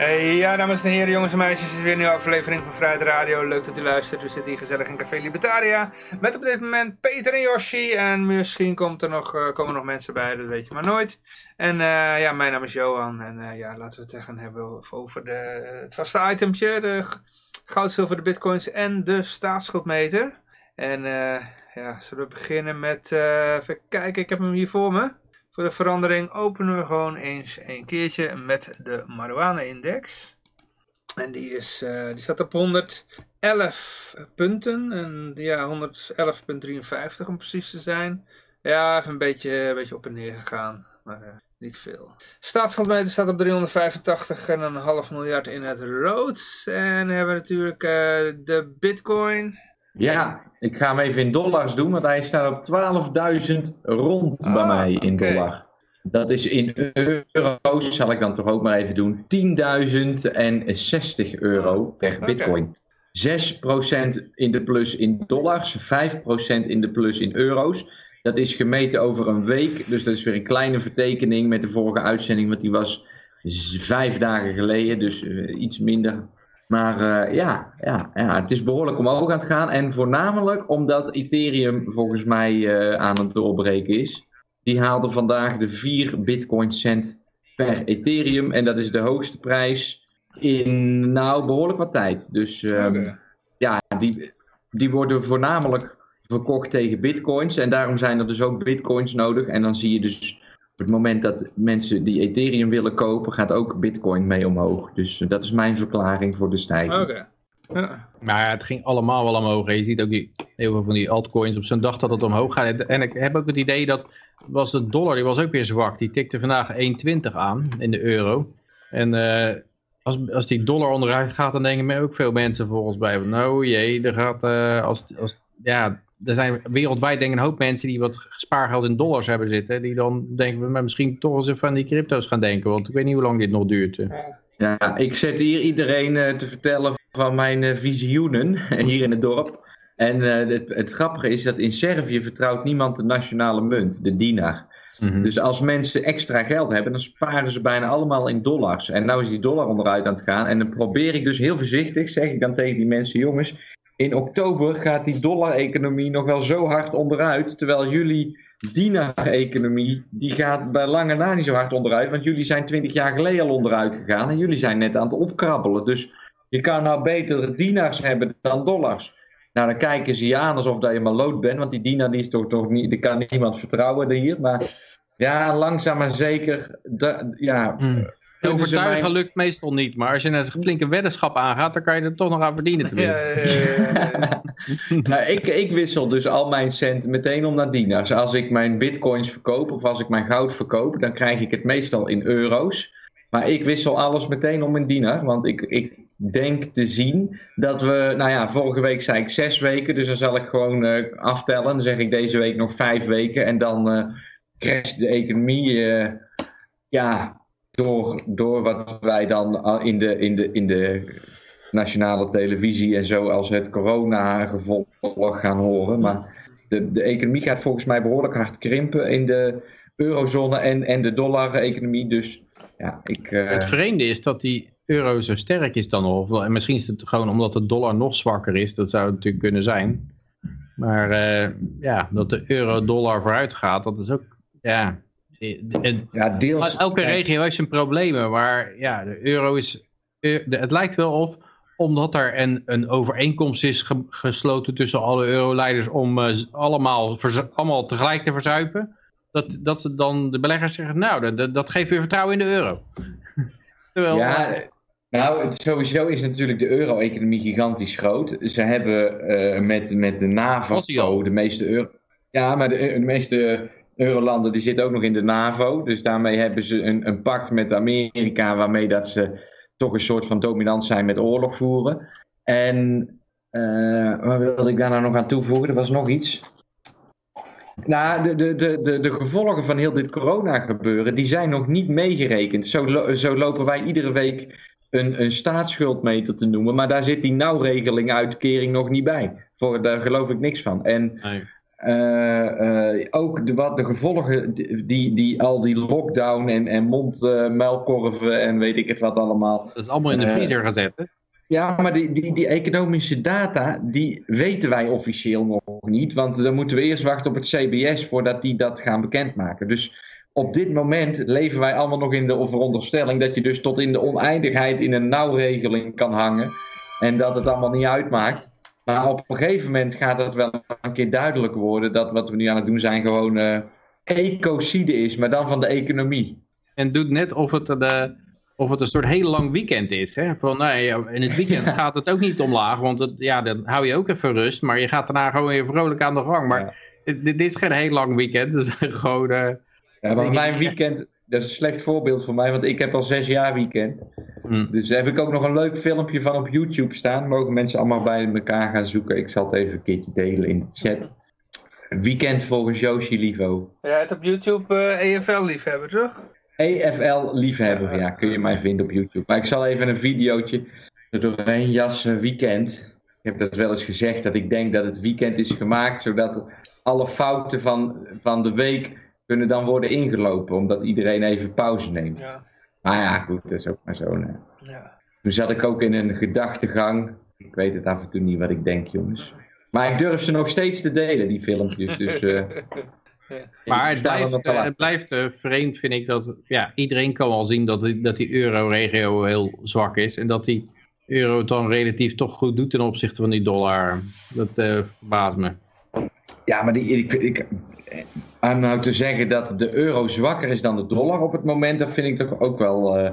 Hey, ja, dames en heren, jongens en meisjes, het is weer een nieuwe aflevering van Vrijheid Radio. Leuk dat u luistert. We zitten hier gezellig in Café Libertaria. Met op dit moment Peter en Yoshi. En misschien komt er nog, uh, komen er nog mensen bij, dat weet je maar nooit. En uh, ja, mijn naam is Johan. En uh, ja, laten we het gaan hebben over de, het vaste itemtje. De goud, zilver, de bitcoins en de staatsschuldmeter. En ja, zullen we beginnen met, even kijken, ik heb hem hier voor me. De verandering openen we gewoon eens een keertje met de marijuana-index. En die, is, uh, die staat op 111 punten. En ja, 111,53 om precies te zijn. Ja, even een beetje, een beetje op en neer gegaan. Maar uh, niet veel. Staatsschuldmeter staat op 385,5 miljard in het rood. En we hebben natuurlijk uh, de bitcoin. Ja, ik ga hem even in dollars doen, want hij staat op 12.000 rond ah, bij mij in okay. dollar. Dat is in euro's, zal ik dan toch ook maar even doen, 10.060 euro per bitcoin. Okay. 6% in de plus in dollars, 5% in de plus in euro's. Dat is gemeten over een week, dus dat is weer een kleine vertekening met de vorige uitzending, want die was vijf dagen geleden, dus uh, iets minder maar uh, ja, ja, ja, het is behoorlijk omhoog aan het gaan. En voornamelijk omdat Ethereum volgens mij uh, aan het doorbreken is. Die haalde vandaag de 4 bitcoin cent per Ethereum. En dat is de hoogste prijs in nou behoorlijk wat tijd. Dus um, okay. ja, die, die worden voornamelijk verkocht tegen bitcoins. En daarom zijn er dus ook bitcoins nodig. En dan zie je dus het moment dat mensen die Ethereum willen kopen, gaat ook Bitcoin mee omhoog. Dus uh, dat is mijn verklaring voor de stijging. Oké. Okay. Ja. Maar het ging allemaal wel omhoog. Je ziet ook die, heel veel van die altcoins op zo'n dag dat het omhoog gaat. En ik heb ook het idee dat was de dollar, die was ook weer zwak. Die tikte vandaag 1,20 aan in de euro. En uh, als, als die dollar onderuit gaat, dan denken ook veel mensen volgens mij van, nou jee, er gaat, uh, als, als, ja, er zijn wereldwijd denk ik een hoop mensen die wat spaargeld in dollars hebben zitten. Die dan denken we maar misschien toch eens even aan die crypto's gaan denken. Want ik weet niet hoe lang dit nog duurt. Ja, ik zet hier iedereen uh, te vertellen van mijn uh, visioenen hier in het dorp. En uh, het, het, grappige is dat in Servië vertrouwt niemand de nationale munt, de dinar. Mm -hmm. Dus als mensen extra geld hebben, dan sparen ze bijna allemaal in dollars. En nou is die dollar onderuit aan het gaan. En dan probeer ik dus heel voorzichtig, zeg ik dan tegen die mensen, jongens, in oktober gaat die dollar-economie nog wel zo hard onderuit, terwijl jullie dinar-economie, die gaat bij lange na niet zo hard onderuit, want jullie zijn twintig jaar geleden al onderuit gegaan en jullie zijn net aan het opkrabbelen. Dus je kan nou beter dinars hebben dan dollars. Nou, dan kijken ze je aan alsof dat je maar lood bent, want die dinar die is toch, toch niet, die kan niemand vertrouwen hier. Maar ja, langzaam maar zeker, de, ja... Mm. Overtuigen mijn... lukt meestal niet, maar als je een flinke weddenschap aangaat, dan kan je er toch nog aan verdienen tenminste. Ja, nou, ik, ik wissel dus al mijn centen meteen om naar dinars. Als ik mijn bitcoins verkoop of als ik mijn goud verkoop, dan krijg ik het meestal in euro's. Maar ik wissel alles meteen om in dinar, want ik, ik denk te zien dat we, nou ja, vorige week zei ik zes weken, dus dan zal ik gewoon uh, aftellen. Dan zeg ik deze week nog vijf weken en dan uh, crasht de economie, uh, ja, door, door wat wij dan in de, in, de, in de nationale televisie en zo als het corona-gevolg gaan horen. Maar de, de economie gaat volgens mij behoorlijk hard krimpen in de eurozone en, en de dollar-economie. Dus ja, ik... Uh... Het vreemde is dat die euro zo sterk is dan nog. En misschien is het gewoon omdat de dollar nog zwakker is. Dat zou natuurlijk kunnen zijn. Maar uh, ja, dat de euro-dollar vooruit gaat, dat is ook... Ja, en, ja, deels, elke regio heeft zijn problemen, maar ja, de euro is, het lijkt wel of, omdat er een, een overeenkomst is ge, gesloten tussen alle euroleiders om uh, allemaal, allemaal tegelijk te verzuipen, dat, dat ze dan de beleggers zeggen, nou, dat, dat geeft weer vertrouwen in de euro. Terwijl, ja, uh, nou, sowieso is natuurlijk de euro-economie gigantisch groot. Ze hebben uh, met, met de NAVO de meeste euro... Ja, maar de, de meeste eurolanden die zitten ook nog in de NAVO. Dus daarmee hebben ze een, een pact met Amerika waarmee dat ze toch een soort van dominant zijn met oorlog voeren. En uh, wat wilde ik daar nou nog aan toevoegen? Er was nog iets. Nou, de, de, de, de, gevolgen van heel dit corona gebeuren, die zijn nog niet meegerekend. Zo, zo lopen wij iedere week een, een staatsschuldmeter te noemen. Maar daar zit die nauwregeling uitkering nog niet bij. Voor, daar geloof ik niks van. En. Eh, eh, ook de, wat de gevolgen die, die al die lockdown en, en mondmuilkorven en weet ik het wat allemaal. Dat is allemaal in de Eh, vriezer gezet. Hè? Ja, maar die, die, die economische data, die weten wij officieel nog niet. Want dan moeten we eerst wachten op het CBS voordat die dat gaan bekendmaken. Dus op dit moment leven wij allemaal nog in de veronderstelling dat je dus tot in de oneindigheid in een nauwregeling kan hangen. En dat het allemaal niet uitmaakt. Maar op een gegeven moment gaat het wel een keer duidelijk worden dat wat we nu aan het doen zijn gewoon eh, ecocide is, maar dan van de economie. En doet net of het, een, eh, of het een soort heel lang weekend is. Hè? Van, nee, in het weekend gaat het ook niet omlaag. Want het, ja, dan hou je ook even rust. Maar je gaat daarna gewoon weer vrolijk aan de gang. Maar Ja. dit, dit is geen heel lang weekend. Het is gewoon... eh, Ja, want mijn weekend, dat is een slecht voorbeeld voor mij, want ik heb al zes jaar weekend. hm. Dus daar heb ik ook nog een leuk filmpje van op YouTube staan. Mogen mensen allemaal bij elkaar gaan zoeken. Ik zal het even een keertje delen in de chat. Weekend volgens Yoshi Livo. Ja, het op YouTube eh EFL-liefhebber, toch? EFL liefhebber, ja, kun je mij vinden op YouTube. Maar ik zal even een videootje er doorheen jassen. Weekend. Ik heb dat wel eens gezegd dat ik denk dat het weekend is gemaakt zodat alle fouten van, van de week kunnen dan worden ingelopen. Omdat iedereen even pauze neemt. Ja. Maar ja, goed, dat is ook maar zo. nee. ja. Toen zat ik ook in een gedachtegang. Ik weet het af en toe niet wat ik denk, jongens. Maar ik durf ze nog steeds te delen, die filmpjes. Dus, eh, Maar ik het blijft, wel eh, het blijft eh, vreemd, vind ik, dat ja, iedereen kan wel zien dat, die- dat die euro-regio heel zwak is. En dat die euro het dan relatief toch goed doet ten opzichte van die dollar. Dat eh verbaast me. Ja, maar die, ik, ik, aan nou te zeggen dat de euro zwakker is dan de dollar op het moment, dat vind ik toch ook wel. eh,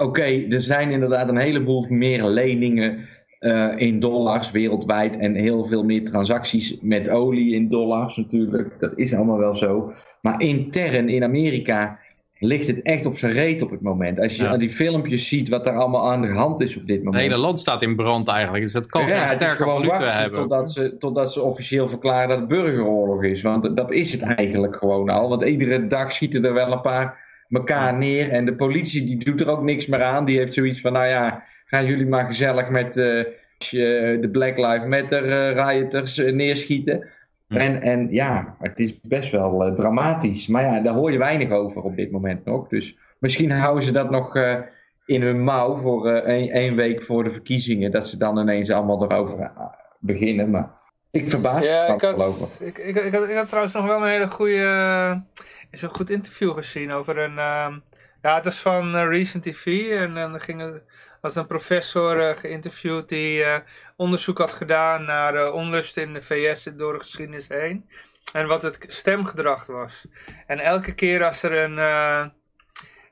Oké, er zijn inderdaad een heleboel meer leningen eh, in dollars wereldwijd en heel veel meer transacties met olie in dollars natuurlijk. Dat is allemaal wel zo. Maar intern in Amerika ligt het echt op zijn reet op het moment. Als je Ja. die filmpjes ziet wat er allemaal aan de hand is op dit Het moment. hele land staat in brand eigenlijk. Dus dat kan Ja, geen het is sterke gewoon valuta hebben. totdat ze, totdat ze officieel verklaren dat het burgeroorlog is. Want dat is het eigenlijk gewoon al. Want iedere dag schieten er wel een paar elkaar neer. En de politie die doet er ook niks meer aan. Die heeft zoiets van, nou ja, gaan jullie maar gezellig met eh, eh, de Black Lives Matter eh, rioters neerschieten. Ja. En, en ja, het is best wel eh, dramatisch. Maar ja, daar hoor je weinig over op dit moment nog. Dus misschien houden ze dat nog eh, in hun mouw voor eh, één één week voor de verkiezingen. Dat ze dan ineens allemaal erover eh, beginnen. Maar ik verbaas me Ja, er ik had, ik, ik, ik, had, ik had trouwens nog wel een hele goede, eh, is een goed interview gezien over een, ehm, ja het was van eh, Recent TV en dan ging het, was een professor eh, geïnterviewd die eh, onderzoek had gedaan naar eh, onlust in de VS door de geschiedenis heen en wat het stemgedrag was. En elke keer als er een, eh,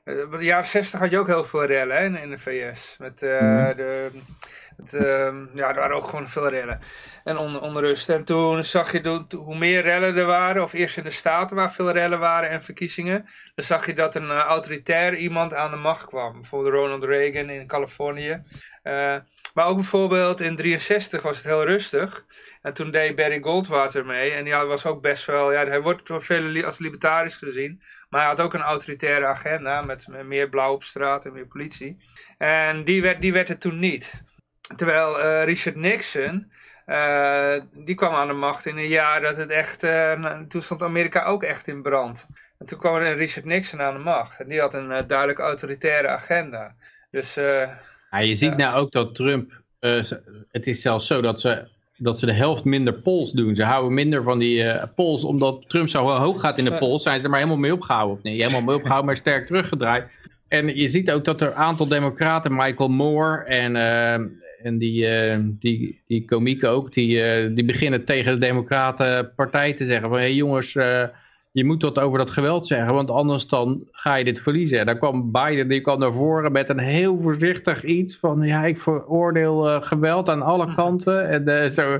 eh, in de jaren 60 had je ook heel veel rellen hè, in, de VS. Met eh, Mhm. de, ehm, ja, er waren ook gewoon veel rellen en on, onrust. En toen zag je hoe meer rellen er waren, of eerst in de staten waar veel rellen waren en verkiezingen, dan zag je dat een eh, autoritair iemand aan de macht kwam. Bijvoorbeeld Ronald Reagan in Californië. Eh, maar ook bijvoorbeeld in 63 was het heel rustig. En toen deed Barry Goldwater mee. En die was ook best wel, ja, hij wordt door velen als libertarisch gezien. Maar hij had ook een autoritaire agenda met meer blauw op straat en meer politie. En die werd, die werd het toen niet. Terwijl eh, Richard Nixon, eh, die kwam aan de macht in een jaar dat het echt, eh, nou, toen stond Amerika ook echt in brand. En toen kwam er Richard Nixon aan de macht. En die had een duidelijk autoritaire agenda. Dus Ja, je ziet nou ook dat Trump, het is zelfs zo dat ze, dat ze de helft minder polls doen. Ze houden minder van die polls, omdat Trump zo hoog gaat in de polls, zijn ze er maar helemaal mee opgehouden. Of nee, helemaal mee opgehouden, maar sterk teruggedraaid. En je ziet ook dat er een aantal democraten, Michael Moore en, en die, eh, die, die komieken ook, die, eh, die beginnen tegen de democraten partij te zeggen van, hé hey jongens, eh, je moet wat over dat geweld zeggen, want anders dan ga je dit verliezen. En dan kwam Biden, die kwam naar voren met een heel voorzichtig iets van, ja, ik veroordeel geweld aan alle kanten. En zo,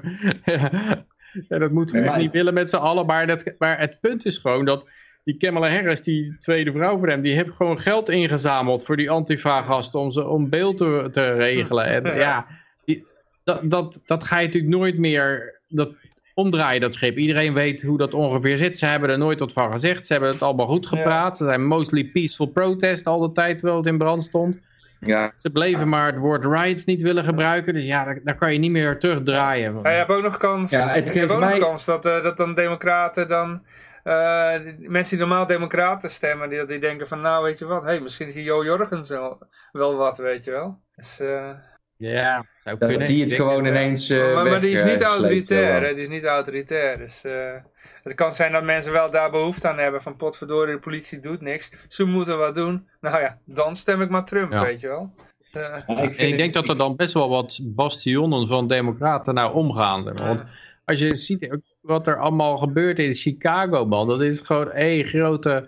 dat moeten we Nee, echt maar- niet willen met z'n allen. Maar, dat, maar het punt is gewoon dat die Kamala Harris, die tweede vrouw voor hem, die heeft gewoon geld ingezameld voor die Antifa-gasten om, ze, om beeld te, te regelen. En ja, die- dat, dat, dat ga je natuurlijk nooit meer dat, omdraaien, dat schip. Iedereen weet hoe dat ongeveer zit. Ze hebben er nooit wat van gezegd. Ze hebben het allemaal goed gepraat. Ze zijn mostly peaceful protest al de tijd terwijl het in brand stond. Ja. Ze bleven maar het woord riots niet willen gebruiken. Dus ja, daar, daar kan je niet meer terugdraaien. Ja, je hebt ook nog kans, Ja, het je hebt ook mij- nog kans dat, eh, dat dan democraten dan... eh, mensen die normaal democraten stemmen, die, die denken van nou weet je wat, hey, misschien is die Jo Jorgens wel, wel wat, weet je wel. Dus, eh, Ja, zou Dat kunnen. die het gewoon ineens eh, maar, maar die is niet autoritair, hè? die is niet autoritair. Dus eh, het kan zijn dat mensen wel daar behoefte aan hebben van potverdorie, de politie doet niks. Ze moeten wat doen. Nou ja, dan stem ik maar Trump, Ja. weet je wel. Eh, Ja, ik, En ik denk dat er dan best wel wat bastionen van democraten nou omgaan. Want als je ziet wat er allemaal gebeurt in Chicago, man. Dat is gewoon één grote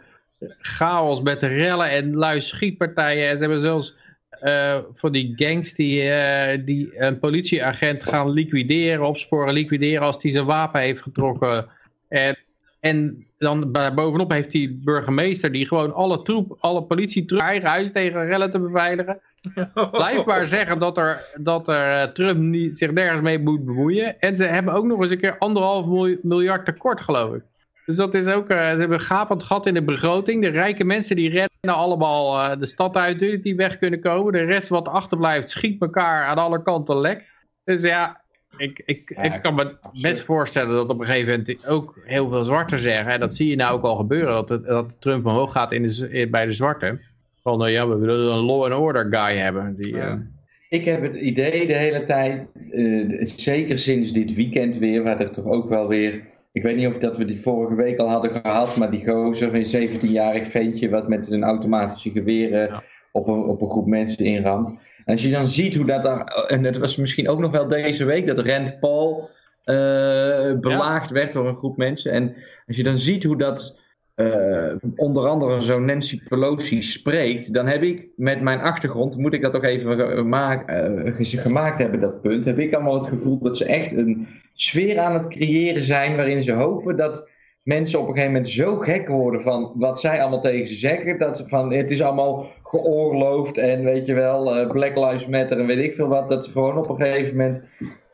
chaos met rellen en lui schietpartijen. En ze hebben zelfs eh, van die gangs die, eh, die een politieagent gaan liquideren, opsporen, liquideren als die zijn wapen heeft getrokken. En, en dan bovenop heeft die burgemeester die gewoon alle troep, alle politie terug eigen huis tegen rellen te beveiligen. Blijf maar zeggen dat, er, dat er, eh, Trump niet, zich nergens mee moet bemoeien. En ze hebben ook nog eens een keer anderhalf miljard tekort, geloof ik. Dus dat is ook, eh, ze hebben een gapend gat in de begroting. De rijke mensen die rennen allemaal eh, de stad uit, die weg kunnen komen. De rest wat achterblijft schiet elkaar aan alle kanten lek. Dus ja, ik, ik, Ja, ik kan me best voorstellen dat op een gegeven moment ook heel veel zwarten zeggen. En dat zie je nou ook al gebeuren, dat, het- dat Trump omhoog gaat in de, bij de zwarten. Van nou ja, we willen een law and order guy hebben. Die, Ja. eh, Ik heb het idee de hele tijd, eh, zeker sinds dit weekend weer, waar er toch ook wel weer. Ik weet niet of dat we die vorige week al hadden gehad, maar die gozer, een 17-jarig ventje, wat met zijn automatische geweren Ja. op, een, op een groep mensen inramt. En als je dan ziet hoe dat daar. En het was misschien ook nog wel deze week dat Rand Paul belaagd werd door een groep mensen. En als je dan ziet hoe dat. Eh, onder andere zo'n Nancy Pelosi spreekt, dan heb ik met mijn achtergrond, moet ik dat ook even gemaakt, gemaakt hebben, dat punt, heb ik allemaal het gevoel dat ze echt een sfeer aan het creëren zijn waarin ze hopen dat mensen op een gegeven moment zo gek worden van wat zij allemaal tegen ze zeggen, dat ze van het is allemaal geoorloofd en weet je wel, eh, Black Lives Matter en weet ik veel wat, dat ze gewoon op een gegeven moment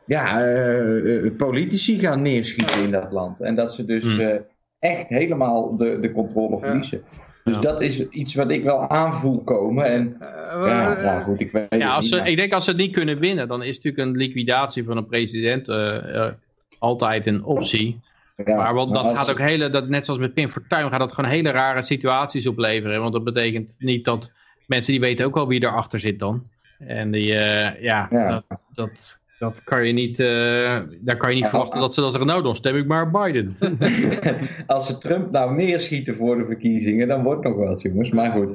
ja, eh, eh, politici gaan neerschieten in dat land. En dat ze dus Hmm. Echt helemaal de, de controle verliezen. Dus Ja. dat is iets wat ik wel aanvoel komen. En eh, ja, eh, nou goed, ik weet Ja, als ze, ik denk als ze het niet kunnen winnen, dan is natuurlijk een liquidatie van een president eh, eh, altijd een optie. ja, maar want dat gaat ook hele, dat, net zoals met Pim Fortuyn, gaat dat gewoon hele rare situaties opleveren. Want dat betekent niet dat mensen die weten ook al wie erachter zit dan. En die, ja, Ja. Dat, dat, dat kan je niet, eh, daar kan je niet Ja, verwachten dat ze dan zeggen, nou dan stem ik maar Biden. als ze Trump nou neerschieten voor de verkiezingen, dan wordt nog wel, jongens. Maar goed,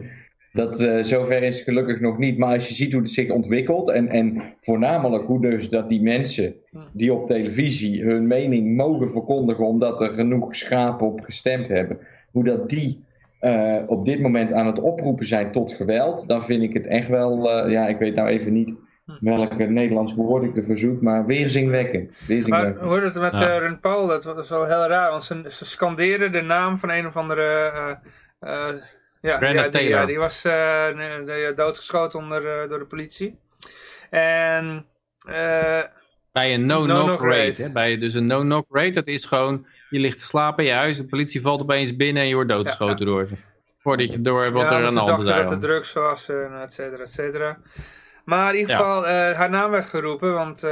dat, eh, zover is het gelukkig nog niet. Maar als je ziet hoe het zich ontwikkelt en, en voornamelijk hoe dus dat die mensen die op televisie hun mening mogen verkondigen omdat er genoeg schapen op gestemd hebben, hoe dat die eh, op dit moment aan het oproepen zijn tot geweld, dan vind ik het echt wel, ja, ik weet nou even niet welke Nederlands woord ik ervoor zoek, maar weerzingwekkend. Maar weerzingwekkend. hoe het met Ja. eh, Rand Paul, dat was wel heel raar, want ze, ze scanderen de naam van een of andere... eh, eh, ja, ja, die, ja, die was eh, de- doodgeschoten onder, door de politie. En... eh, Bij een no-knock rate. hè. Bij dus een no-knock rate, dat is gewoon, je ligt te slapen in je huis, de politie valt opeens binnen en je wordt doodgeschoten door ze. Voordat je door wat ja, er aan de hand is. dat het eigenlijk. drugs was, en et cetera, et cetera. Maar in ieder Ja. geval, eh, haar naam werd geroepen, want eh,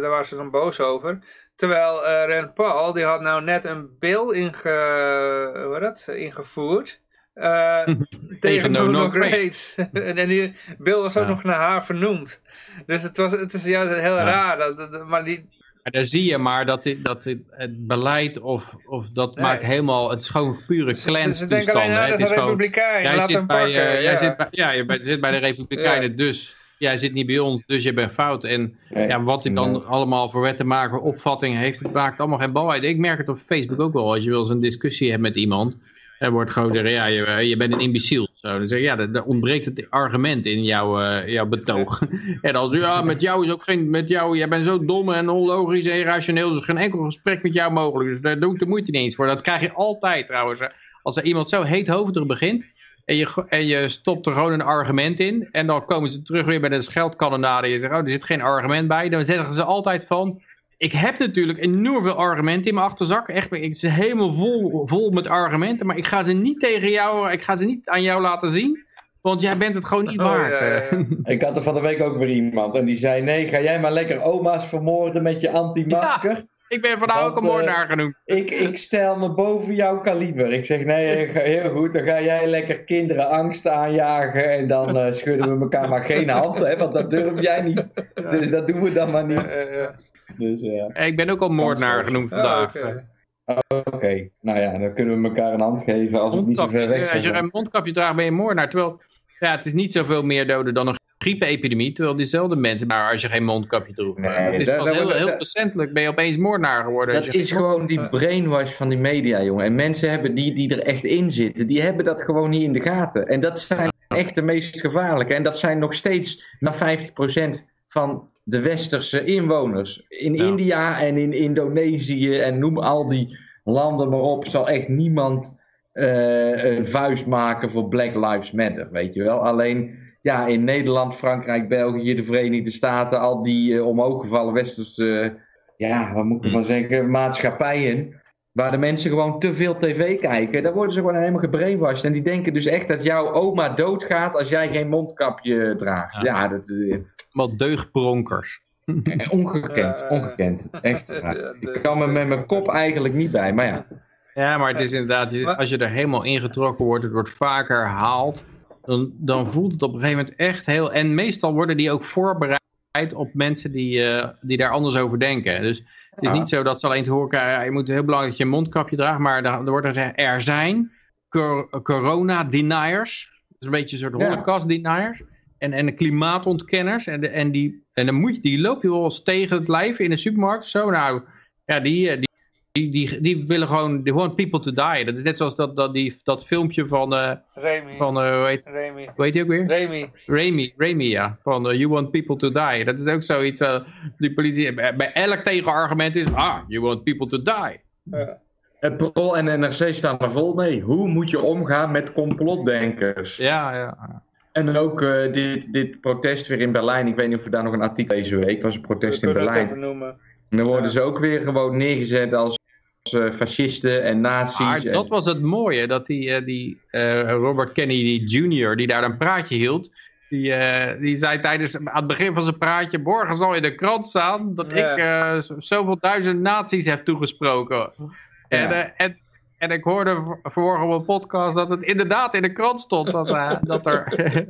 daar waren ze dan boos over. Terwijl eh Rand Paul, die had nou net een bill inge, hoe dat, ingevoerd. eh, tegen rate. rates. en, die bill was ook Ja. nog naar haar vernoemd. Dus het, was, het is juist heel Ja. raar. Dat, dat- maar die, Maar daar zie je maar dat, dit, dat dit, het beleid of, of dat Nee. maakt helemaal, het is gewoon pure ze, ze denken alleen, ja, dat is een republikein, jij laat zit hem bij, pakken. jij zit bij, ja, je zit bij de republikeinen, dus jij zit niet bij ons, dus je bent fout. En Nee, ja, wat hij dan allemaal voor wettenmaker opvatting heeft, het maakt allemaal geen bal uit. Ik merk het op Facebook ook wel, als je wel eens een discussie hebt met iemand, er wordt gewoon gezegd, ja, je, je bent een imbeciel. Zo, dan zeg je, ja, er er ontbreekt het argument in jouw, eh, jouw betoog. en dan, ja, met jou is ook geen, met jou, jij bent zo dom en onlogisch en irrationeel, dus geen enkel gesprek met jou mogelijk. Dus daar doe ik de moeite niet eens voor. Dat krijg je altijd trouwens. Als er iemand zo heethoofdig begint, en je, en je stopt er gewoon een argument in. En dan komen ze terug weer met een scheldkanonade. En je zegt, oh, er zit geen argument bij. Dan zeggen ze altijd van... Ik heb natuurlijk enorm veel argumenten in mijn achterzak. Echt, ik zit helemaal vol, vol met argumenten. Maar ik ga ze niet tegen jou... Ik ga ze niet aan jou laten zien. Want jij bent het gewoon niet Oh, waard. ja, ja, eh. ja. Ik had er van de week ook weer iemand en die zei: Nee, ga jij maar lekker oma's vermoorden met je anti-masker? Ik ben van nou ook een eh, moordenaar genoemd. Ik, ik stel me boven jouw kaliber. Ik zeg: Nee, eh, heel goed. Dan ga jij lekker kinderen angst aanjagen en dan eh, schudden we elkaar maar geen hand, hè, want dat durf jij niet. Dus dat doen we dan maar niet. Dus ja. Ik ben ook al moordenaar genoemd oh, vandaag. oké. Oké, nou ja, dan kunnen we elkaar een hand geven als het niet zo ver weg hè. Als je is. een mondkapje draagt ben je moordenaar. Terwijl ja, het is niet zoveel meer doden dan een griepepidemie. Terwijl diezelfde mensen, maar als je geen mondkapje droeg. Nee, het is daar- pas heel, heel recentelijk ben je opeens moordenaar geworden. Dat je- is gewoon die brainwash van die media, jongen. En mensen hebben die, die er echt in zitten, die hebben dat gewoon niet in de gaten. En dat zijn echt de meest gevaarlijke. En dat zijn nog steeds maar 50% van de westerse inwoners. In Ja. India en in Indonesië en noem al die landen maar op, zal echt niemand eh, een vuist maken voor Black Lives Matter, weet je wel. Alleen ja, in Nederland, Frankrijk, België, de Verenigde Staten, al die eh, omhooggevallen westerse, ja, wat moet ik ervan zeggen, maatschappijen, waar de mensen gewoon te veel tv kijken, daar worden ze gewoon helemaal gebrainwashed. En die denken dus echt dat jouw oma doodgaat als jij geen mondkapje draagt. Ja. Ja, dat eh, ongekend, Ja, eh, ongekend. Echt. ja. de- Ik kan me met mijn kop eigenlijk niet bij, maar ja. Ja, maar het is inderdaad, als je er helemaal ingetrokken wordt, het wordt vaker herhaald, dan, dan voelt het op een gegeven moment echt heel... En meestal worden die ook voorbereid op mensen die, eh, die daar anders over denken. Dus het is Ja. niet zo dat ze alleen te horen krijgen, je moet heel belangrijk dat je een mondkapje draagt, maar dan, dan wordt er gezegd, er zijn cor- corona-deniers, dus een beetje een soort holocaust-deniers, en, en klimaatontkenners, en, de, en, die, en dan moet je, die loop je wel eens tegen het lijf in de supermarkt zo, nou... Ja, die, eh, die, die, die, die willen gewoon, they want people to die. Dat is net zoals dat, dat, die, dat filmpje van, eh Remy. van eh, hoe, heet, Remy. hoe heet die ook weer? Remy. Remy, Remy ja. Van eh, You want people to die. Dat is ook zoiets, eh, die politie, bij, elk tegenargument is, ah, you want people to die. Ja. Het Parool en NRC staan er vol mee. Hoe moet je omgaan met complotdenkers? Ja, ja. En dan ook eh, dit, dit protest weer in Berlijn. Ik weet niet of we daar nog een artikel deze week was. Een We protest in Berlijn. even noemen. En dan worden Ja. ze ook weer gewoon neergezet als, eh, fascisten en nazi's. Maar en- dat was het mooie, dat die, eh, die eh, Robert Kennedy Jr., die daar een praatje hield, die, eh, die zei tijdens, aan het begin van zijn praatje, morgen zal in de krant staan dat Ja. ik eh, zoveel duizend nazi's heb toegesproken. En, Ja. eh, en, en ik hoorde v- vanmorgen op een podcast dat het inderdaad in de krant stond, dat, eh, dat er,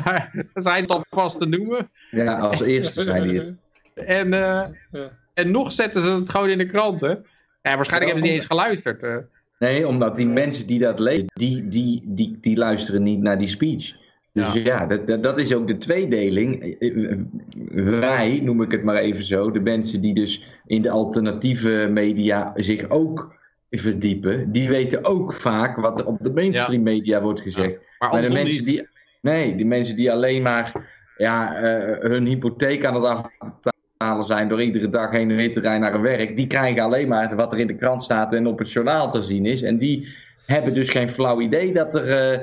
zijn het vast te noemen. Ja, als eerste zei hij het. En, eh, Ja. en nog zetten ze het gewoon in de krant, hè. Ja, waarschijnlijk hebben ze niet eens geluisterd. eh. Nee, omdat die mensen die dat lezen, die, die, die, die luisteren niet naar die speech. Dus Ja. ja, dat, dat, dat is ook de tweedeling. Eh, eh, Wij, noem ik het maar even zo, de mensen die dus in de alternatieve media zich ook verdiepen, die weten ook vaak wat er op de mainstream media wordt gezegd. Maar Maar de mensen niet. die, nee, die mensen die alleen maar ja, hun hypotheek aan het afbetalen zijn door iedere dag heen en weer te rijden naar hun werk, die krijgen alleen maar wat er in de krant staat en op het journaal te zien is. En die hebben dus geen flauw idee dat er. eh,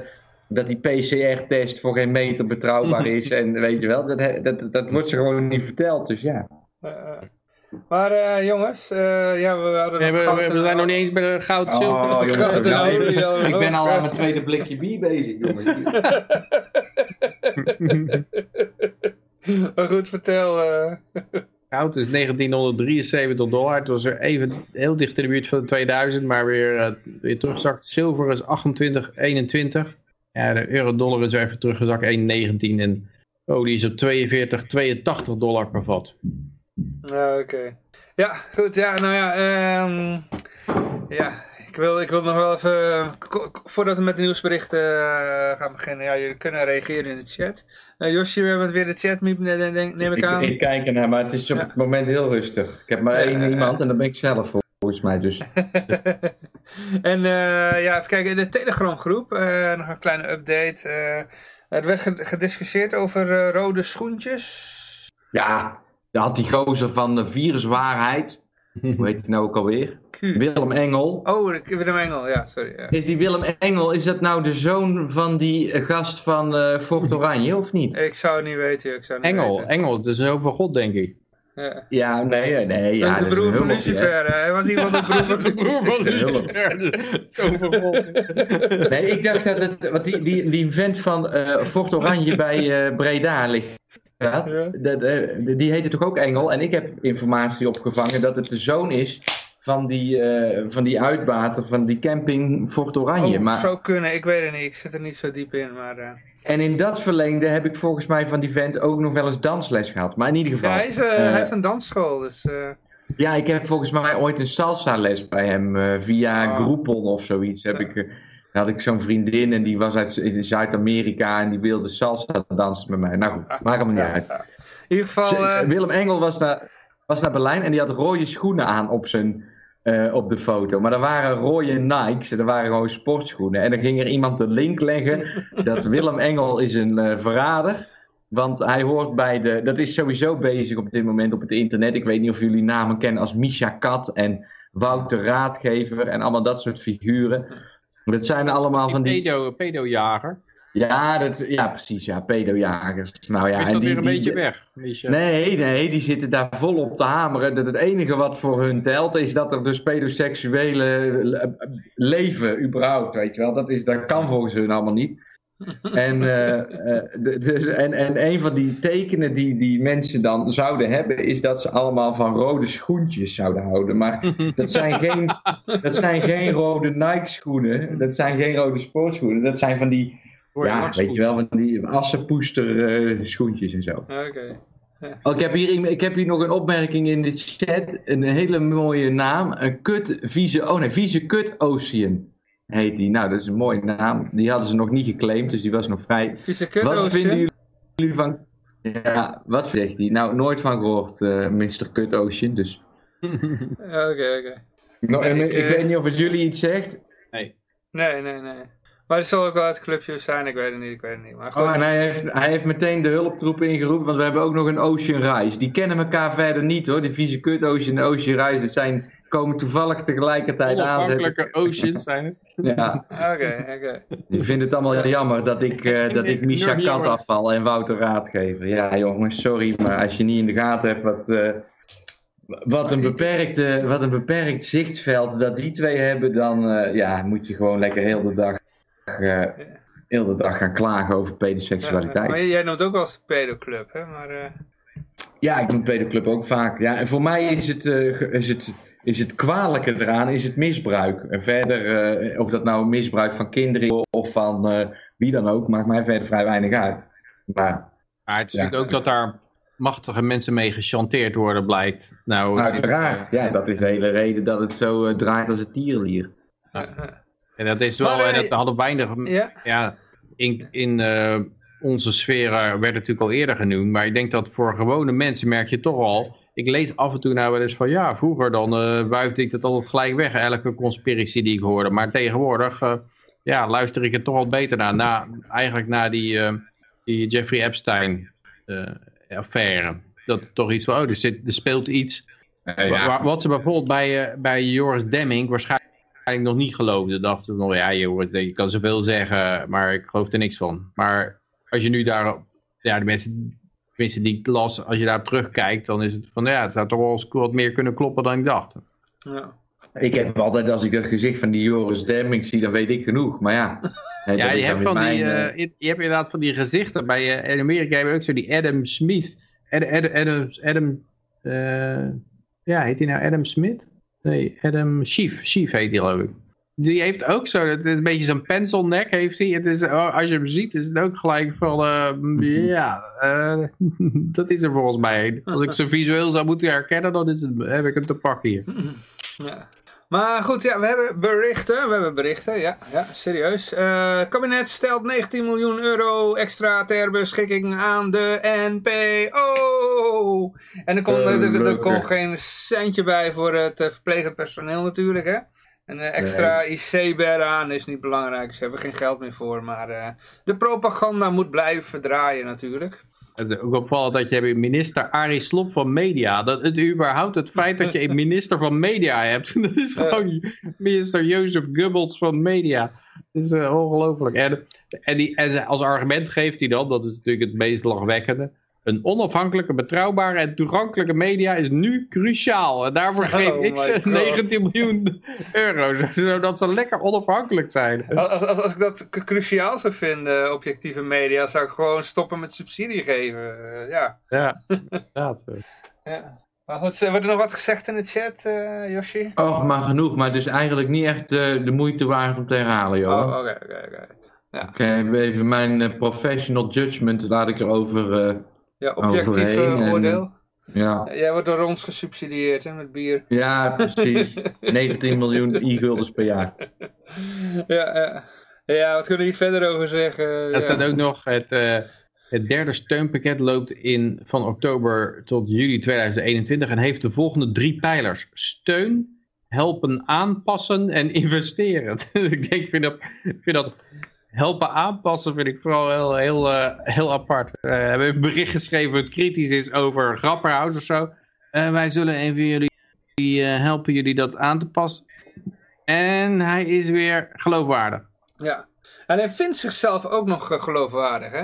dat die PCR-test voor geen meter betrouwbaar is. En weet je wel, dat, dat, dat wordt ze gewoon niet verteld. Dus ja. Eh, eh. Maar eh, jongens, eh, ja, we hadden Nee, we, zijn nog niet eens bij de goud, zilver. Oh, jongens, Goud en olie, joh. ik ben al aan mijn tweede blikje bier bezig, jongens. Maar goed, vertel. eh. Goud is 1973 dollar. Het was er even heel dicht in de buurt van de 2000, maar weer, eh, weer teruggezakt. Zilver is 28,21. Ja, de euro-dollar is even teruggezakt 1,19. En olie is op 42,82 dollar per vat. Oké. Ja, goed. Ja, nou ja. ehm, ja, wil, ik wil nog wel even... Voordat we met de nieuwsberichten eh, gaan beginnen. Ja, jullie kunnen reageren in de chat. Eh Josje, we hebben weer de chat, neem, ik Ik, aan. ik kijk ernaar, maar het is op Ja. het moment heel rustig. Ik heb maar één iemand en dat ben ik zelf volgens mij. Dus en eh, ja, even kijken, in de Telegram groep, nog een kleine update. er werd ge- gediscussieerd over rode schoentjes. ja, daar had die gozer van de viruswaarheid. Hoe heet hij nou ook alweer? Q. Willem Engel. Oh, de- Willem Engel, ja, sorry. Ja. Is die Willem Engel, is dat nou de zoon van die eh, gast van eh Fort Oranje of niet? Ik zou het niet weten, ik zou niet Engel, weten. Engel, het is een over God, denk ik. Ja. Ja, nee, nee. Ja, de dat is broer van Lucifer. hè. Hij was iemand de broer van de broer van Lucifer. Zo vervolgd. Nee, ik dacht dat het, want die, die, die vent van eh, Fort Oranje bij eh, Breda ligt. Ja. Dat, eh, die heette toch ook Engel? En ik heb informatie opgevangen dat het de zoon is van die, eh, van die uitbater van die camping Fort Oranje. Oh, maar, zou kunnen, ik weet het niet. Ik zit er niet zo diep in, maar... eh, En in dat verlengde heb ik volgens mij van die vent ook nog wel eens dansles gehad. Maar in ieder geval. Ja, hij, is, hij heeft een dansschool, dus... Ja, ik heb volgens mij ooit een salsa les bij hem via Oh. Groupon of zoiets. Heb ik, had ik zo'n vriendin en die was uit Zuid-Amerika en die wilde salsa dansen met mij. Nou goed, maakt allemaal niet uit. In ieder geval... Eh, Willem Engel was naar, was naar Berlijn en die had rode schoenen aan op, zijn, eh, op de foto. Maar dat waren rode Nikes, dat waren gewoon sportschoenen. En dan ging er iemand de link leggen dat Willem Engel is een eh, verrader. Want hij hoort bij de. Dat is sowieso bezig op dit moment op het internet. Ik weet niet of jullie namen kennen als Misha Kat en Wouter Raadgever en allemaal dat soort figuren. Dat zijn allemaal van die. Pedo, pedojager. Ja, dat, ja precies. Ja, pedojagers. Nou ja, is en dat die, weer een die- beetje weg? Nee, nee, die zitten daar volop te hameren. Dat het enige wat voor hun telt is dat er dus pedoseksuele le- leven überhaupt, weet je wel. Dat, is, dat kan volgens hun allemaal niet. En, dus, en, en een van die tekenen die die mensen dan zouden hebben, is dat ze allemaal van rode schoentjes zouden houden. Maar dat zijn geen, dat zijn geen rode Nike schoenen, dat zijn geen rode sportschoenen. Dat zijn van die, ja, weet je wel, van die assenpoester eh, schoentjes en zo. Oké. Oh, ik, heb hier, ik heb hier nog een opmerking in de chat. Een hele mooie naam. Een kut, vieze, oh nee, vieze kut Ocean heet die. Nou, dat is een mooie naam. Die hadden ze nog niet geclaimd, dus die was nog vrij. Vieze Wat vinden jullie van... Ja, wat zegt die? Nou, nooit van gehoord, eh Mr. Kut Ocean. Dus. Oké, oké. Nou, en Nee, ik ik, eh, weet niet of het jullie iets zegt. Nee, nee, nee. Maar het zal ook wel het clubje zijn, ik weet het niet, ik weet het niet. Maar goed. Oh, en hij heeft, hij heeft meteen de hulptroepen ingeroepen, want we hebben ook nog een Ocean Rise. Die kennen elkaar verder niet hoor, die vieze kut Ocean en Ocean Rise. Dat zijn, komen toevallig tegelijkertijd aan. Onafhankelijke oceans zijn het. Ja, Oké, oké. ik vind het allemaal jammer dat ik, eh, dat ik Misha Kat afval en Wouter Raadgever. Ja jongens, sorry, maar als je niet in de gaten hebt wat, eh, wat, een, beperkte, wat een beperkt zichtveld dat die twee hebben, dan eh, ja, moet je gewoon lekker heel de dag, eh, heel de dag gaan klagen over Ja, pedoseksualiteit. maar jij noemt ook wel eens pedoclub, hè? Maar, eh, Ja, ik doe pedoclub ook vaak. Ja, en voor mij is het, eh, is het, is het kwalijke eraan, is het misbruik. En verder, eh, of dat nou misbruik van kinderen of van eh, wie dan ook, maakt mij verder vrij weinig uit. Maar Maar het is Ja. natuurlijk ook dat daar machtige mensen mee gechanteerd worden, blijkt. Nou, het is- uiteraard, ja, dat is de hele reden dat het zo eh, draait als een tierenlier. eh, eh, En dat is wel, Maar, en eh, dat hadden weinig, ja, ja, in, in eh, onze sfeer eh, werd het natuurlijk al eerder genoemd, maar ik denk dat voor gewone mensen merk je toch al, ik lees af en toe nou wel eens van, ja, vroeger dan eh wuifde ik dat altijd gelijk weg, elke conspiracy die ik hoorde, maar tegenwoordig, eh, ja, luister ik het toch wat beter naar, na, eigenlijk naar die, eh, die Jeffrey Epstein affaire. Dat er toch iets van, oh, er, zit, er speelt iets, Wa- wa- Wat ze bijvoorbeeld bij, bij Joris Demming waarschijnlijk nog niet geloofden. Dachten ze nog, ja Joris, je kan zoveel zeggen, maar ik geloof er niks van. Maar als je nu daar, ja de mensen, mensen die ik las, als je daar terugkijkt, dan is het van, ja het zou toch wel eens wat meer kunnen kloppen dan ik dacht. ja. Ik heb altijd, als ik het gezicht van die Joris Demming zie, dan weet ik genoeg. Maar ja, Ja, je hebt, van die, eh, eh, je, je hebt inderdaad van die gezichten. Bij, eh, in Amerika hebben we ook zo die Adam Smith. Ad, Ad- Adam, Adam eh, ja, heet hij nou Adam Smith? Nee, Adam Schief. Schief heet hij geloof ik. Die heeft ook zo, het is een beetje zo'n pencilnek heeft hij. Het is, oh, als je hem ziet is het ook gelijk van, eh, ja, eh, dat is er volgens mij. Als ik ze visueel zou moeten herkennen, dan is het, heb ik hem te pakken hier. Ja. Maar goed, ja, we hebben berichten. We hebben berichten, ja, ja serieus. Eh, Het kabinet stelt 19 miljoen euro extra ter beschikking aan de NPO. En er, komt, Eh, er, er, er leuk, komt geen centje bij voor het eh, verplegend personeel natuurlijk, hè. En eh, extra IC-bed aan is niet belangrijk. Ze hebben geen geld meer voor. Maar eh, de propaganda moet blijven draaien natuurlijk. Het is ook opvallend dat je hebt een minister Arie Slob van Media. Dat het überhaupt het feit dat je een minister van Media hebt. Dat is gewoon minister Jozef Goebbels van Media. Dat is eh, ongelooflijk. En, en, die, en als argument geeft hij dan, dat is natuurlijk het meest lachwekkende. Een onafhankelijke, betrouwbare en toegankelijke media is nu cruciaal. En daarvoor Oh geef ik my ze God. 19 miljoen euro. Zodat ze lekker onafhankelijk zijn. Als, als, als ik dat cruciaal zou vinden, objectieve media, zou ik gewoon stoppen met subsidie geven. Eh, ja. Ja, inderdaad. ja. Maar goed, eh, wordt er nog wat gezegd in de chat, eh Yoshi? Och, maar genoeg. Maar het is eigenlijk niet echt de moeite waard om te herhalen, joh. Oh, oké, oké, oké. Even mijn professional judgment laat ik erover. Eh Ja, objectief eh, en- oordeel. ja. Jij wordt door ons gesubsidieerd, hè, met bier. ja, precies. 19 miljoen e-guldens per jaar. ja, ja. ja, wat kunnen we hier verder over zeggen? Er Ja. staat ook nog het, eh, het derde steunpakket loopt in van oktober tot juli 2021 en heeft de volgende drie pijlers. Steun, helpen aanpassen en investeren. ik denk, vind dat, ik vind dat helpen aanpassen vind ik vooral heel, heel, eh, heel apart. Eh, we hebben een bericht geschreven wat kritisch is over Grapperhaus of zo. Eh, wij zullen even jullie eh, helpen jullie dat aan te passen. En hij is weer geloofwaardig. Ja. En hij vindt zichzelf ook nog geloofwaardig, hè?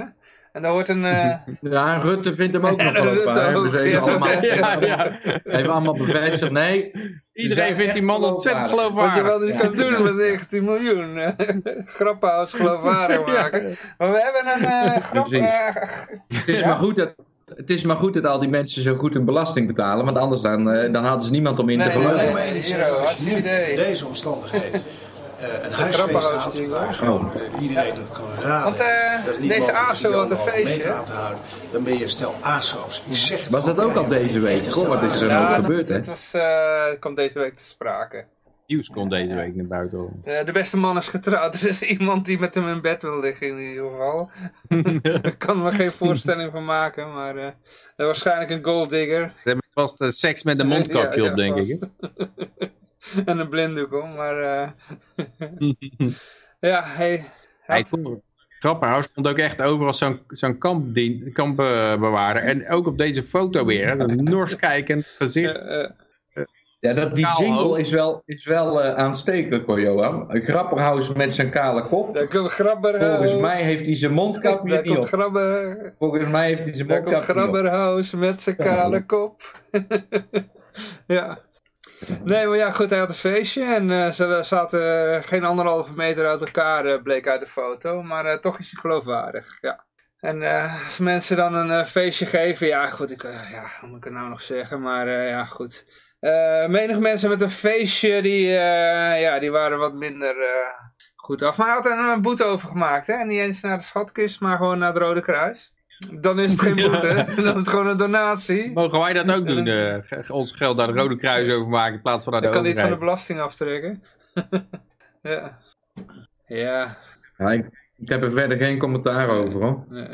En daar wordt een... eh, Ja, Rutte vindt hem ook nog wel Rutte ook, ja. allemaal, Ja, ja. even allemaal bevestigd. Nee, Iedereen vindt die man ontzettend wat je geloofwaardig. wel niet Ja. kan doen met 19 miljoen. eh, Grappenhuis geloofwaardig maken. Maar we hebben een eh, grap... Eh, het is, maar goed dat, het is maar goed dat al die mensen zo goed hun belasting betalen. Want anders dan, eh, dan hadden ze niemand om in te Nee, nee, geloven. nee. maar. Als idee. in deze omstandigheden een huisfeest houdt waar gewoon eh, iedereen dat kan raden. Want, eh, dat is niet deze ASO om had een feestje. meter aan te houden. Dan ben je een stel ASO's. Zegt het Was dat ook al deze week? Goh, stel wat is er nou gebeurd, hè? het was, eh, kwam deze week te sprake. Nieuws komt deze week naar buiten. Eh, de beste man is getrouwd. Er is iemand die met hem in bed wil liggen in ieder geval. Ik kan me geen voorstelling van maken, maar eh, eh, waarschijnlijk een golddigger. Ze hebben vast eh, seks met een mondkapje Ja, ja, op, denk ik. en een blinddoek om, maar... eh, ja, hij... Hij had- vond, Grapperhaus komt ook echt over als zo'n zo'n kampdien- kampbewaarder. en ook op deze foto weer. Een nors kijkend gezicht. eh, Ja, dat, die Kaal jingle hoofd. is wel, is wel eh, aanstekelijk hoor, Johan. Grapperhaus met zijn kale kop. daar komt Grabberhaus. Volgens mij heeft hij zijn mondkapje Daar niet komt op. Grabber... Volgens mij heeft hij zijn Daar komt mondkapje niet op. Grabberhaus met zijn kale kop. ja. Nee, maar ja, goed, hij had een feestje en eh, ze zaten geen anderhalve meter uit elkaar, eh, bleek uit de foto. Maar eh, toch is hij geloofwaardig, ja. En eh, als mensen dan een eh, feestje geven, ja goed, ik, eh, ja, wat moet ik het nou nog zeggen, maar eh, ja goed. Eh menig mensen met een feestje, die, eh, ja, die waren wat minder eh, goed af. Maar hij had er een boete over gemaakt, hè. Niet eens naar de schatkist, maar gewoon naar het Rode Kruis. Dan is het geen boete, dan is het gewoon een donatie. Mogen wij dat ook doen? eh, ons geld naar de Rode Kruis overmaken in plaats van naar de Dan kan hij het van de overheid? belasting aftrekken. ja. Ja. Ja, ik, ik heb er verder geen commentaar over hoor. nee.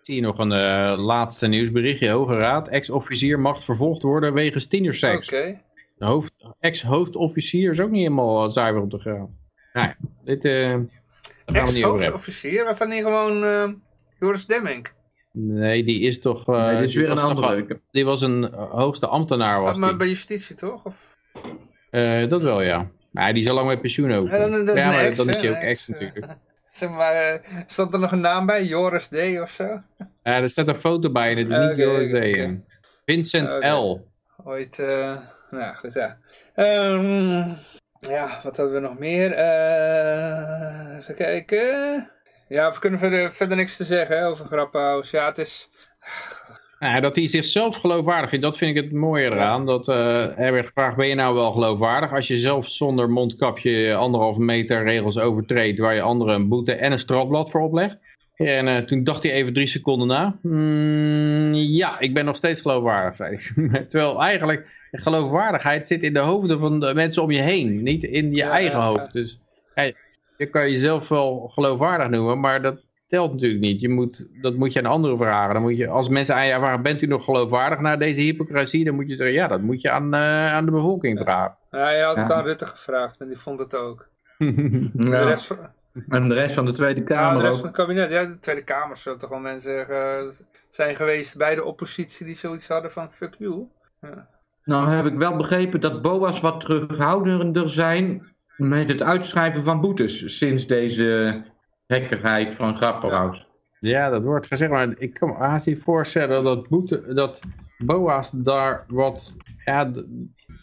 Zie je nog een eh, laatste nieuwsberichtje. Hoge Raad. Ex-officier mag vervolgd worden wegens tienerseks. Oké. De hoofd, ex-hoofdofficier is ook niet helemaal eh, zuiver op de graan. Nou ja, dit eh gaan we niet over hebben. Ex-hoofdofficier, was dat niet gewoon eh, Joris Demming? Nee, die is toch... eh, Nee, dit is die weer een toch andere. Die was een eh, hoogste ambtenaar was maar die. bij justitie toch? Of? Eh, dat wel, ja. Maar die is al lang met pensioen ook. Ja, dan, dat is ja, maar ex, dan is hij ook ex eh, natuurlijk. Zeg maar, eh, stond er nog een naam bij? Joris D of zo? Ja, er staat een foto bij en het is niet Joris D. oké. Vincent. L. Ooit, eh, nou ja, goed, ja. Ehm, ja, wat hadden we nog meer? Eh, even kijken. Ja, we kunnen verder, verder niks te zeggen hè, over Grappenhaus. Ja, het is... Nou, dat hij zichzelf geloofwaardig vindt, dat vind ik het mooie eraan. Dat eh, er werd gevraagd, ben je nou wel geloofwaardig? Als je zelf zonder mondkapje anderhalve meter regels overtreedt... waar je anderen een boete en een strafblad voor oplegt. En eh, toen dacht hij even drie seconden na. "Hmm, ja, ik ben nog steeds geloofwaardig. Terwijl eigenlijk geloofwaardigheid zit in de hoofden van de mensen om je heen. Niet in je Ja, eigen ja, hoofd. Dus je kan jezelf wel geloofwaardig noemen, maar dat telt natuurlijk niet. Je moet, dat moet je aan anderen vragen. Dan moet je, als mensen aan je vragen, bent u nog geloofwaardig naar deze hypocrisie? Dan moet je zeggen, ja, dat moet je aan, eh, aan de bevolking vragen. Ja, je had het Ja. aan Rutte gevraagd en die vond het ook. De Ja, rest van, en de rest van de Tweede ja, Kamer de rest ook. van het kabinet, ja, de Tweede Kamer zullen toch wel mensen eh, zijn geweest bij de oppositie die zoiets hadden van fuck you. Nou heb ik wel begrepen dat BOA's wat terughoudender zijn met het uitschrijven van boetes sinds deze hekkigheid van Grapperhaus. Ja, dat wordt gezegd, maar ik kan me haast niet voorstellen dat, dat BOA's daar wat, ja,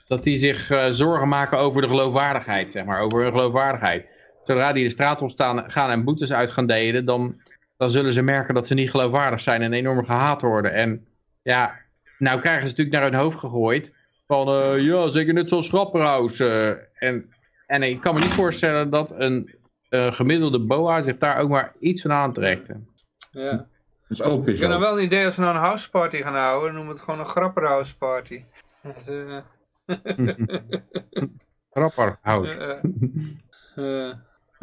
dat die zich eh, zorgen maken over de geloofwaardigheid, zeg maar, over hun geloofwaardigheid. Zodra die de straat op staan, gaan en boetes uit gaan delen, dan, dan zullen ze merken dat ze niet geloofwaardig zijn en enorm gehaat worden. En ja, nou krijgen ze natuurlijk naar hun hoofd gegooid van, eh, ja, zeker net zoals Grapperhaus. eh, en, en ik kan me niet voorstellen dat een eh, gemiddelde BOA zich daar ook maar iets van aantrekt. Ja. Dat is ook Ik heb nog wel een idee als we nou een houseparty gaan houden. Noem het gewoon een grapperhouseparty. Uh, Grapperhaus. uh,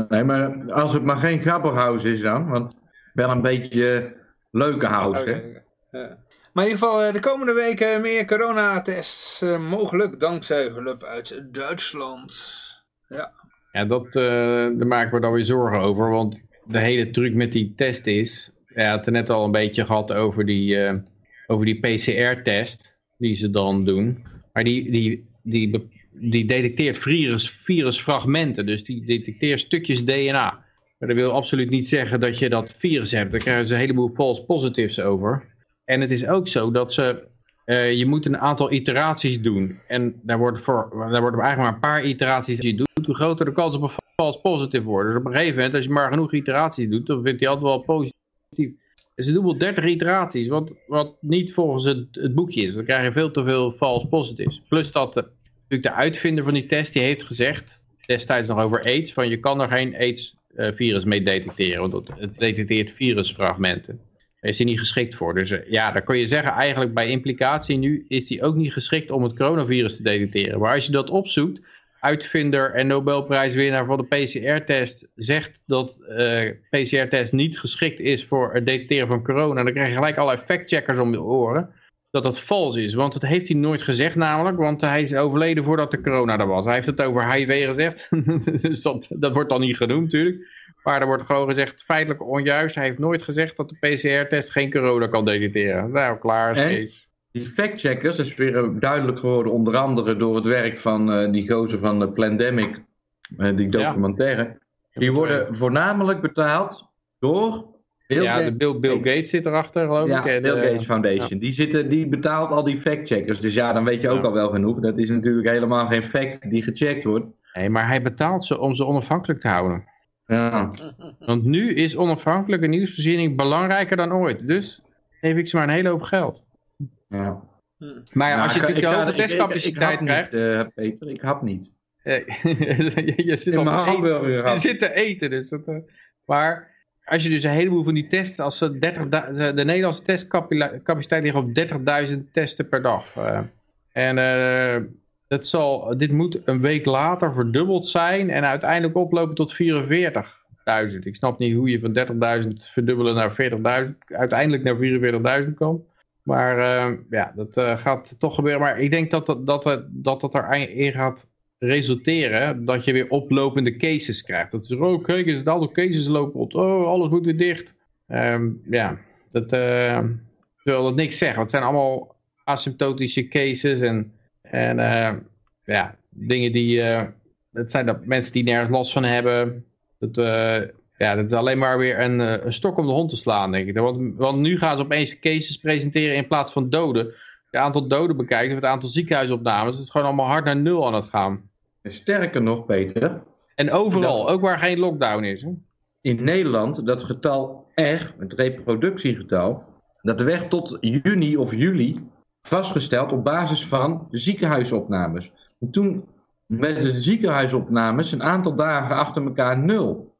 Nee, maar als het maar geen grapperhouse is dan, want wel een beetje leuke house, hè? Ja. Maar in ieder geval, eh, de komende weken meer coronatests eh, mogelijk dankzij hulp uit Duitsland. Ja, dat, eh, daar maken we dan weer zorgen over, want de hele truc met die test is, ja, het net al een beetje gehad over die, eh, over die PCR-test die ze dan doen, maar die, die, die, die detecteert virus, virusfragmenten, dus die detecteert stukjes DNA. Maar dat wil absoluut niet zeggen dat je dat virus hebt, daar krijgen ze een heleboel false positives over. En het is ook zo dat ze eh, je moet een aantal iteraties doen. En daar wordt, voor, daar wordt eigenlijk maar een paar iteraties die je doet, hoe groter de kans op een false positive wordt. Dus op een gegeven moment, als je maar genoeg iteraties doet, dan vindt hij altijd wel positief. En ze doen wel 30 iteraties, wat, wat niet volgens het, boekje is. Dan krijg je veel te veel false positives. Plus dat de, natuurlijk de uitvinder van die test, die heeft gezegd, destijds nog over AIDS, van je kan er geen AIDS-virus mee detecteren, want het detecteert virusfragmenten. Is hij niet geschikt voor. Dus eh, ja, dan kun je zeggen, eigenlijk bij implicatie nu is hij ook niet geschikt om het coronavirus te detecteren. Maar als je dat opzoekt, uitvinder en Nobelprijswinnaar van de PCR-test zegt dat eh PCR-test niet geschikt is voor het detecteren van corona, dan krijg je gelijk allerlei factcheckers om de oren dat dat vals is. Want dat heeft hij nooit gezegd namelijk, want hij is overleden voordat de corona er was. Hij heeft het over HIV gezegd, dus dat wordt dan niet genoemd natuurlijk. Maar er wordt gewoon gezegd, feitelijk onjuist. Hij heeft nooit gezegd dat de PCR-test geen corona kan detecteren. Nou, klaar, steeds. Die factcheckers, dat is weer eh, duidelijk geworden, onder andere door het werk van eh, die gozer van de Plandemic, eh, die documentaire. Die worden voornamelijk betaald door Bill, ja, de Gates, Bill, Bill Gates zit erachter, geloof ja, ik. En, Bill eh, Gates Foundation. Die, zitten, die betaalt al die factcheckers. Dus ja, dan weet je ook Ja. al wel genoeg. Dat is natuurlijk helemaal geen fact die gecheckt wordt. Nee, maar hij betaalt ze om ze onafhankelijk te houden. Ja. Want nu is onafhankelijke nieuwsvoorziening belangrijker dan ooit. Dus geef ik ze maar een hele hoop geld. Ja. Maar ja, Nou, als je ik de hoge testcapaciteit krijgt... Niet, eh, Peter, ik hap niet. Eh, je, je zit In al mijn te eten. hamburger Je zit te eten. Dus dat, eh, maar als je dus een heleboel van die testen, als ze 30, de Nederlandse testcapaciteit ligt op 30.000 testen per dag. eh. en eh, dat zal, dit moet een week later verdubbeld zijn en uiteindelijk oplopen tot 44.000. Ik snap niet hoe je van 30.000 verdubbelen naar 40.000, uiteindelijk naar 44.000 komt. Maar eh, ja, dat eh, gaat toch gebeuren. Maar ik denk dat dat, dat, dat, dat, dat erin gaat resulteren dat je weer oplopende cases krijgt. Dat is oh kijk eens, alle cases lopen op. Oh, alles moet weer dicht. Ehm, ja, dat eh, wil dat niks zeggen. Het zijn allemaal asymptotische cases en, en eh, ja, dingen die, eh het zijn dat mensen die nergens last van hebben. Dat, eh, ja, dat is alleen maar weer een, eh, een stok om de hond te slaan, denk ik. Want, want nu gaan ze opeens cases presenteren in plaats van doden. Het aantal doden bekijken, het aantal ziekenhuisopnames. Het is gewoon allemaal hard naar nul aan het gaan. Sterker nog, Peter, En overal, Dat- ook waar geen lockdown is. Hè? in Nederland, dat getal R, het reproductiegetal, dat werd tot juni of juli vastgesteld op basis van ziekenhuisopnames. En toen werden de ziekenhuisopnames een aantal dagen achter elkaar nul.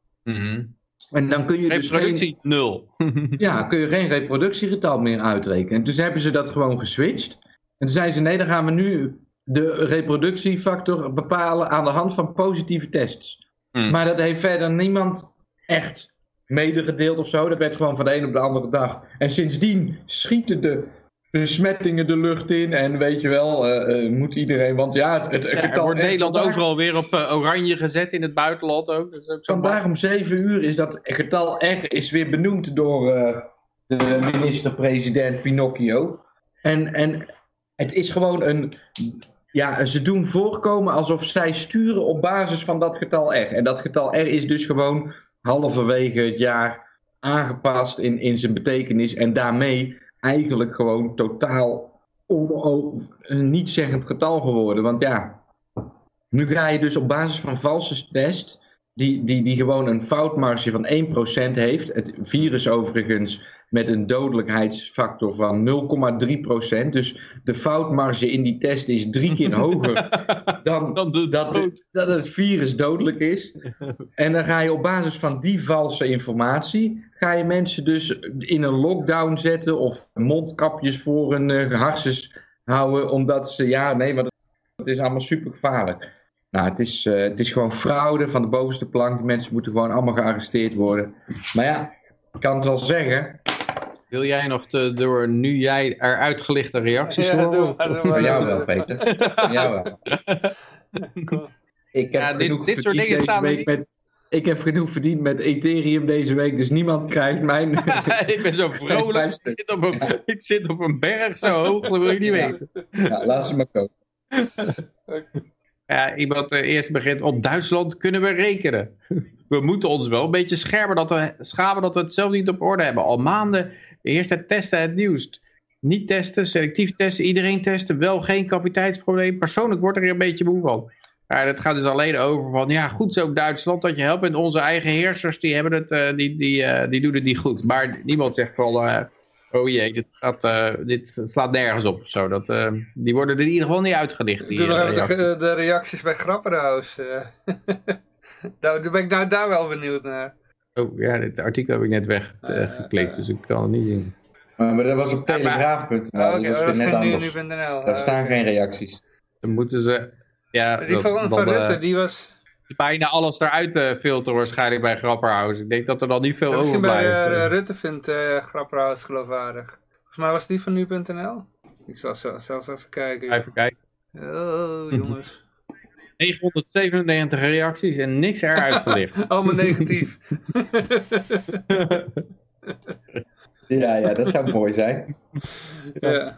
En dan kun je dus geen, Reproductie nul. ja, kun je geen reproductiegetal meer uitrekenen. En toen hebben ze dat gewoon geswitcht. En toen zeiden ze, nee, dan gaan we nu de reproductiefactor bepalen aan de hand van positieve tests. Hmm. Maar dat heeft verder niemand echt medegedeeld of zo. Dat werd gewoon van de een op de andere dag. En sindsdien schieten de besmettingen de lucht in. En weet je wel, eh, eh, moet iedereen... Want ja, het, het Ja, wordt Nederland vandaag- overal weer op eh, oranje gezet in het buitenland ook. Dat is ook zo Vandaag om 7 uur is dat getal R is weer benoemd door de minister-president Pinocchio. En, en het is gewoon een. Ja, ze doen voorkomen alsof zij sturen op basis van dat getal R. En dat getal R is dus gewoon halverwege het jaar aangepast in, in zijn betekenis en daarmee eigenlijk gewoon totaal een niet-zeggend getal geworden. Want ja, nu ga je dus op basis van valse test, die, die, die gewoon een foutmarge van 1% heeft. Het virus overigens met een dodelijkheidsfactor van 0,3%. Dus de foutmarge in die test is drie keer hoger dan, Dan de dat, dat het virus dodelijk is. En dan ga je op basis van die valse informatie, ga je mensen dus in een lockdown zetten of mondkapjes voor hun uh, harses houden, omdat ze, ja, nee, maar het is allemaal super gevaarlijk. Nou, het is, uh, het is gewoon fraude van de bovenste plank. Die mensen moeten gewoon allemaal gearresteerd worden. Maar ja, ik kan het wel zeggen. Wil jij nog de, door nu jij eruit gelichte reacties Ja, horen? jou wel, Peter. Jou wel. Cool. Ik heb Ja, dit- genoeg dit soort dingen deze staan er week met, Ik heb genoeg verdiend met Ethereum deze week, dus niemand krijgt mijn... ik ben zo vrolijk. Ik zit, op een, ik zit op een berg zo hoog, dat wil je niet weten. ja, laat ze maar komen. Ja, iemand eh, eerst begint, op Duitsland kunnen we rekenen. We moeten ons wel een beetje schermen dat we, schamen dat we het zelf niet op orde hebben. Al maanden eerst het testen het nieuws. Niet testen, selectief testen, iedereen testen, wel geen capaciteitsprobleem. Persoonlijk word ik er een beetje moe van. Maar het gaat dus alleen over van, ja goed zo Duitsland dat je helpt. En onze eigen heersers, die, hebben het, eh, die, die, eh, die doen het niet goed. Maar niemand zegt van, eh, oh jee, dit, gaat, eh, dit slaat nergens op. Zo, dat, eh, die worden er in ieder geval niet uitgelicht. Die, reacties. de, de reacties bij Grapperhaus. eh. daar daar ben ik nou daar wel benieuwd naar. Oh ja, dit artikel heb ik net weggeklikt, dus ik kan het niet zien. Maar, maar dat was op Ja, maar- telegraaf.nl, Oh, Oké, dus oh, dat dat net anders. nu.nl. Daar staan geen reacties. Dan moeten ze... Ja, Die dat- van, dan, van eh, Rutte, die was... bijna alles eruit te filteren waarschijnlijk bij Grapperhaus. Ik denk dat er dan niet veel Heb ik gezien bij overblijft. eh, Rutte vindt eh Grapperhaus geloofwaardig. Volgens mij was die van nu.nl. Ik zal zelf even kijken. Even kijken. Oh, jongens. 997 reacties en niks eruit gelicht. Allemaal negatief. Ja, ja, dat zou mooi zijn. ja.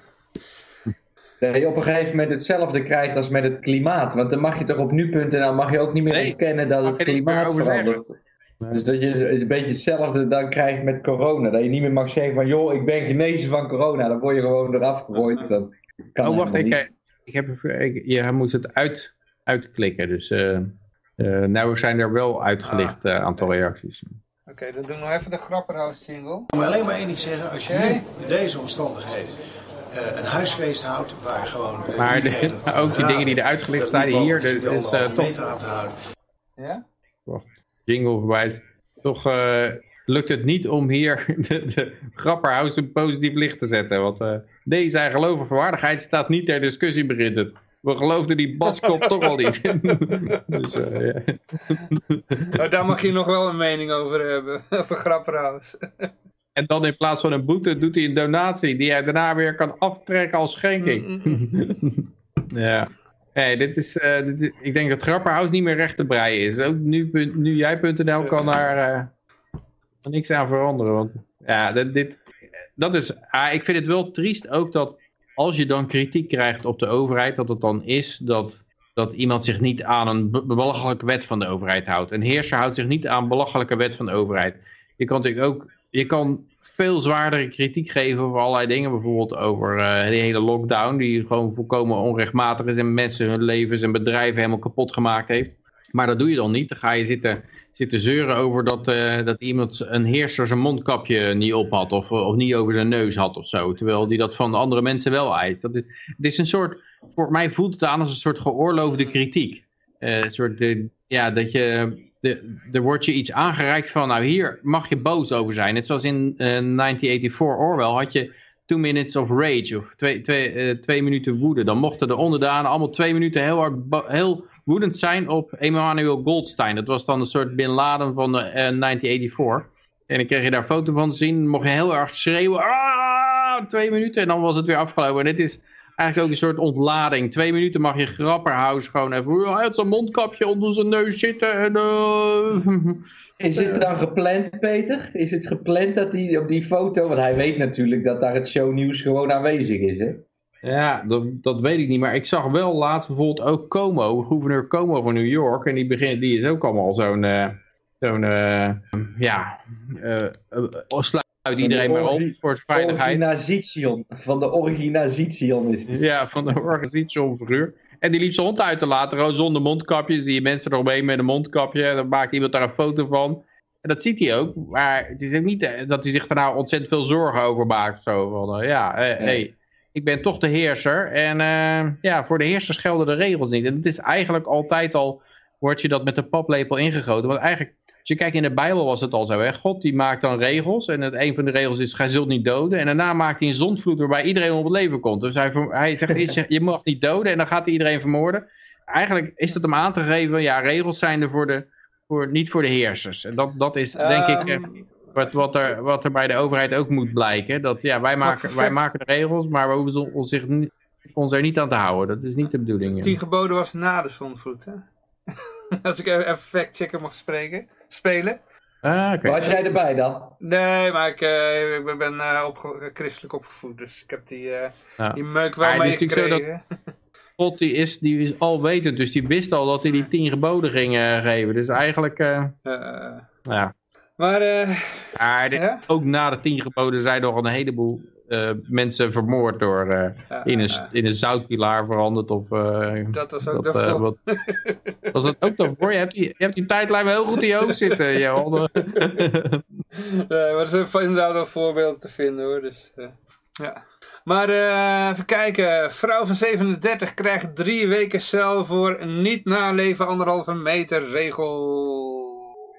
Dat je op een gegeven moment hetzelfde krijgt als met het klimaat. Want dan mag je toch op nu.nl mag je ook niet meer Nee, ontkennen dat het klimaat verandert. Dus dat je is een beetje hetzelfde dan krijgt met corona. Dat je niet meer mag zeggen van joh, ik ben genezen van corona. Dan word je gewoon eraf gegooid. Dat kan oh, wacht, ik, eh, ik heb, ik, je moet het uit, uitklikken. Dus eh eh, nou zijn er wel uitgelicht eh, aantal reacties. Oké, dan doen we nog even de Grapperhaus jingle. Ik wil alleen maar één ding zeggen. Als je Oké. nu in deze omstandigheden eh, een huisfeest houdt waar gewoon... eh, Maar de- ook die dingen die er uitgelicht dat staan hier, boven dat is, eh, meter aan te houden. Ja? jingle voorbij. Toch eh, lukt het niet om hier de, de Grapperhaus een positief licht te zetten. Want eh, deze zijn gelovige waardigheid staat niet ter discussie, begint het. We geloofden die baskop toch al niet. dus, eh, ja. Oh, daar mag je nog wel een mening over hebben. over Grapperhaus. En dan in plaats van een boete doet hij een donatie die hij daarna weer kan aftrekken als schenking. ja. Hey, dit is, eh, dit is- ik denk dat Grapperhaus niet meer recht te breien is. Ook nu, nu jij.nl kan daar eh, niks aan veranderen. Want ja, dit, dit, dat is, ah, ik vind het wel triest ook dat als je dan kritiek krijgt op de overheid, dat het dan is dat, dat iemand zich niet aan een be- belachelijke wet van de overheid houdt. Een heerser houdt zich niet aan een belachelijke wet van de overheid. Je kan natuurlijk ook, je kan veel zwaardere kritiek geven over allerlei dingen. Bijvoorbeeld over eh de hele lockdown, die gewoon volkomen onrechtmatig is en mensen hun levens en bedrijven helemaal kapot gemaakt heeft. Maar dat doe je dan niet. Dan ga je zitten, zitten zeuren over dat, eh, dat iemand, een heerser zijn mondkapje niet op had of, of niet over zijn neus had of zo. Terwijl die dat van andere mensen wel eist. Dat is, het is een soort, voor mij voelt het aan als een soort geoorloofde kritiek. Eh, een soort, ja, dat je, de, er wordt je iets aangereikt van, nou hier mag je boos over zijn. Net zoals in eh, 1984 Orwell had je two minutes of rage, of twee, twee, eh, twee minuten woede. Dan mochten de onderdanen allemaal twee minuten heel hard, heel woedend zijn op Emmanuel Goldstein. Dat was dan een soort Bin Laden van de, eh, 1984. En dan kreeg je daar een foto van te zien. Mocht je heel erg schreeuwen. Ah, twee minuten en dan was het weer afgelopen. En dit is eigenlijk ook een soort ontlading. Twee minuten mag je Grapperhaus gewoon even... "Oh, Hij had zijn mondkapje onder zijn neus zitten. En, eh, Is het dan gepland, Peter? Is het gepland dat hij op die foto... Want hij weet natuurlijk dat daar het shownieuws gewoon aanwezig is, hè? Ja, dat, dat weet ik niet. Maar ik zag wel laatst bijvoorbeeld ook Como, gouverneur Como van New York. En die, begin, die is ook allemaal zo'n eh, zo'n, uh, ja, sluit iedereen maar op voor veiligheid. Organisatie, van de organisatie is het. Ja, van de organisatie figuur. En die liep zijn hond uit te laten, zonder mondkapje. Zie je mensen eromheen met een mondkapje. Dan maakt iemand daar een foto van. En dat ziet hij ook. Maar het is ook niet dat hij zich daar nou ontzettend veel zorgen over maakt. Zo van, uh, ja, uh, hey, ik ben toch de heerser. En uh, ja, voor de heersers gelden de regels niet. En het is eigenlijk altijd al, wordt je dat met de paplepel ingegoten. Want eigenlijk, als je kijkt in de Bijbel was het al zo. Hè? God die maakt dan regels. En het, een van de regels is, gij zult niet doden. En daarna maakt hij een zondvloed waarbij iedereen op het leven komt. Dus hij, hij zegt, je mag niet doden. En dan gaat hij iedereen vermoorden. Eigenlijk is het hem aan te geven, ja, regels zijn er voor de, voor, niet voor de heersers. En dat, dat is denk ik... Ehm, wat, wat, er, wat er bij de overheid ook moet blijken. Dat ja, wij maken, wij maken de regels, maar we hoeven ons, zich ons er niet aan te houden. Dat is niet de bedoeling. Tien geboden was na de zondvloed, hè? Als ik even fact-checker mag spreken, spelen. Ah, okay. Was jij erbij dan? Nee, maar ik, uh, ik ben uh, opge christelijk opgevoed, dus ik heb die, uh, ja. die meuk wel ah, meegekregen. God die is, die is alwetend, dus die wist al dat hij die tien geboden ging geven. Dus eigenlijk, ja. Maar, uh, ook na de tien geboden zijn nog een heleboel uh, mensen vermoord door uh, ja, in, een, in een zoutpilaar veranderd. Of, dat was ook dat, daarvoor. Wat, was dat ook daarvoor? Je hebt die, je hebt die tijdlijn wel heel goed in je hoofd zitten, Johan. ja, maar er zijn inderdaad wel voorbeelden te vinden hoor. Dus, ja. Maar even kijken. Vrouw van 37 krijgt drie weken cel voor niet naleven anderhalve meter regel.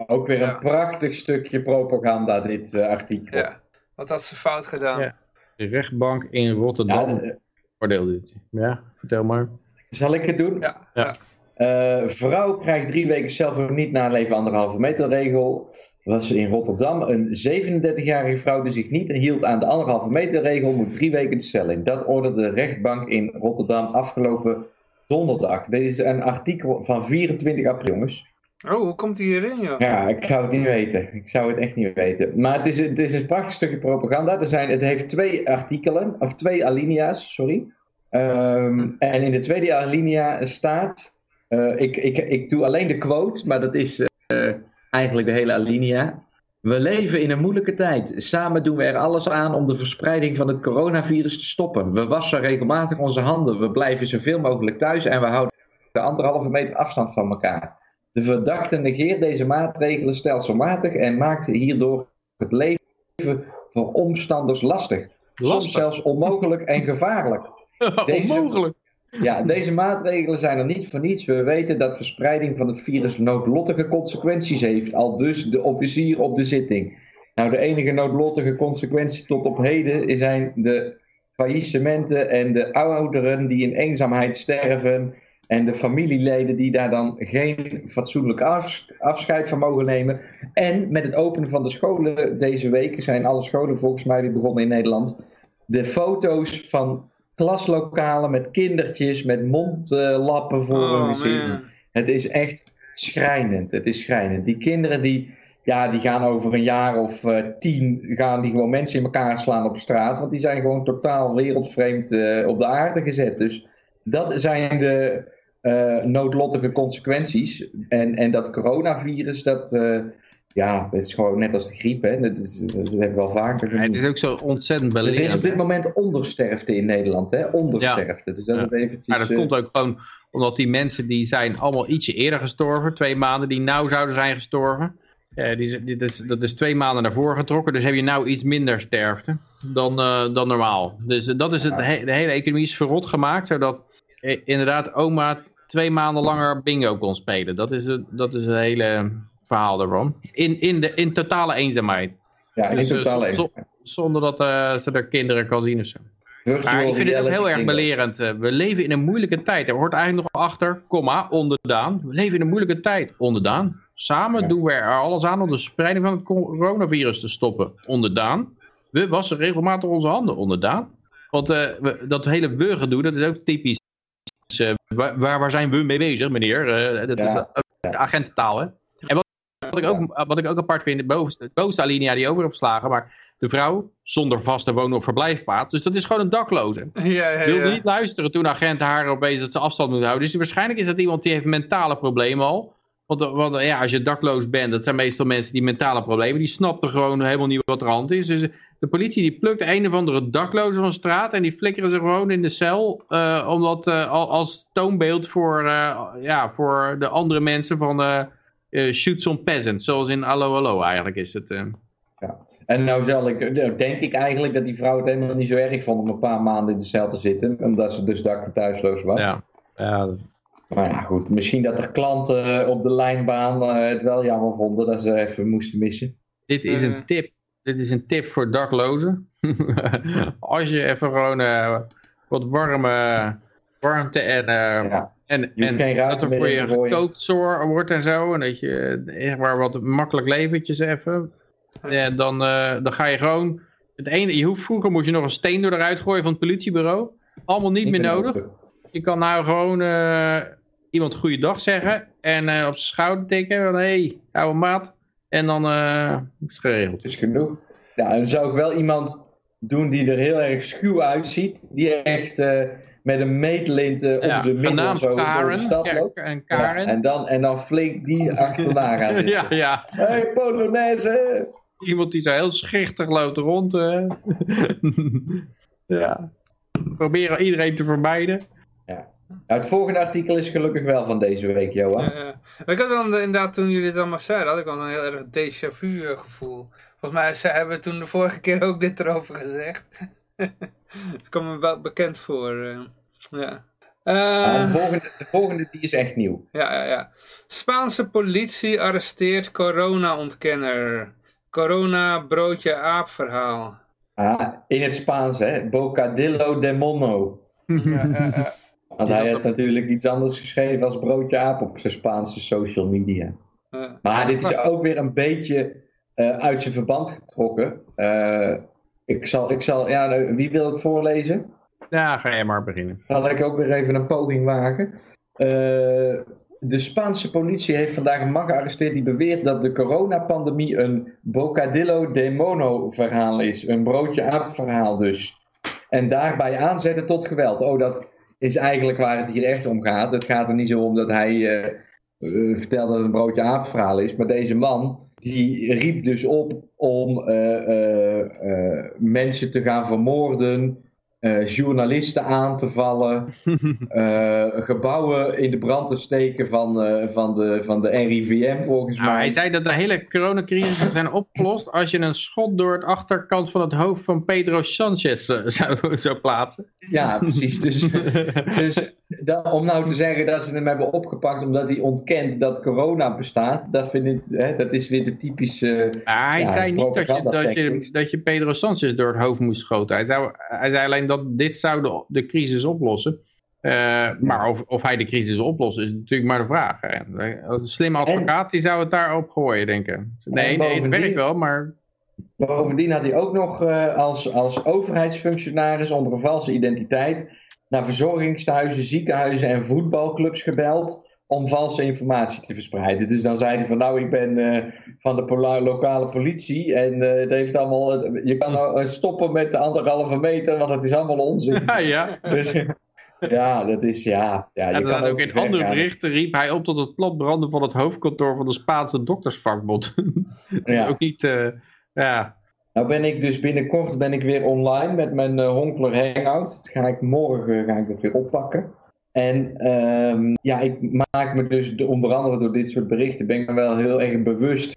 Ook weer een prachtig stukje propaganda, dit uh, artikel. Ja, wat had ze fout gedaan? Ja. De rechtbank in Rotterdam ja, de... oordeelde dit. Ja, vertel maar. Zal ik het doen? Ja. ja. Uh, vrouw krijgt drie weken zelf voor niet naleven anderhalve meter regel. Was in Rotterdam. Een 37-jarige vrouw die zich niet hield aan de anderhalve meter regel moet drie weken de cel in. Dat oordeelde de rechtbank in Rotterdam afgelopen donderdag. Dit is een artikel van 24 april, jongens. Oh, hoe komt hij hierin, joh? Ja, ik zou het niet weten. Ik zou het echt niet weten. Maar het is, het is een prachtig stukje propaganda. Er zijn, het heeft twee artikelen, of twee alinea's, sorry. Ehm, en in de tweede alinea staat... Uh, ik, ik, ik doe alleen de quote, maar dat is uh, eigenlijk de hele alinea. We leven in een moeilijke tijd. Samen doen we er alles aan om de verspreiding van het coronavirus te stoppen. We wassen regelmatig onze handen. We blijven zoveel mogelijk thuis en we houden de anderhalve meter afstand van elkaar. De verdachte negeert deze maatregelen stelselmatig en maakt hierdoor het leven voor omstanders lastig. Soms zelfs onmogelijk en gevaarlijk. Deze, onmogelijk? Ja, deze maatregelen zijn er niet voor niets. We weten dat verspreiding van het virus noodlottige consequenties heeft, al dus de officier op de zitting. Nou, de enige noodlottige consequentie tot op heden zijn de faillissementen en de ouderen die in eenzaamheid sterven en de familieleden die daar dan geen fatsoenlijk afscheid van mogen nemen. En met het openen van de scholen deze week zijn alle scholen volgens mij weer begonnen in Nederland. De foto's van klaslokalen met kindertjes met mondlappen voor oh, hun gezicht. Het is echt schrijnend. Het is schrijnend. Die kinderen die, ja, die gaan over een jaar of uh, tien gaan die gewoon mensen in elkaar slaan op straat. Want die zijn gewoon totaal wereldvreemd uh, op de aarde gezet. Dus dat zijn de uh, noodlottige consequenties. En, en dat coronavirus, dat, uh, ja, dat is gewoon net als de griep. Hè? Dat, is, dat hebben we wel vaker gezien. het is ook zo ontzettend belerend. Er is op dit moment ondersterfte in Nederland. Hè? Ondersterfte. Ja. Dus dat, ja. eventjes, maar dat uh... komt ook gewoon omdat die mensen die zijn allemaal ietsje eerder gestorven. Twee maanden die nou zouden zijn gestorven. Ja, die, die, dat, is, dat is twee maanden daarvoor getrokken. Dus heb je nou iets minder sterfte dan, dan normaal. Dus dat is het, de hele economie is verrot gemaakt. Zodat inderdaad oma twee maanden langer bingo kon spelen. Dat is het, dat is het hele verhaal ervan. In, in, de, in totale eenzaamheid. Ja, in dus, eh, totale eenzaamheid. Zonder dat uh, ze er kinderen kan zien of zo. Maar ik vind het ook heel erg belerend. Eh, we leven in een moeilijke tijd. Er hoort eigenlijk nog achter, komma, onderdaan. We leven in een moeilijke tijd, onderdaan. Samen doen we er alles aan om de spreiding van het coronavirus te stoppen, onderdaan. We wassen regelmatig onze handen, onderdaan. Want uh, we, dat hele we doen, dat is ook typisch uh, waar, waar zijn we mee bezig, meneer? Uh, dat is uh, agententaal, hè? En wat, wat, ik ook, wat ik ook apart vind, de bovenste, bovenste alinea die over geslagen, maar de vrouw zonder vaste woon- of verblijfplaats. Dus dat is gewoon een dakloze. Ja, ja, Wilde niet luisteren toen de agent haar opeens dat ze afstand moet houden. Dus waarschijnlijk is dat iemand die heeft mentale problemen al. Want, want ja, als je dakloos bent, dat zijn meestal mensen die mentale problemen, die snappen gewoon helemaal niet wat er aan is. Dus de politie die plukt een of andere daklozen van straat en die flikkeren ze gewoon in de cel, uh, omdat uh, als toonbeeld voor, uh, ja, voor de andere mensen van shoot some peasants, zoals in Allo Allo eigenlijk is het. Ja. En nou, zal ik, nou denk ik eigenlijk dat die vrouw het helemaal niet zo erg vond om een paar maanden in de cel te zitten, omdat ze dus dak thuisloos was. Ja. ja. Maar ja, goed. Misschien dat er klanten op de lijnbaan het wel jammer vonden dat ze even moesten missen. Dit is een tip dit is een tip voor daklozen. Als je even gewoon uh, wat warme, warmte en, uh, ja. en, en dat er voor je gekookt wordt en zo. En dat je echt maar wat makkelijk leventjes even. Ja, dan, uh, dan ga je gewoon... Het ene, je hoeft, vroeger moest je nog een steen door eruit gooien van het politiebureau. Allemaal niet, meer nodig. Je kan nou gewoon iemand goeiedag zeggen. En op zijn schouder tikken. Van, hé, hey, oude maat. En dan uh, is het geregeld. Is genoeg. Ja, dan zou ik wel iemand doen die er heel erg schuw uitziet. Die echt uh, met een meetlint uh, op zijn middel zo Karen, door de stad loopt. En, Karen. Ja, en, dan, en dan flink die achterna gaan zitten. ja, ja. Hey, Polonaise! Iemand die zo heel schichtig loopt rond. ja. Proberen iedereen te vermijden. Ja. Nou, het volgende artikel is gelukkig wel van deze week, Johan. Uh, ik had dan inderdaad, toen jullie het allemaal zeiden, had ik al een heel erg déjà vu eh, gevoel. Volgens mij hebben we toen de vorige keer ook dit erover gezegd. het kwam me wel bekend voor. Uh, ja. Uh, de, volgende, de volgende die is echt nieuw. Ja, ja, ja. Spaanse politie arresteert corona-ontkenner. Corona broodje aap verhaal. Ah, in het Spaans hè, Bocadillo de mono. ja, ja, want hij had natuurlijk iets anders geschreven als broodje aap op zijn Spaanse social media. maar dit is ook weer een beetje uh, uit zijn verband getrokken. Uh, ik zal, ik zal, ja, nou, wie wil het voorlezen? Ja, ga jij maar beginnen. Zal ik ook weer even een poging wagen. Uh, de Spaanse politie heeft vandaag een man gearresteerd die beweert dat de coronapandemie een bocadillo de mono verhaal is. Een broodje aap verhaal dus. En daarbij aanzetten tot geweld. Oh, dat is eigenlijk waar het hier echt om gaat. Het gaat er niet zo om dat hij uh, uh, vertelt dat het een broodje aapverhaal is. Maar deze man, die riep dus op om uh, mensen te gaan vermoorden. Journalisten aan te vallen, gebouwen in de brand te steken van, van, de, van de RIVM volgens nou, mij. Hij zei dat de hele coronacrisis zou zijn opgelost als je een schot door het achterkant van het hoofd van Pedro Sanchez zou, zou plaatsen. Ja, precies. Dus, dus dat, om nou te zeggen dat ze hem hebben opgepakt omdat hij ontkent dat corona bestaat, dat vind ik, hè, dat is weer de typische ah, Hij ja, zei niet dat je, dat, je, dat je Pedro Sanchez door het hoofd moest schoten. Hij, zou, hij zei alleen dat dit zou de, de crisis oplossen. Uh, maar of, of hij de crisis oplost is natuurlijk maar de vraag. Als een slimme advocaat die zou het daarop gooien, denken. Nee, nee, het werkt wel, maar... Bovendien had hij ook nog uh, als, als overheidsfunctionaris onder een valse identiteit naar verzorgingstehuizen, ziekenhuizen en voetbalclubs gebeld om valse informatie te verspreiden. Dus dan zei hij van nou, ik ben uh, van de lokale politie en uh, het heeft allemaal, het, je kan nou stoppen met de anderhalve meter, want het is allemaal onzin. Ja, ja. Dus, ja, dat is, ja. ja je en kan ook in andere berichten riep hij op tot het platbranden van het hoofdkantoor van de Spaanse doktersvakbond. dat is ja. ook niet, uh, ja... Nou ben ik dus binnenkort ben ik weer online met mijn uh, Honkler Hangout. Dat ga ik morgen ga ik dat weer oppakken. En um, ja, ik maak me dus onder andere door dit soort berichten ben ik me wel heel erg bewust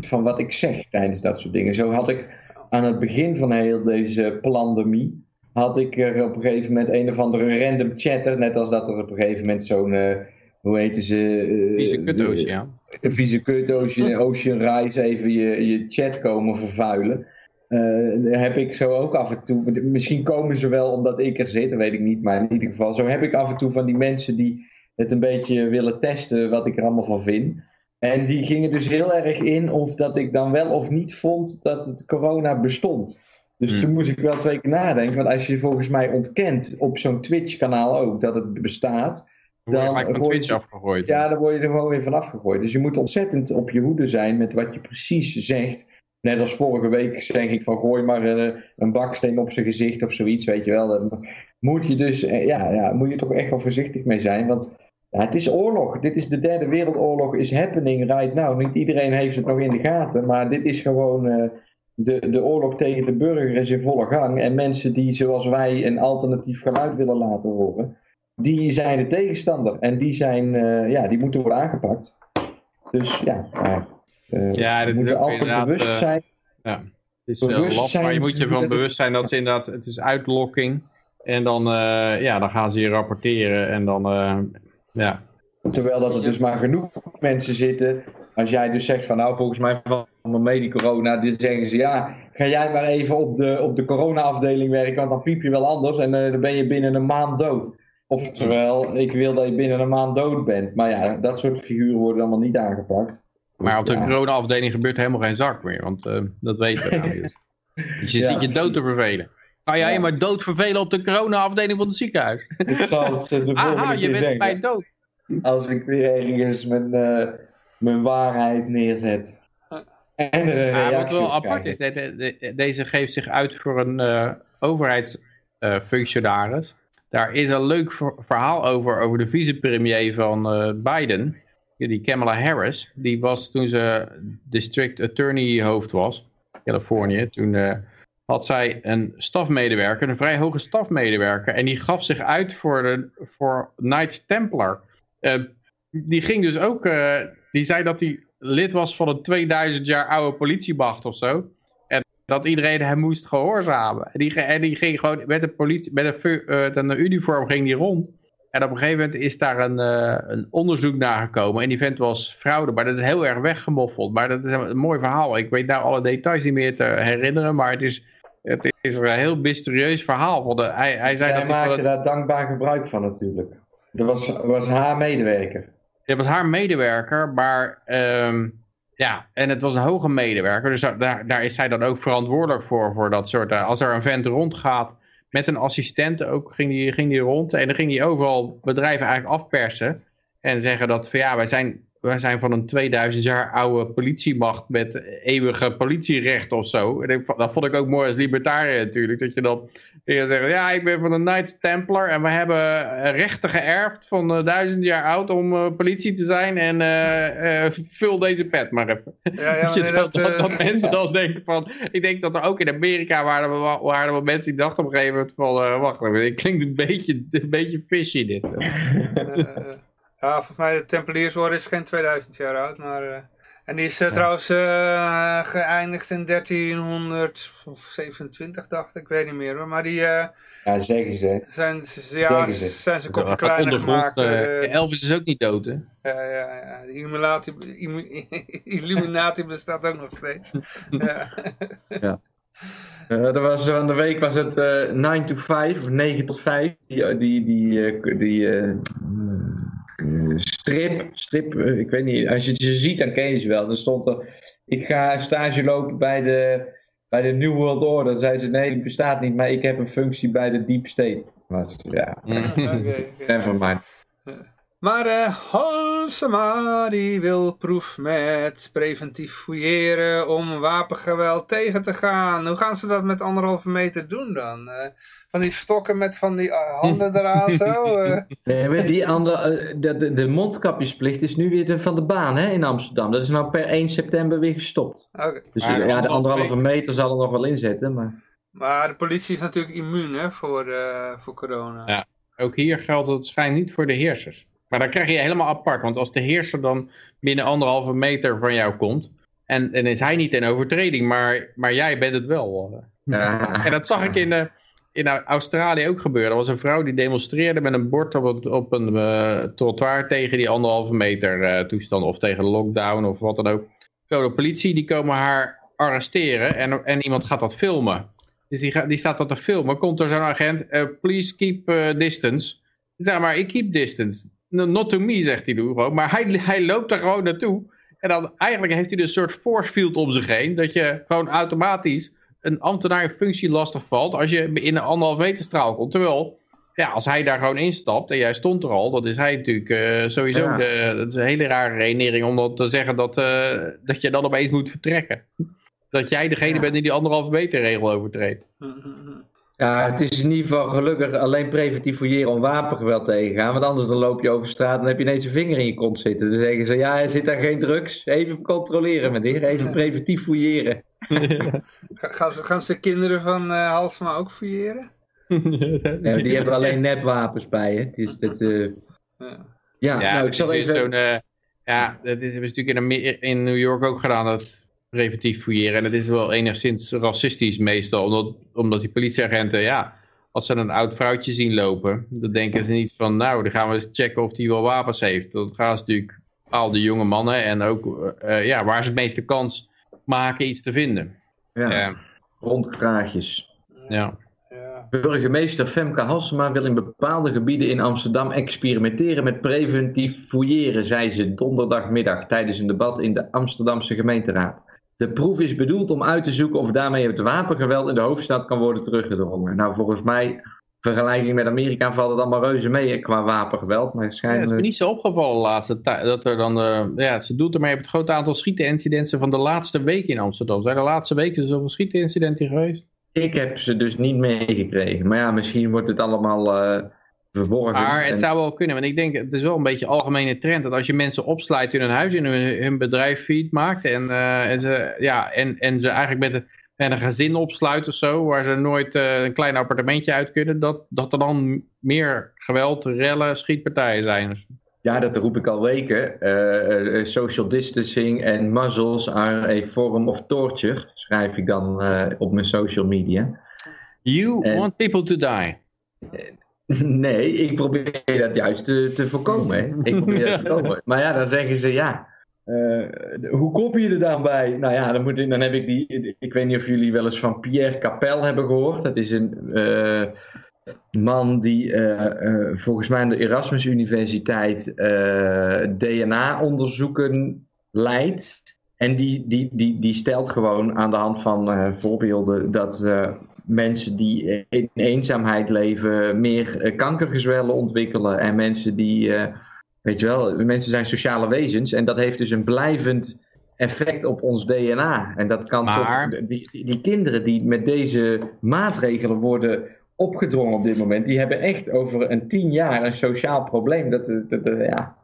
van wat ik zeg tijdens dat soort dingen. Zo had ik aan het begin van heel deze pandemie had ik er op een gegeven moment een of andere random chatter, net als dat er op een gegeven moment zo'n, uh, hoe heette ze? Uh, kutdoosje, ja. Een vieze kutdoosje, Ocean Rise, even je, je chat komen vervuilen. Uh, heb ik zo ook af en toe, misschien komen ze wel omdat ik er zit, dat weet ik niet, maar in ieder geval, zo heb ik af en toe van die mensen die het een beetje willen testen wat ik er allemaal van vind. En die gingen dus heel erg in of dat ik dan wel of niet vond dat het corona bestond. Dus hmm. toen moest ik wel twee keer nadenken, want als je volgens mij ontkent op zo'n Twitch-kanaal ook dat het bestaat, dan word je Twitch afgegooid. Ja, dan word je er gewoon weer van afgegooid. Dus je moet ontzettend op je hoede zijn met wat je precies zegt. Net als vorige week zeg ik van gooi maar een, eh, een baksteen op zijn gezicht of zoiets, weet je wel. Dan moet je dus, eh, ja, ja, moet je toch echt wel voorzichtig mee zijn. Want Ja, het is oorlog. Dit is de derde wereldoorlog, is happening right now. Niet iedereen heeft het nog in de gaten, maar dit is gewoon eh, de, de oorlog tegen de burger is in volle gang. En mensen die zoals wij een alternatief geluid willen laten horen, die zijn de tegenstander. En die, zijn, eh, ja, die moeten worden aangepakt. Dus ja, uh, ja we moeten altijd bewust zijn. ja. Het is bewust maar je moet je van bewust zijn dat ze inderdaad, het is uitlokking. En dan, ja, dan gaan ze je rapporteren en dan ja. Terwijl dat er dus maar genoeg mensen zitten. Als jij dus zegt van nou volgens mij van mijn die corona. Dan zeggen ze ja ga jij maar even op de, op de corona afdeling werken. Want dan piep je wel anders en uh, dan ben je binnen een maand dood. Oftewel ik wil dat je binnen een maand dood bent. Maar ja dat soort figuren worden allemaal niet aangepakt. Maar op de corona afdeling gebeurt helemaal geen zak meer. Want uh, dat weten we nou dus. dus je ziet je dood te vervelen. Ga jij je maar dood vervelen op de corona-afdeling van het ziekenhuis? Ik zal het de Aha, je bent bij dood. Als ik weer ergens mijn, uh, mijn waarheid neerzet. En ja, wat wel apart is, de, de, deze geeft zich uit voor een uh, overheidsfunctionaris. Daar is een leuk verhaal over, over de vicepremier van Biden. Die Kamala Harris. Die was toen ze district attorney hoofd was. Californië. Toen had zij een stafmedewerker, een vrij hoge stafmedewerker. En die gaf zich uit voor, de, voor Knights Templar. Uh, die ging dus ook, die zei dat hij lid was van een 2000 jaar oude politiemacht of zo. Dat iedereen hem moest gehoorzamen. En die, en die ging gewoon met een, politie, met een, uh, een uniform ging die rond. En op een gegeven moment is daar een, een onderzoek naar gekomen. En die vent was fraude, maar dat is heel erg weggemoffeld. Maar dat is een, een mooi verhaal. Ik weet nou alle details niet meer te herinneren, maar het is het is een heel mysterieus verhaal. Want hij, hij zei Zij dat maakte daar dankbaar gebruik van natuurlijk. Dat was, was haar medewerker. Het was haar medewerker, maar um, ja, en het was een hoge medewerker. Dus daar, daar is zij dan ook verantwoordelijk voor, voor dat soort. Eh, als er een vent rondgaat met een assistent ook, ging die, ging die rond. En dan ging die overal bedrijven eigenlijk afpersen. En zeggen dat van ja, wij zijn wij zijn van een 2000 jaar oude politiemacht met eeuwige politierecht of zo. En dat vond ik ook mooi als libertariër natuurlijk. Dat je dan zegt, ja ik ben van de Knights Templar en we hebben rechten geërfd van uh, duizend jaar oud om uh, politie te zijn. En uh, vul deze pet maar even. Ja, ja, maar dat, dat, dat mensen dan denken van, ik denk dat er ook in Amerika waren waren er mensen die dachten op een gegeven moment van, wacht even, dit klinkt een beetje, een beetje fishy dit. Ja, volgens mij de Tempeliersorde is geen 2000 jaar oud, maar... Uh, en die is uh, trouwens uh, geëindigd in 1327, dacht ik, ik weet niet meer hoor. Maar die... ja, zeggen ze. Zijn, ja, ze. zijn ze kopje kleiner gemaakt. Elvis is ook niet dood, hè? Ja, ja, ja. De Illuminati, Illuminati bestaat ook nog steeds. ja. ja. er was, van de week was het 9 to 5, of 9 tot 5. Die, die, die, die eh, strip, strip, eh, ik weet niet, als je ze ziet dan ken je ze wel. Dan stond er, ik ga stage lopen bij de, bij de New World Order. Dan zei ze, nee, die bestaat niet, maar ik heb een functie bij de Deep State. Maar, ja, okay, okay. Maar uh, Halsema die wil proef met preventief fouilleren om wapengeweld tegen te gaan. Hoe gaan ze dat met anderhalve meter doen dan? Uh, van die stokken met van die uh, handen eraan zo? Nee, die andere, de, de, de, mondkapjesplicht is nu weer van de baan hè, in Amsterdam. Dat is nou per 1 september weer gestopt. Okay. Dus ja, de anderhalve meter zal er nog wel inzetten. Maar... maar de politie is natuurlijk immuun hè, voor, voor corona. Ja, ook hier geldt dat het schijnt niet voor de heersers. Maar dan krijg je helemaal apart. Want als de heerser dan binnen anderhalve meter van jou komt. En, en is hij niet in overtreding, maar, maar jij bent het wel. Ja. En dat zag ik in, uh, in Australië ook gebeuren. Er was een vrouw die demonstreerde met een bord op, op een uh, trottoir tegen die anderhalve meter uh, toestand. Of tegen de lockdown of wat dan ook. Zo, de politie die komen haar arresteren en, en iemand gaat dat filmen. Dus die, die staat dat te filmen. Komt er zo'n agent, please keep distance. Zeg maar, ik keep distance not to me, zegt hij nu gewoon. Maar hij, hij loopt er gewoon naartoe. En dan eigenlijk heeft hij dus een soort force field om zich heen. Dat je gewoon automatisch een ambtenaar functie lastig valt. Als je in een anderhalf meter straal komt. Terwijl, ja, als hij daar gewoon instapt en jij stond er al. Dan is hij natuurlijk uh, sowieso, de, dat is een hele rare redenering om dan te zeggen dat, uh, dat je dan opeens moet vertrekken. Dat jij degene bent die die anderhalve meter regel overtreedt. Ja, het is in ieder geval gelukkig alleen preventief fouilleren om wapengeweld tegen te gaan. Want anders dan loop je over straat en heb je ineens een vinger in je kont zitten. Dan zeggen ze, ja, er zit daar geen drugs. Even controleren, meneer. Even preventief fouilleren. Ga- Gaan ze, gaan ze de kinderen van eh Halsema ook fouilleren? Ja, die hebben alleen nepwapens bij, hè. Het is, het, eh, Ja. ja, Ja, nou, ik dat zal even... zo'n, eh, ja, dat is, hebben ze natuurlijk in, in New York ook gedaan, dat preventief fouilleren. En dat is wel enigszins racistisch meestal, omdat, omdat die politieagenten, ja, als ze een oud vrouwtje zien lopen, dan denken ze niet van, nou, dan gaan we eens checken of die wel wapens heeft. Dan gaan ze natuurlijk al die jonge mannen en ook, eh, ja, waar ze het meeste kans maken iets te vinden. Ja, Ja, rondkraagjes. ja. Ja. Burgemeester Femke Halsema wil in bepaalde gebieden in Amsterdam experimenteren met preventief fouilleren, zei ze donderdagmiddag tijdens een debat in de Amsterdamse gemeenteraad. De proef is bedoeld om uit te zoeken of daarmee het wapengeweld in de hoofdstad kan worden teruggedrongen. Nou, volgens mij, vergelijking met Amerika, valt het allemaal reuze mee qua wapengeweld. Maar Ja, het is schijnlijk... me niet zo opgevallen de laatste tijd. Dat er dan, eh, ja, ze doet ermee op het grote aantal schietenincidenten van de laatste week in Amsterdam. Zijn de laatste weken zoveel schietenincidenten geweest? Ik heb ze dus niet meegekregen. Maar ja, misschien wordt het allemaal eh, verborgen. Maar En- het zou wel kunnen, want ik denk, het is wel een beetje een algemene trend, dat als je mensen opsluit in hun huis, in hun, hun bedrijf feed maakt, en, eh, en, ze, ja, en, en ze eigenlijk met een, met een gezin opsluit of zo, waar ze nooit eh, een klein appartementje uit kunnen, dat, dat er dan meer geweld, rellen, schietpartijen zijn. Ja, dat roep ik al weken. Eh, social distancing en muzzles are a form of torture, schrijf ik dan op mijn social media. You En- want people to die. Nee, ik probeer dat juist te, te voorkomen. Hè. Ik probeer dat te voorkomen. Maar ja, dan zeggen ze ja. eh, hoe kom je er dan bij? Nou ja, dan, moet ik, dan heb ik die. Ik weet niet of jullie wel eens van Pierre Capel hebben gehoord. Dat is een eh, man die eh, eh, volgens mij aan de Erasmus Universiteit eh, DNA-onderzoeken leidt. En die, die, die, die stelt gewoon aan de hand van eh, voorbeelden dat eh, mensen die in eenzaamheid leven meer eh, kankergezwellen ontwikkelen. En mensen die, eh, weet je wel, mensen zijn sociale wezens. En dat heeft dus een blijvend effect op ons DNA. En dat kan Maar- tot die, die, die kinderen die met deze maatregelen worden opgedrongen op dit moment, die hebben echt over een tien jaar een sociaal probleem. Dat, dat, dat- ja.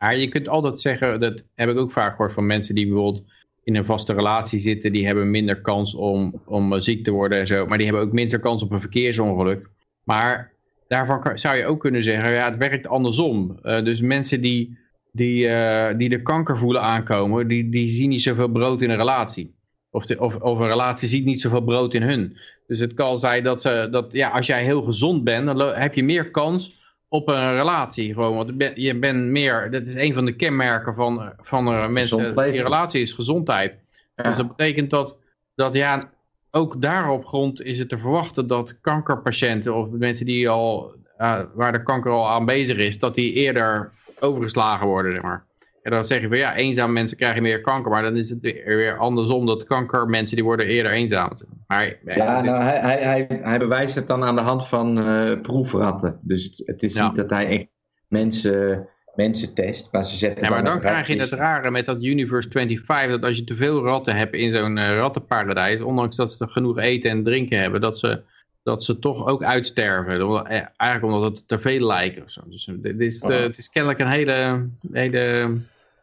Maar je kunt altijd zeggen, dat heb ik ook vaak gehoord van mensen die bijvoorbeeld in een vaste relatie zitten, die hebben minder kans om, om eh, ziek te worden en zo. Maar die hebben ook minder kans op een verkeersongeluk. Maar daarvan zou je ook kunnen zeggen, ja, het werkt andersom. Eh, dus mensen die, die, eh, die de kanker voelen aankomen, die, die zien niet zoveel brood in een relatie. Of, of, of een relatie ziet niet zoveel brood in hun. Dus het kan zijn dat, ze, dat ja, als jij heel gezond bent, dan heb je meer kans op een relatie. Gewoon, want je bent- meer, dat is een van de kenmerken van, van mensen. Die relatie is gezondheid. Ja. Dus dat betekent dat, dat ja, ook daarop grond is het te verwachten dat kankerpatiënten of mensen die al, eh, waar de kanker al aan bezig is, dat die eerder overgeslagen worden, zeg maar. En dan zeg je van ja, eenzame mensen krijgen meer kanker, maar dan is het weer andersom dat kankermensen die worden eerder eenzaam. Maar, Ja, nou, hij, hij, hij, hij bewijst het dan aan de hand van eh, proefratten. Dus het, het is Ja. niet dat hij echt mensen, mensen test, maar ze zetten Ja, maar dan krijg je het rare met dat Universe 25, dat als je te veel ratten hebt in zo'n eh, rattenparadijs, ondanks dat ze genoeg eten en drinken hebben, dat ze, dat ze toch ook uitsterven. Eh, Eigenlijk omdat het te veel lijken of zo. Dus dit is, het is kennelijk een hele, hele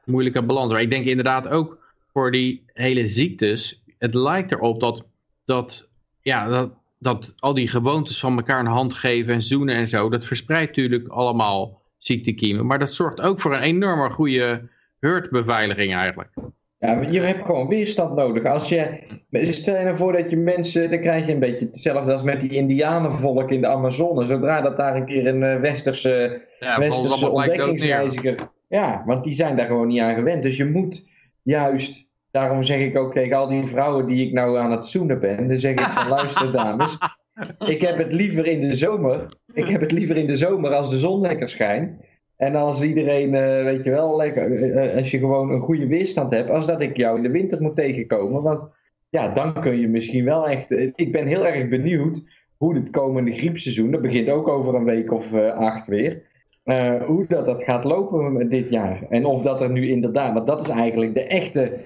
moeilijke balans. Maar ik denk inderdaad ook voor die hele ziektes, het lijkt erop dat, dat, ja, dat, dat al die gewoontes van elkaar een hand geven en zoenen en zo, dat verspreidt natuurlijk allemaal ziektekiemen. Maar dat zorgt ook voor een enorme goede herdbeveiliging eigenlijk. Ja, je hebt gewoon weerstand nodig. Als je, stel je nou voor dat je mensen, dan krijg je een beetje hetzelfde als met die indianenvolk in de Amazone. Zodra dat daar een keer een eh, westerse, Ja, westerse ontdekkingsreiziger... Ja, want die zijn daar gewoon niet aan gewend. Dus je moet juist, daarom zeg ik ook tegen al die vrouwen die ik nou aan het zoenen ben, dan zeg ik van luister dames, ik heb het liever in de zomer, ik heb het liever in de zomer als de zon lekker schijnt. En als iedereen, eh, weet je wel, lekker, eh, eh, als je gewoon een goede weerstand hebt, als dat ik jou in de winter moet tegenkomen. Want ja, dan kun je misschien wel echt. Ik ben heel erg benieuwd hoe het komende griepseizoen, dat begint ook over een week of acht weer. Eh, hoe dat, dat gaat lopen dit jaar. En of dat er nu inderdaad, want dat is eigenlijk de echte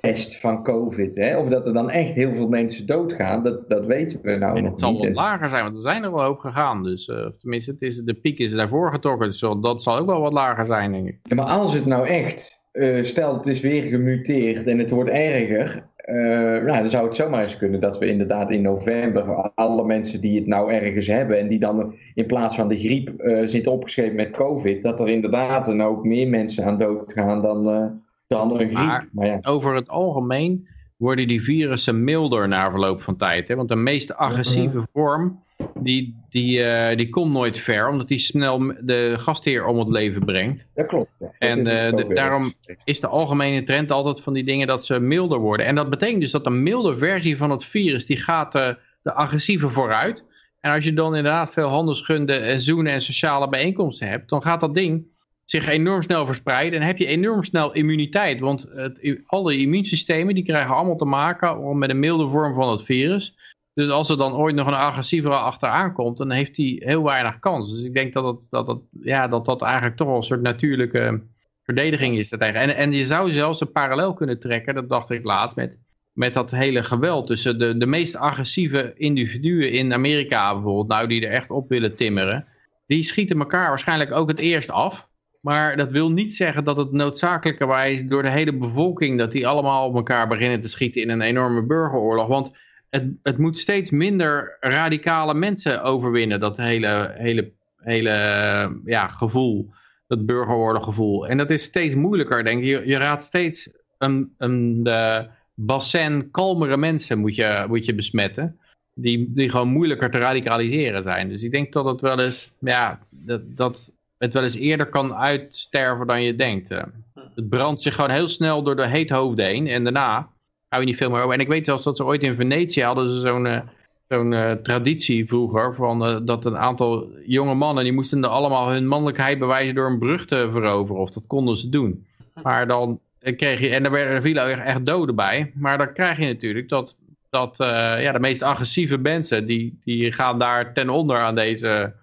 test van COVID. Hè? Of dat er dan echt heel veel mensen doodgaan, dat, dat weten we nou En nog het zal niet. wat lager zijn, want er zijn er wel hoop gegaan. Dus eh, tenminste, het is, de piek is daarvoor getrokken. Dus dat zal ook wel wat lager zijn, denk ik. Ja, maar als het nou echt, eh, stel het is weer gemuteerd en het wordt erger, eh, nou, dan zou het zomaar eens kunnen dat we inderdaad in november alle mensen die het nou ergens hebben en die dan in plaats van de griep eh, zitten opgeschreven met COVID, dat er inderdaad dan ook meer mensen aan dood gaan dan, eh, dan een griep. Maar- Maar ja, Over het algemeen worden die virussen milder na verloop van tijd. Hè? Want de meest agressieve vorm, die, die, eh, die komt nooit ver, omdat die snel de gastheer om het leven brengt. dat klopt. ja. Dat En, is eh, de- daarom- is de algemene trend altijd van die dingen dat ze milder worden. En dat betekent dus dat een milde versie van het virus, die gaat eh, de agressieve vooruit. En als je dan inderdaad veel handelsgunde en zoenen en sociale bijeenkomsten hebt, dan gaat dat ding zich enorm snel verspreiden en heb je enorm snel immuniteit. Want het, alle immuunsystemen die krijgen allemaal te maken met een milde vorm van het virus. Dus als er dan ooit nog een agressievere achteraan komt, dan heeft hij heel weinig kans. Dus ik denk dat het, dat, het, ja, dat, dat eigenlijk toch wel een soort natuurlijke verdediging is daartegen. En, en je zou zelfs een parallel kunnen trekken, dat dacht ik laatst, met, met dat hele geweld tussen de, de meest agressieve individuen in Amerika bijvoorbeeld, nou die er echt op willen timmeren, die schieten elkaar waarschijnlijk ook het eerst af. Maar dat wil niet zeggen dat het noodzakelijkerwijs door de hele bevolking, dat die allemaal op elkaar beginnen te schieten in een enorme burgeroorlog. Want het, het moet steeds minder radicale mensen overwinnen, dat hele, hele, hele ja, gevoel, dat burgeroorloggevoel. En dat is steeds moeilijker, denk ik. Je, je raadt steeds een, een de bassin kalmere mensen moet je, moet je besmetten. Die, die gewoon moeilijker te radicaliseren zijn. Dus ik denk dat het wel eens, ja, dat, dat het wel eens eerder kan uitsterven dan je denkt. eh. Het brandt zich gewoon heel snel door de heet hoofd heen. En daarna hou je niet veel meer over. En ik weet zelfs dat ze ooit in Venetië hadden ze zo'n eh, zo'n eh, traditie vroeger. Van, eh, dat een aantal jonge mannen, die moesten er allemaal hun mannelijkheid bewijzen door een brug te veroveren. Of dat konden ze doen. Maar dan kreeg je, en er vielen echt doden bij. Maar dan krijg je natuurlijk dat, dat ja, de meest agressieve mensen, die, die gaan daar ten onder aan deze,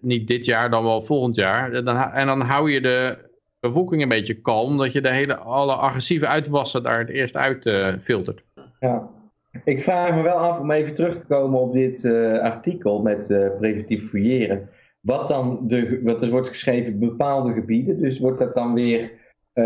niet dit jaar, dan wel volgend jaar. En dan hou je de een beetje kalm, omdat je de hele, alle agressieve uitwassen daar het eerst uit filtert. Ja. Ik vraag me wel af om even terug te komen op dit eh, artikel met eh, preventief fouilleren. Wat dan de, wat er wordt geschreven bepaalde gebieden. Dus wordt dat dan weer eh,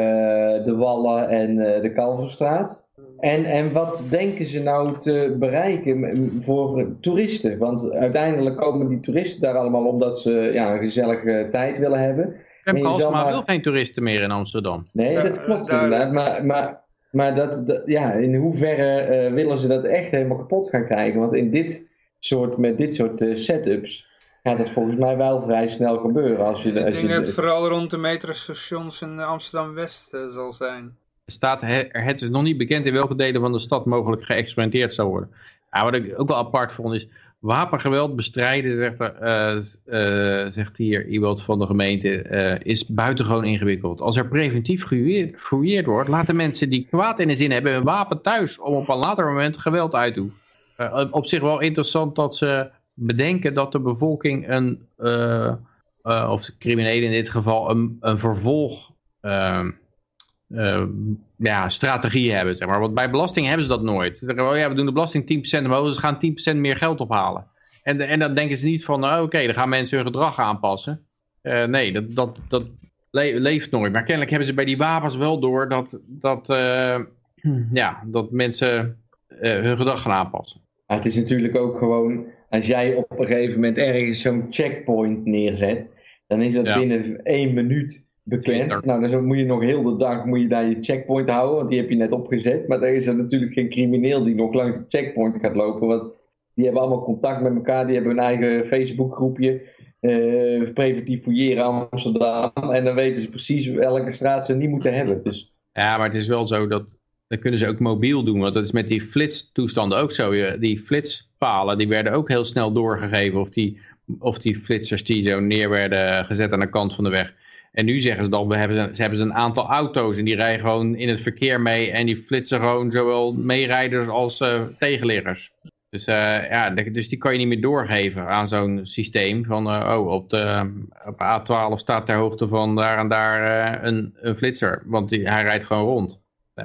de Wallen en de Kalverstraat? En, en wat denken ze nou te bereiken voor toeristen? Want uiteindelijk komen die toeristen daar allemaal omdat ze ja, een gezellige tijd willen hebben. Halsema maar- wil geen toeristen meer in Amsterdam. Nee, Ja, dat dat klopt inderdaad. Maar, maar, maar dat, dat- ja, in hoeverre eh, willen ze dat echt helemaal kapot gaan krijgen? Want in dit soort, met dit soort eh, setups gaat dat volgens mij wel vrij snel gebeuren. Als je, Ik als denk je, dat het vooral rond de metrostations in Amsterdam-West eh, zal zijn. Er staat, he- het is nog niet bekend in welke delen van de stad mogelijk geëxperimenteerd zou worden. Ja, wat ik ook wel apart vond is, wapengeweld bestrijden, zegt, eh, eh, zegt hier iemand van de gemeente, eh, is buitengewoon ingewikkeld. Als er preventief gefouilleerd- wordt, laten mensen die kwaad in de zin hebben een wapen thuis om op een later moment geweld uit te. Eh, op zich wel interessant dat ze bedenken dat de bevolking een, of de criminelen in dit geval, een, een vervolg... eh, ja, strategieën hebben. Zeg maar. Want bij belasting hebben ze dat nooit. Ze zeggen, oh ja, we doen de belasting 10% omhoog, dus we gaan 10% meer geld ophalen. En, en dan denken ze niet van, nou, oké, dan gaan mensen hun gedrag aanpassen. Eh, nee, dat, dat, dat le- leeft nooit. Maar kennelijk hebben ze bij die wapens wel door dat, dat, eh, ja, dat mensen hun gedrag gaan aanpassen. Het is natuurlijk ook gewoon, als jij op een gegeven moment ergens zo'n checkpoint neerzet, dan is dat Ja. binnen één minuut bekend. Nou, dan zo moet je nog heel de dag moet je daar je checkpoint houden, want die heb je net opgezet. Maar dan is er natuurlijk geen crimineel die nog langs de checkpoint gaat lopen, want die hebben allemaal contact met elkaar, die hebben hun eigen Facebookgroepje. eh preventief fouilleren Amsterdam. En dan weten ze precies welke straat ze niet moeten hebben. Dus Ja, maar het is wel zo dat, dat kunnen ze ook mobiel doen. Want dat is met die flitstoestanden ook zo. Die flitspalen, die werden ook heel snel doorgegeven. Of die, of die flitsers die zo neer werden gezet aan de kant van de weg. En nu zeggen ze dan, we hebben, ze hebben ze een aantal auto's en die rijden gewoon in het verkeer mee. En die flitsen gewoon zowel meerijders als eh, tegenliggers. Dus, eh, ja, dus die kan je niet meer doorgeven aan zo'n systeem. Van, eh, oh, op, de, op A12 staat ter hoogte van daar en daar een, een flitser. Want die, hij rijdt gewoon rond.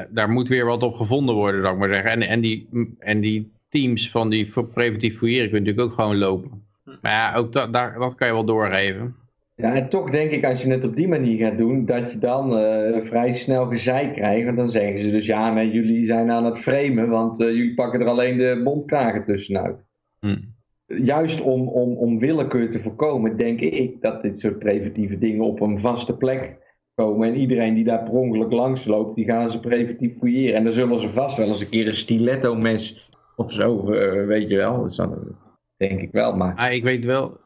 daar, moet weer wat op gevonden worden, zou ik maar zeggen. En, en, die, en die teams van die preventief fouilleren kunnen natuurlijk ook gewoon lopen. Maar ja, ook dat, daar, dat kan je wel doorgeven. Ja, en toch denk ik als je het op die manier gaat doen, dat je dan eh, vrij snel gezeik krijgt. Want dan zeggen ze dus, ja, jullie zijn aan het framen, want eh, jullie pakken er alleen de mondkragen tussenuit. Hm. Juist om, om, om willekeur te voorkomen, denk ik dat dit soort preventieve dingen op een vaste plek komen. En iedereen die daar per ongeluk langs loopt, die gaan ze preventief fouilleren. En dan zullen ze vast wel eens een keer een stiletto mes of zo, eh, weet je wel. Dat is dan, denk ik wel, maar... Ah, ik weet wel,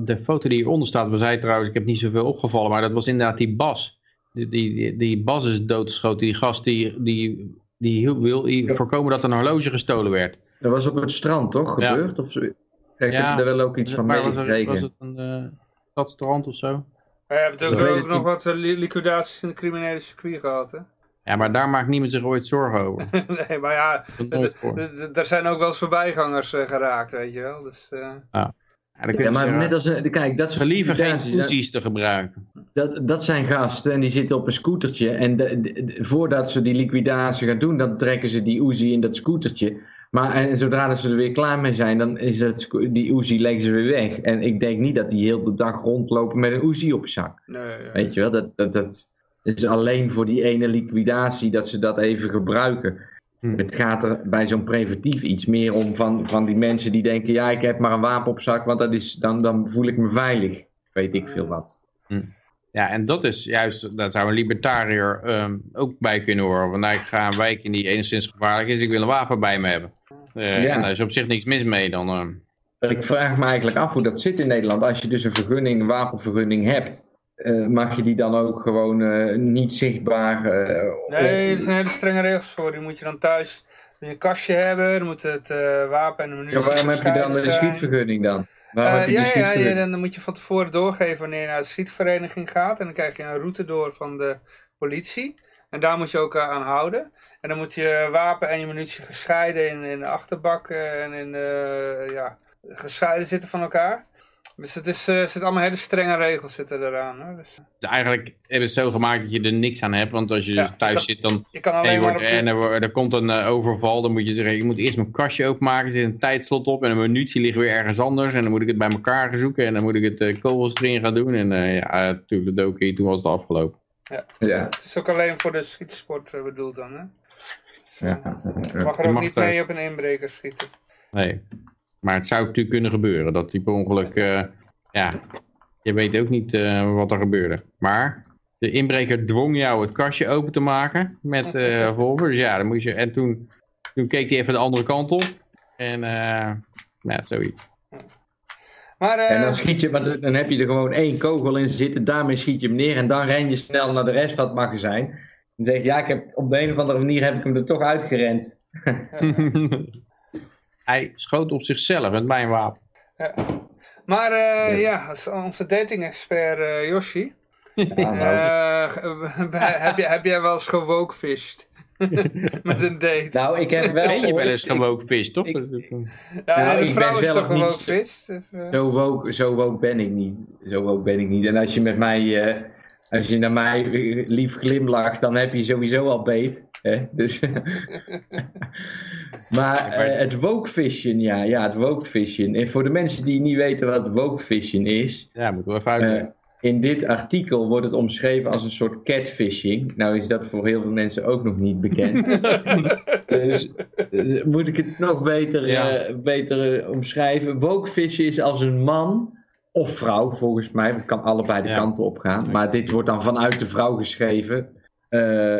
de foto die hieronder staat, was hij trouwens, ik heb niet zoveel opgevallen, maar dat was inderdaad die Bas. Die, die, die, Bas is doodgeschoten, die gast die, die, die wil die voorkomen dat een horloge gestolen werd. Dat was op het strand, toch? Ja. Gebeurd? Of zo? Ik heb Ja. er wel ook iets van Maar was, er, was het een uh, stadstrand of zo? We hebben weet ook ik nog wat eh, li- liquidaties in de criminele circuit gehad, hè? Ja, maar daar maakt niemand zich ooit zorgen over. nee, maar ja, er zijn ook wel eens voorbijgangers eh, geraakt, weet je wel. Dus, eh, Ja, Ja, maar zeggen, net als, een- kijk, dat soort liever geen te gebruiken. Dat, dat zijn gasten en die zitten op een scootertje. En de- de- de- voordat ze die liquidatie gaan doen, dan trekken ze die Uzi in dat scootertje. Maar en zodra dat ze er weer klaar mee zijn, dan is het, die Uzi leggen ze weer weg. En ik denk niet dat die heel de dag rondlopen met een Uzi op zak. nee, nee. Weet je wel, dat, dat, dat is alleen voor die ene liquidatie dat ze dat even gebruiken. Hm. Het gaat er bij zo'n preventief iets meer om van, van die mensen die denken, ja ik heb maar een wapen op zak, want dat is, dan, dan voel ik me veilig. Weet ik veel wat. Ja, en dat is juist, dat zou een libertariër ehm, ook bij kunnen horen. Want nou, ik ga een wijk in die enigszins gevaarlijk is, ik wil een wapen bij me hebben. Eh, Ja. En daar is op zich niks mis mee dan. Maar Ik vraag me eigenlijk af hoe dat zit in Nederland. Als je dus een vergunning, een wapenvergunning hebt, eh, mag je die dan ook gewoon eh, niet zichtbaar... eh, Nee, er zijn hele strenge regels voor. Die moet je dan thuis in een kastje hebben. Dan moet het wapen en de munitie ja, waarom heb je dan zijn. schietvergunning dan? Je ja, ja, dan moet je van tevoren doorgeven wanneer je naar de schietvereniging gaat. En dan krijg je een route door van de politie. En daar moet je ook aan houden. En dan moet je wapen en je munitie gescheiden in, in de achterbak en in de, ja, gescheiden zitten van elkaar. Dus het is, eh, zitten allemaal hele strenge regels zitten eraan. Hoor. Dus, Dus eigenlijk hebben ze het zo gemaakt dat je er niks aan hebt. Want als je Ja, thuis zit dan, je kan en, je alleen wordt, en er, er komt een eh, overval, dan moet je zeggen, je moet eerst mijn kastje openmaken. Er zit een tijdslot op en een munitie ligt weer ergens anders. En dan moet ik het bij elkaar gaan zoeken en dan moet ik het eh, kogels erin gaan doen. En eh, ja, natuurlijk de dokie, toen was het afgelopen. ja. Ja. Het is ook alleen voor de schietsport eh, bedoeld dan. Hè? Ja. Je mag er ook mag niet mee op een inbreker schieten. Nee. Maar het zou natuurlijk kunnen gebeuren. Dat die per ongeluk, eh, ja, je weet ook niet eh, wat er gebeurde. Maar de inbreker dwong jou het kastje open te maken met eh revolver. Dus ja, dan moest je, en toen, toen keek hij even de andere kant op. En eh ja, zoiets. Maar eh, En dan schiet je, want dan heb je er gewoon één kogel in zitten, daarmee schiet je hem neer en dan ren je snel naar de rest van het magazijn. Dan zeg je, ja, ik heb, op de een of andere manier heb ik hem er toch uitgerend. hij schoot op zichzelf met mijn wapen. maar eh, ja, onze dating-expert eh, Yoshi. Ja, nou, eh, heb, je, heb jij wel eens gewokefished? Met een date. nou, ik heb wel... Ben je wel eens vis, toch? ik- eh, ja, nou, ik ben zelf toch niet-? Of, eh? Zo woke, zo woke ben ik niet. Zo woke ben ik niet. En als je met mij, eh, als je naar mij lief glimlacht, dan heb je sowieso al beet. Hè? Dus maar eh, het woke vision, ja, ja, het woke vision. En voor de mensen die niet weten wat woke vision is, ja, moeten we even eh, uitleggen. in dit artikel wordt het omschreven als een soort catfishing. Nou is dat voor heel veel mensen ook nog niet bekend. dus, dus moet ik het nog beter, Ja. eh, beter eh, omschrijven. Wokevision is als een man of vrouw, volgens mij. Het kan allebei de Ja. kanten op gaan. Maar dit wordt dan vanuit de vrouw geschreven. Eh,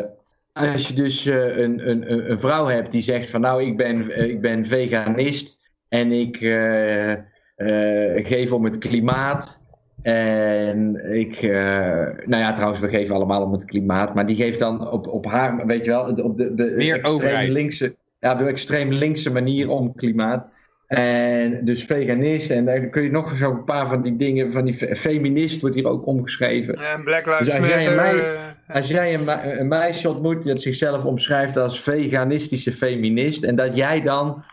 als je dus eh, een, een, een- vrouw hebt die zegt van nou, ik ben, eh, ik ben veganist en ik eh, geef om het klimaat. En ik, nou ja, trouwens, we geven allemaal om het klimaat. Maar die geeft dan op, op haar, weet je wel, op de, de Meer extreem overheid. linkse, ja, de extreem linkse manier om klimaat. En dus veganist, en daar kun je nog zo een paar van die dingen, van die fe- feminist wordt hier ook omgeschreven. En Black Lives Dus als jij Matter. mij- eh, Als jij een, me- een meisje ontmoet dat zichzelf omschrijft als veganistische feminist, en dat jij dan,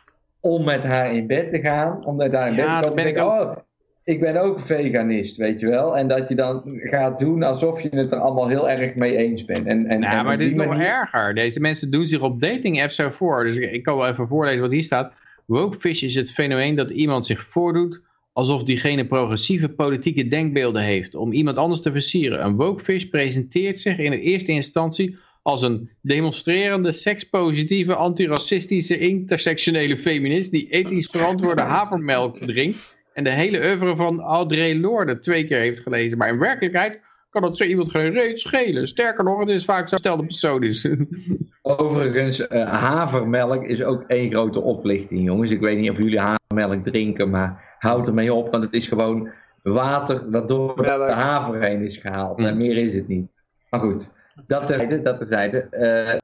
om met haar in bed te gaan, om met haar in Ja, bed te ben ik ook. oh, ik ben ook veganist, weet je wel. En dat je dan gaat doen alsof je het er allemaal heel erg mee eens bent. En, en, Ja, en maar dit is nog erger. Deze mensen doen zich op dating apps zo voor. Dus ik, ik kan wel even voorlezen wat hier staat. Wokefish is het fenomeen dat iemand zich voordoet alsof diegene progressieve politieke denkbeelden heeft. Om iemand anders te versieren. Een wokefish presenteert zich in de eerste instantie als een demonstrerende, sekspositieve, antiracistische, intersectionele feminist die ethisch verantwoorde havermelk drinkt en de hele oeuvre van Audre Lorde twee keer heeft gelezen. Maar in werkelijkheid kan het zo iemand geen reet schelen. Sterker nog, het is vaak stelde persoon is. Overigens, eh, havermelk is ook één grote oplichting, jongens. Ik weet niet of jullie havermelk drinken, maar houd ermee op, want het is gewoon water wat door de haver heen is gehaald. Mm. En meer is het niet. Maar goed, dat terzijde, dat terzijde. Eh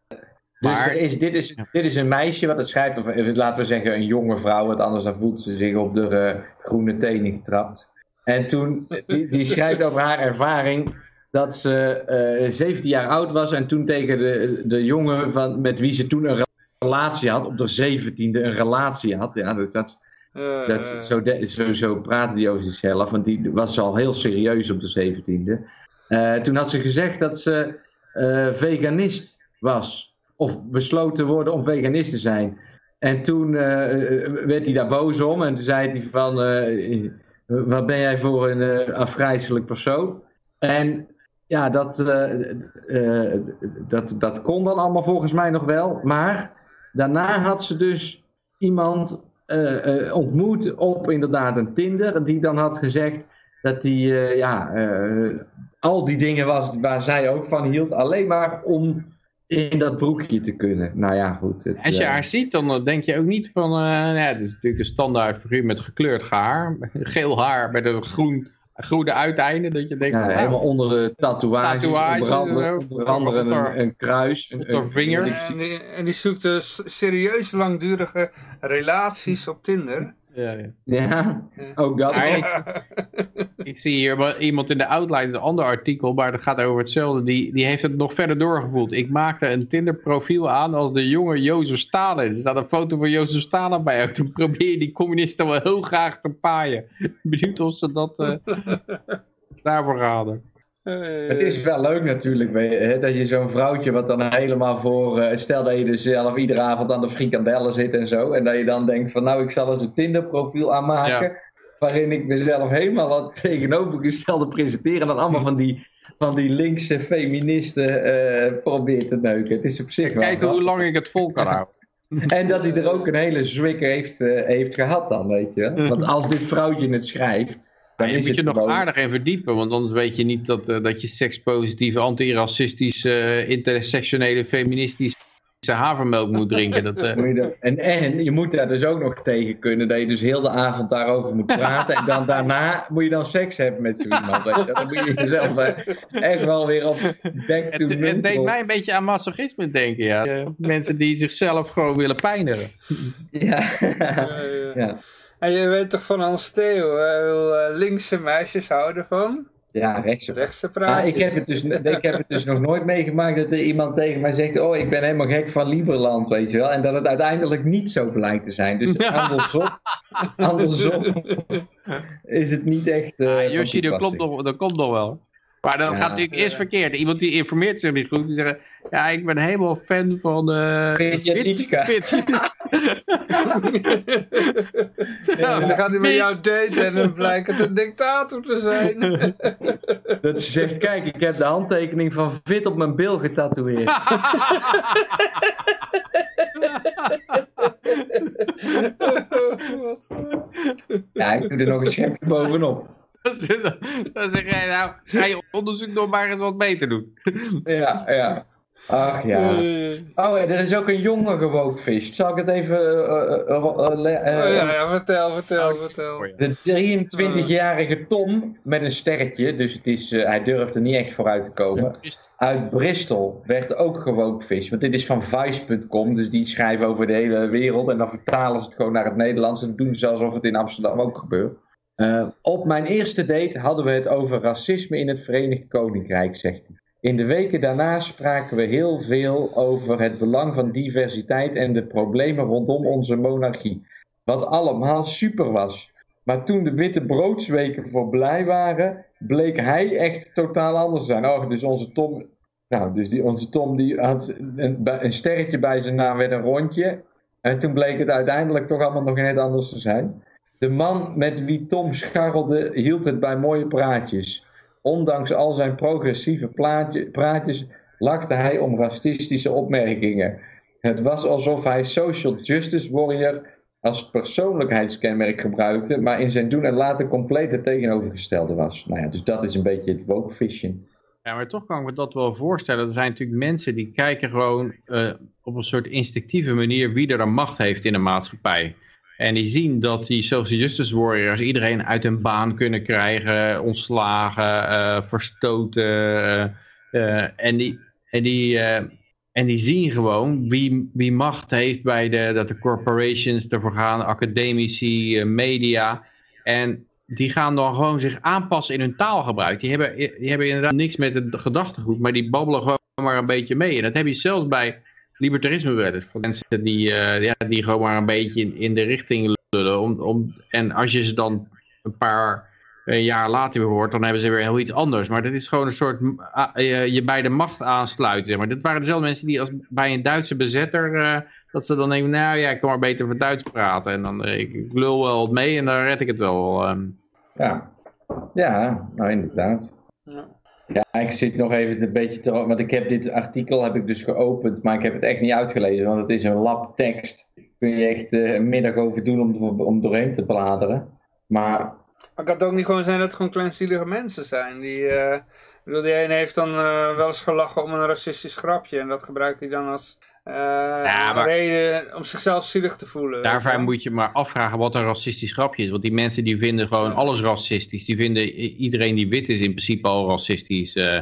dus Maar- er is, dit, is, dit is een meisje wat het schrijft, of eh, laten we zeggen een jonge vrouw, want anders dan voelt ze zich op de groene tenen getrapt. En toen, die, die schrijft over haar ervaring dat ze eh 17 jaar oud was en toen tegen de, de jongen van, met wie ze toen een relatie had, op de 17e een relatie had. Ja, dat, dat, Eh, dat, zo, de- zo, zo praatte die over zichzelf, want die was al heel serieus op de 17e. Eh, toen had ze gezegd dat ze eh, veganist was. Of besloten worden om veganist te zijn. En toen eh, eh, werd hij daar boos om en toen zei hij van, eh, wat ben jij voor een eh, afgrijzelijk persoon? En ja, dat, eh, eh, dat, dat kon dan allemaal volgens mij nog wel. Maar daarna had ze dus iemand eh, ontmoet op inderdaad een Tinder. Die dan had gezegd dat die ja, al die dingen was waar zij ook van hield. Alleen maar om in dat broekje te kunnen. Nou ja, goed. Het, Als je haar ziet, dan denk je ook niet van... nou ja, het is natuurlijk een standaard figuur met gekleurd haar. Geel haar met een groen, groene uiteinde. Dat je denkt, ja, nou, helemaal onder de tatoeages. Tatoeages onder andere, onder een, een kruis. Een, een- vingers. en, die, en die zoekt dus serieus langdurige relaties op Tinder. Ja, ja. Ja, ook dat. Maar nog. ik, ik zie hier iemand in de outline, een ander artikel, maar dat gaat over hetzelfde. Die, die heeft het nog verder doorgevoeld. Ik maakte een Tinder profiel aan als de jonge Jozef Stalin. Er staat een foto van Jozef Stalin bij. Ook toen probeer je die communisten wel heel graag te paaien. Benieuwd of ze dat eh, daarvoor raden. Het is wel leuk natuurlijk, hè, dat je zo'n vrouwtje wat dan helemaal voor... eh, stel dat je dus zelf iedere avond aan de frikandellen zit en zo. En dat je dan denkt van nou, ik zal eens een Tinder profiel aanmaken. Waarin ik mezelf helemaal wat tegenovergestelde presenteer. En dan allemaal van die, van die linkse feministen eh probeer te neuken. Het is op zich wel Kijken hoe lang ik het vol kan houden. En dat hij er ook een hele zwikker heeft, eh, heeft gehad dan, weet je. Want als dit vrouwtje het schrijft... Dan je is moet je nog gewoon- aardig in verdiepen, want anders weet je niet dat, eh, dat je sekspositieve, antiracistische, eh, intersectionele, feministische havermelk moet drinken. Dat, eh, Moet je er- en, en je moet daar dus ook nog tegen kunnen dat je dus heel de avond daarover moet praten. en dan daarna moet je dan seks hebben met zo iemand. weet je. Dan moet je jezelf echt wel weer op back to Het, het deed mij een beetje aan masochisme denken, ja. Mensen die zichzelf gewoon willen pijnigen. Ja. Ja. En je weet toch van Hans Theo? Wil, eh, linkse meisjes houden van ja, rechts. rechtse Maar praatjes. ik heb, het dus, ik heb het dus nog nooit meegemaakt dat er iemand tegen mij zegt: Oh, ik ben helemaal gek van Lieberland, weet je wel. En dat het uiteindelijk niet zo blijkt te zijn. Dus andersom, andersom is het niet echt. eh, Ja, van Yoshi, dat, toepassing. klopt nog, dat komt nog wel. Maar dat Ja. gaat natuurlijk eerst verkeerd. Iemand die informeert zich niet goed. Die zegt, ja, ik ben helemaal fan van... eh Peertje Pit- Titschka. Pit- Ja, en dan gaat hij met jou daten en dan blijkt het een dictator te zijn. Dat ze zegt: Kijk, ik heb de handtekening van Fit op mijn bil getatoeëerd. Ja, ik doe er nog een schepje bovenop. Dan zeg jij, nou, ga je onderzoek nog maar eens wat beter doen. Ja, ja. Ach ja. Eh, Oh, ja, er is ook een jongen gewookvist. Zal ik het even. eh, eh, oh ja, ja, vertel, vertel, vertel. De 23-jarige Tom met een sterretje, dus het is, eh, hij durfde niet echt vooruit te komen. Uit Bristol werd ook gewookvis. Want dit is van Vice.com, dus die schrijven over de hele wereld. En dan vertalen ze het gewoon naar het Nederlands. En doen ze alsof het in Amsterdam ook gebeurt. Eh, op mijn eerste date hadden we het over racisme in het Verenigd Koninkrijk, zegt hij. In de weken daarna spraken we heel veel over het belang van diversiteit en de problemen rondom onze monarchie. Wat allemaal super was. Maar toen de witte broodsweken voorbij waren, bleek hij echt totaal anders te zijn. Oh, dus onze Tom, nou, dus die, onze Tom die had een, een sterretje bij zijn naam, werd een rondje. En toen bleek het uiteindelijk toch allemaal nog net anders te zijn. De man met wie Tom scharrelde hield het bij mooie praatjes. Ondanks al zijn progressieve plaatje, praatjes lakte hij om racistische opmerkingen. Het was alsof hij social justice warrior als persoonlijkheidskenmerk gebruikte, maar in zijn doen en laten compleet het tegenovergestelde was. Nou ja, dus dat is een beetje het woke. Ja, maar toch kan ik me dat wel voorstellen. Er zijn natuurlijk mensen die kijken gewoon uh, op een soort instinctieve manier wie er een macht heeft in de maatschappij. En die zien dat die social justice warriors iedereen uit hun baan kunnen krijgen, ontslagen, uh, verstoten. Uh, en die, en die, en die zien gewoon wie, wie macht heeft bij de, dat de corporations ervoor gaan, academici, media. En die gaan dan gewoon zich aanpassen in hun taalgebruik. Die hebben, die hebben inderdaad niks met het gedachtegoed, maar die babbelen gewoon maar een beetje mee. En dat heb je zelfs bij libertarisme wel eens. Mensen die, uh, ja, die gewoon maar een beetje in, in de richting lullen. Om, om, en als je ze dan een paar uh, jaar later weer hoort, dan hebben ze weer heel iets anders. Maar dat is gewoon een soort uh, je bij de macht aansluiten. Maar dat waren dezelfde mensen die als bij een Duitse bezetter dat ze dan denken, nou ja, ik kan maar beter voor Duits praten. En dan, ik lul wel wat mee en dan red ik het wel. Um, ja, ja nou inderdaad. Ja. ik zit nog even een beetje te... Want ik heb dit artikel heb ik dus geopend, maar ik heb het echt niet uitgelezen. Want het is een lab tekst. Daar kun je echt uh, een middag over doen om, om doorheen te bladeren. Maar... Maar kan het ook niet gewoon zijn dat het gewoon kleinzielige mensen zijn? Die, uh, die ene heeft dan uh, wel eens gelachen om een racistisch grapje. En dat gebruikt hij dan als uh, ja, maar, reden om zichzelf zielig te voelen. Daarvoor moet je maar afvragen wat een racistisch grapje is. Want die mensen die vinden gewoon alles racistisch. Die vinden iedereen die wit is in principe al racistisch. Uh,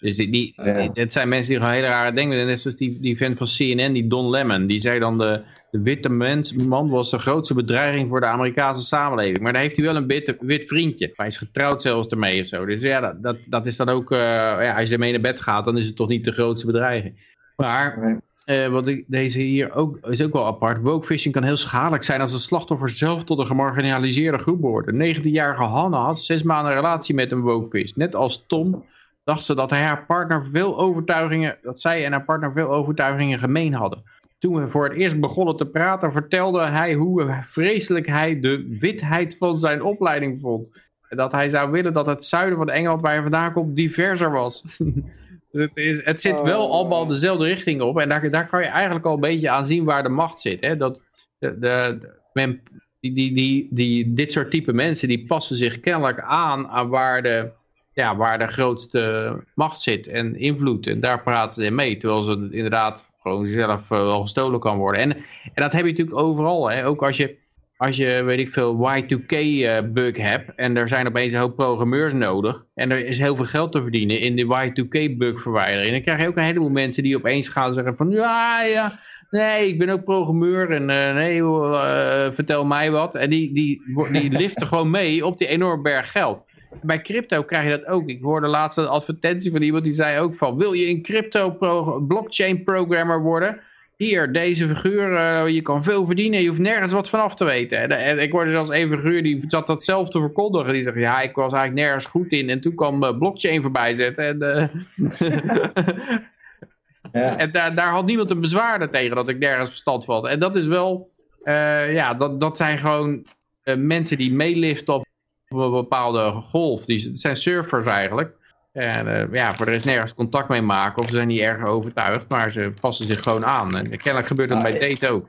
dus die, die, ja. het zijn mensen die gewoon hele rare dingen Net zoals die, die vent van CNN, die Don Lemon. Die zei dan de, de witte mens, man was de grootste bedreiging voor de Amerikaanse samenleving. Maar daar heeft hij wel een wit, wit vriendje. Hij is getrouwd zelfs ermee of zo. Dus ja, dat, dat, dat is dan ook... Uh, ja, als je ermee naar bed gaat, dan is het toch niet de grootste bedreiging. Maar... Uh, wat deze hier ook, is ook wel apart. Wokefishing kan heel schadelijk zijn als het slachtoffer zelf tot een gemarginaliseerde groep behoort. Een 19-jarige Hanna had zes maanden een relatie met een wokefish. Net als Tom dacht ze dat hij haar partner veel overtuigingen, dat zij en haar partner veel overtuigingen gemeen hadden. Toen we voor het eerst begonnen te praten, vertelde hij hoe vreselijk hij de witheid van zijn opleiding vond. Dat hij zou willen dat het zuiden van Engeland waar hij vandaan komt diverser was. Dus het, is, het zit wel oh. allemaal dezelfde richting op. En daar, daar kan je eigenlijk al een beetje aan zien waar de macht zit. Hè? Dat, de, de, men, die, die, die, die, dit soort type mensen die passen zich kennelijk aan aan waar de, ja, waar de grootste macht zit en invloed. En daar praten ze mee. Terwijl ze inderdaad gewoon zelf eh, wel gestolen kan worden. En, en dat heb je natuurlijk overal. Hè? Ook als je als je, weet ik veel, Y2K-bug uh, hebt en er zijn opeens een hoop programmeurs nodig en er is heel veel geld te verdienen in de Y2K-bug verwijdering, dan krijg je ook een heleboel mensen die opeens gaan zeggen van ja, ja, nee, ik ben ook programmeur en uh, nee, uh, vertel mij wat. En die, die, die liften gewoon mee op die enorme berg geld. Bij crypto krijg je dat ook. Ik hoorde laatst een advertentie van iemand die zei ook van, wil je een crypto blockchain programmer worden? Hier, deze figuur, uh, je kan veel verdienen, je hoeft nergens wat van af te weten. En, en ik hoorde zelfs een figuur die zat dat zelf te verkondigen. Die zegt, ja, ik was eigenlijk nergens goed in. En toen kwam uh, blockchain voorbij zetten. En, uh, ja. en daar, daar had niemand een bezwaar tegen dat ik nergens verstand van. En dat is wel, ja, dat, dat zijn gewoon mensen die meeliften op een bepaalde golf. Die zijn surfers eigenlijk. En uh, ja, voor de rest nergens contact mee maken of ze zijn niet erg overtuigd, maar ze passen zich gewoon aan. En kennelijk gebeurt dat nou, bij date ook.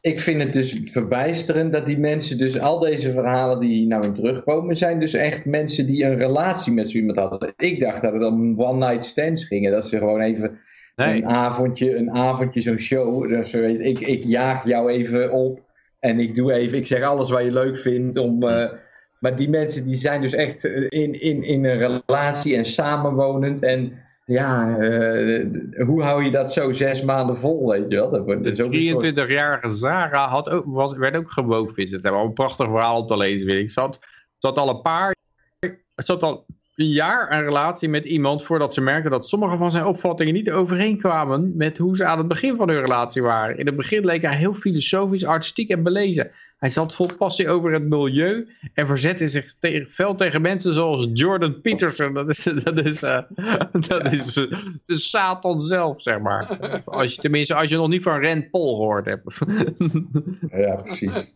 Ik vind het dus verbijsterend dat die mensen, dus al deze verhalen die nou in terugkomen, zijn dus echt mensen die een relatie met zo iemand hadden. Ik dacht dat het om one night stands ging, dat ze gewoon even een avondje, een avondje zo'n show, dus, ik, ik jaag jou even op en ik doe even, ik zeg alles wat je leuk vindt om... Uh, maar die mensen die zijn dus echt eh, in, in, in een relatie en samenwonend. En ja, uh, hoe hou je dat zo zes maanden vol, weet je wel? Dat, de 23-jarige Zara had ook, was, werd ook gewoogvis. Het wel een prachtig verhaal om te lezen, ik. Zat, zat al een paar... Zat al een jaar een relatie met iemand voordat ze merkten dat sommige van zijn opvattingen niet overeenkwamen met hoe ze aan het begin van hun relatie waren. In het begin leek hij heel filosofisch, artistiek en belezen. Hij zat vol passie over het milieu en verzette zich tegen, fel tegen mensen zoals Jordan Peterson. Dat is, dat is, uh, dat is uh, de Satan zelf, zeg maar. Als je, tenminste, als je nog niet van Rand Paul gehoord hebt. ja, precies.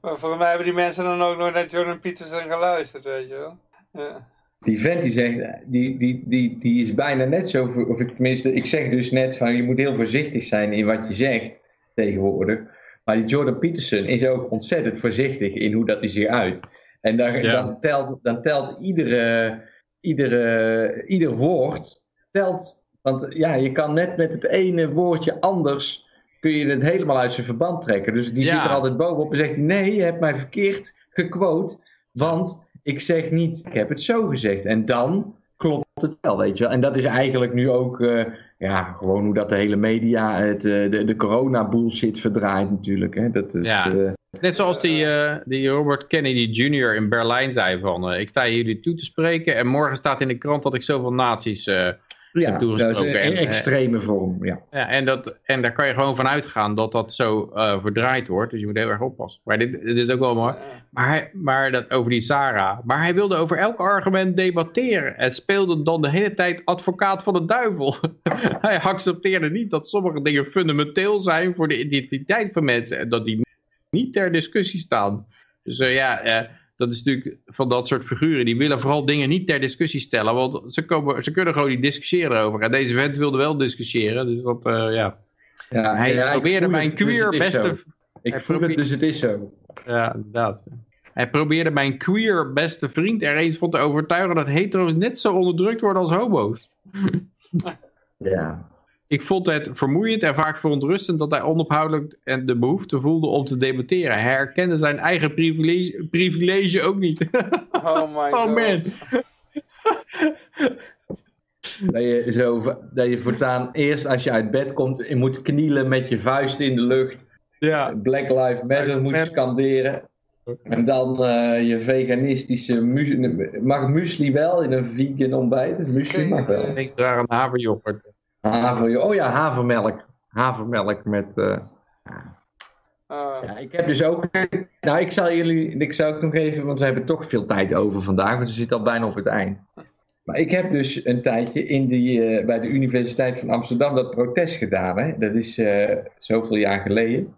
Maar volgens mij hebben die mensen dan ook nooit naar Jordan Peterson geluisterd, weet je wel. Ja. Die vent die zegt, die, die, die, die is bijna net zo, of ik, tenminste, ik zeg dus net van je moet heel voorzichtig zijn in wat je zegt tegenwoordig. Maar die Jordan Peterson is ook ontzettend voorzichtig in hoe dat hij zich uit. En dan, Ja. dan, telt, dan telt iedere, iedere, ieder woord, telt, want ja, je kan net met het ene woordje anders, kun je het helemaal uit zijn verband trekken. Dus die Ja. zit er altijd bovenop en zegt hij, nee, je hebt mij verkeerd gequote, want ik zeg niet, ik heb het zo gezegd. En dan klopt het wel, weet je wel. En dat is eigenlijk nu ook, eh, ja, gewoon hoe dat de hele media het, eh, de, de corona bullshit verdraait natuurlijk. Hè. Dat, het, Ja. eh, Net zoals die, die Robert Kennedy Jr. in Berlijn zei van... ik sta jullie toe te spreken en morgen staat in de krant dat ik zoveel nazi's... ja, heb dat is een En, extreme vorm, ja. ja, en, dat, en daar kan je gewoon van uitgaan dat dat zo verdraaid wordt. Dus je moet heel erg oppassen. Maar dit, dit is ook wel mooi. Maar, hij, maar dat over die Sarah. Maar hij wilde over elk argument debatteren. En speelde dan de hele tijd advocaat van de duivel. hij accepteerde niet dat sommige dingen fundamenteel zijn voor de identiteit van mensen. En dat die niet ter discussie staan. Dus eh, ja, eh, dat is natuurlijk van dat soort figuren. Die willen vooral dingen niet ter discussie stellen. Want ze, komen, ze kunnen gewoon niet discussiëren over. En deze vent wilde wel discussiëren. Dus dat, eh, ja. ja Hij ja, probeerde mijn dus queer beste... Ik voel het, dus het is zo. Ja, inderdaad. Hij probeerde mijn queer beste vriend er eens van te overtuigen dat hetero's net zo onderdrukt worden als homo's. Ja. Ik vond het vermoeiend en vaak verontrustend dat hij onophoudelijk en de behoefte voelde om te debatteren. Hij herkende zijn eigen privilege, privilege ook niet. Oh my oh god. man. Dat je, zo, dat je voortaan eerst als je uit bed komt, je moet knielen met je vuist in de lucht. Ja, Black Lives Matter moet Matter. scanderen. En dan eh, je veganistische... mu- Mag muesli wel in een vegan ontbijt? Muesli mag wel. niks daar een haverjoghurt. Haver, oh ja, havermelk. Havermelk met... eh, Oh. ja, ik heb dus ook... Nou, ik zal jullie... Ik zou het nog even... Want we hebben toch veel tijd over vandaag. Want we zitten al bijna op het eind. Maar ik heb dus een tijdje in die, eh, bij de Universiteit van Amsterdam dat protest gedaan. Hè? Dat is eh, zoveel jaar geleden.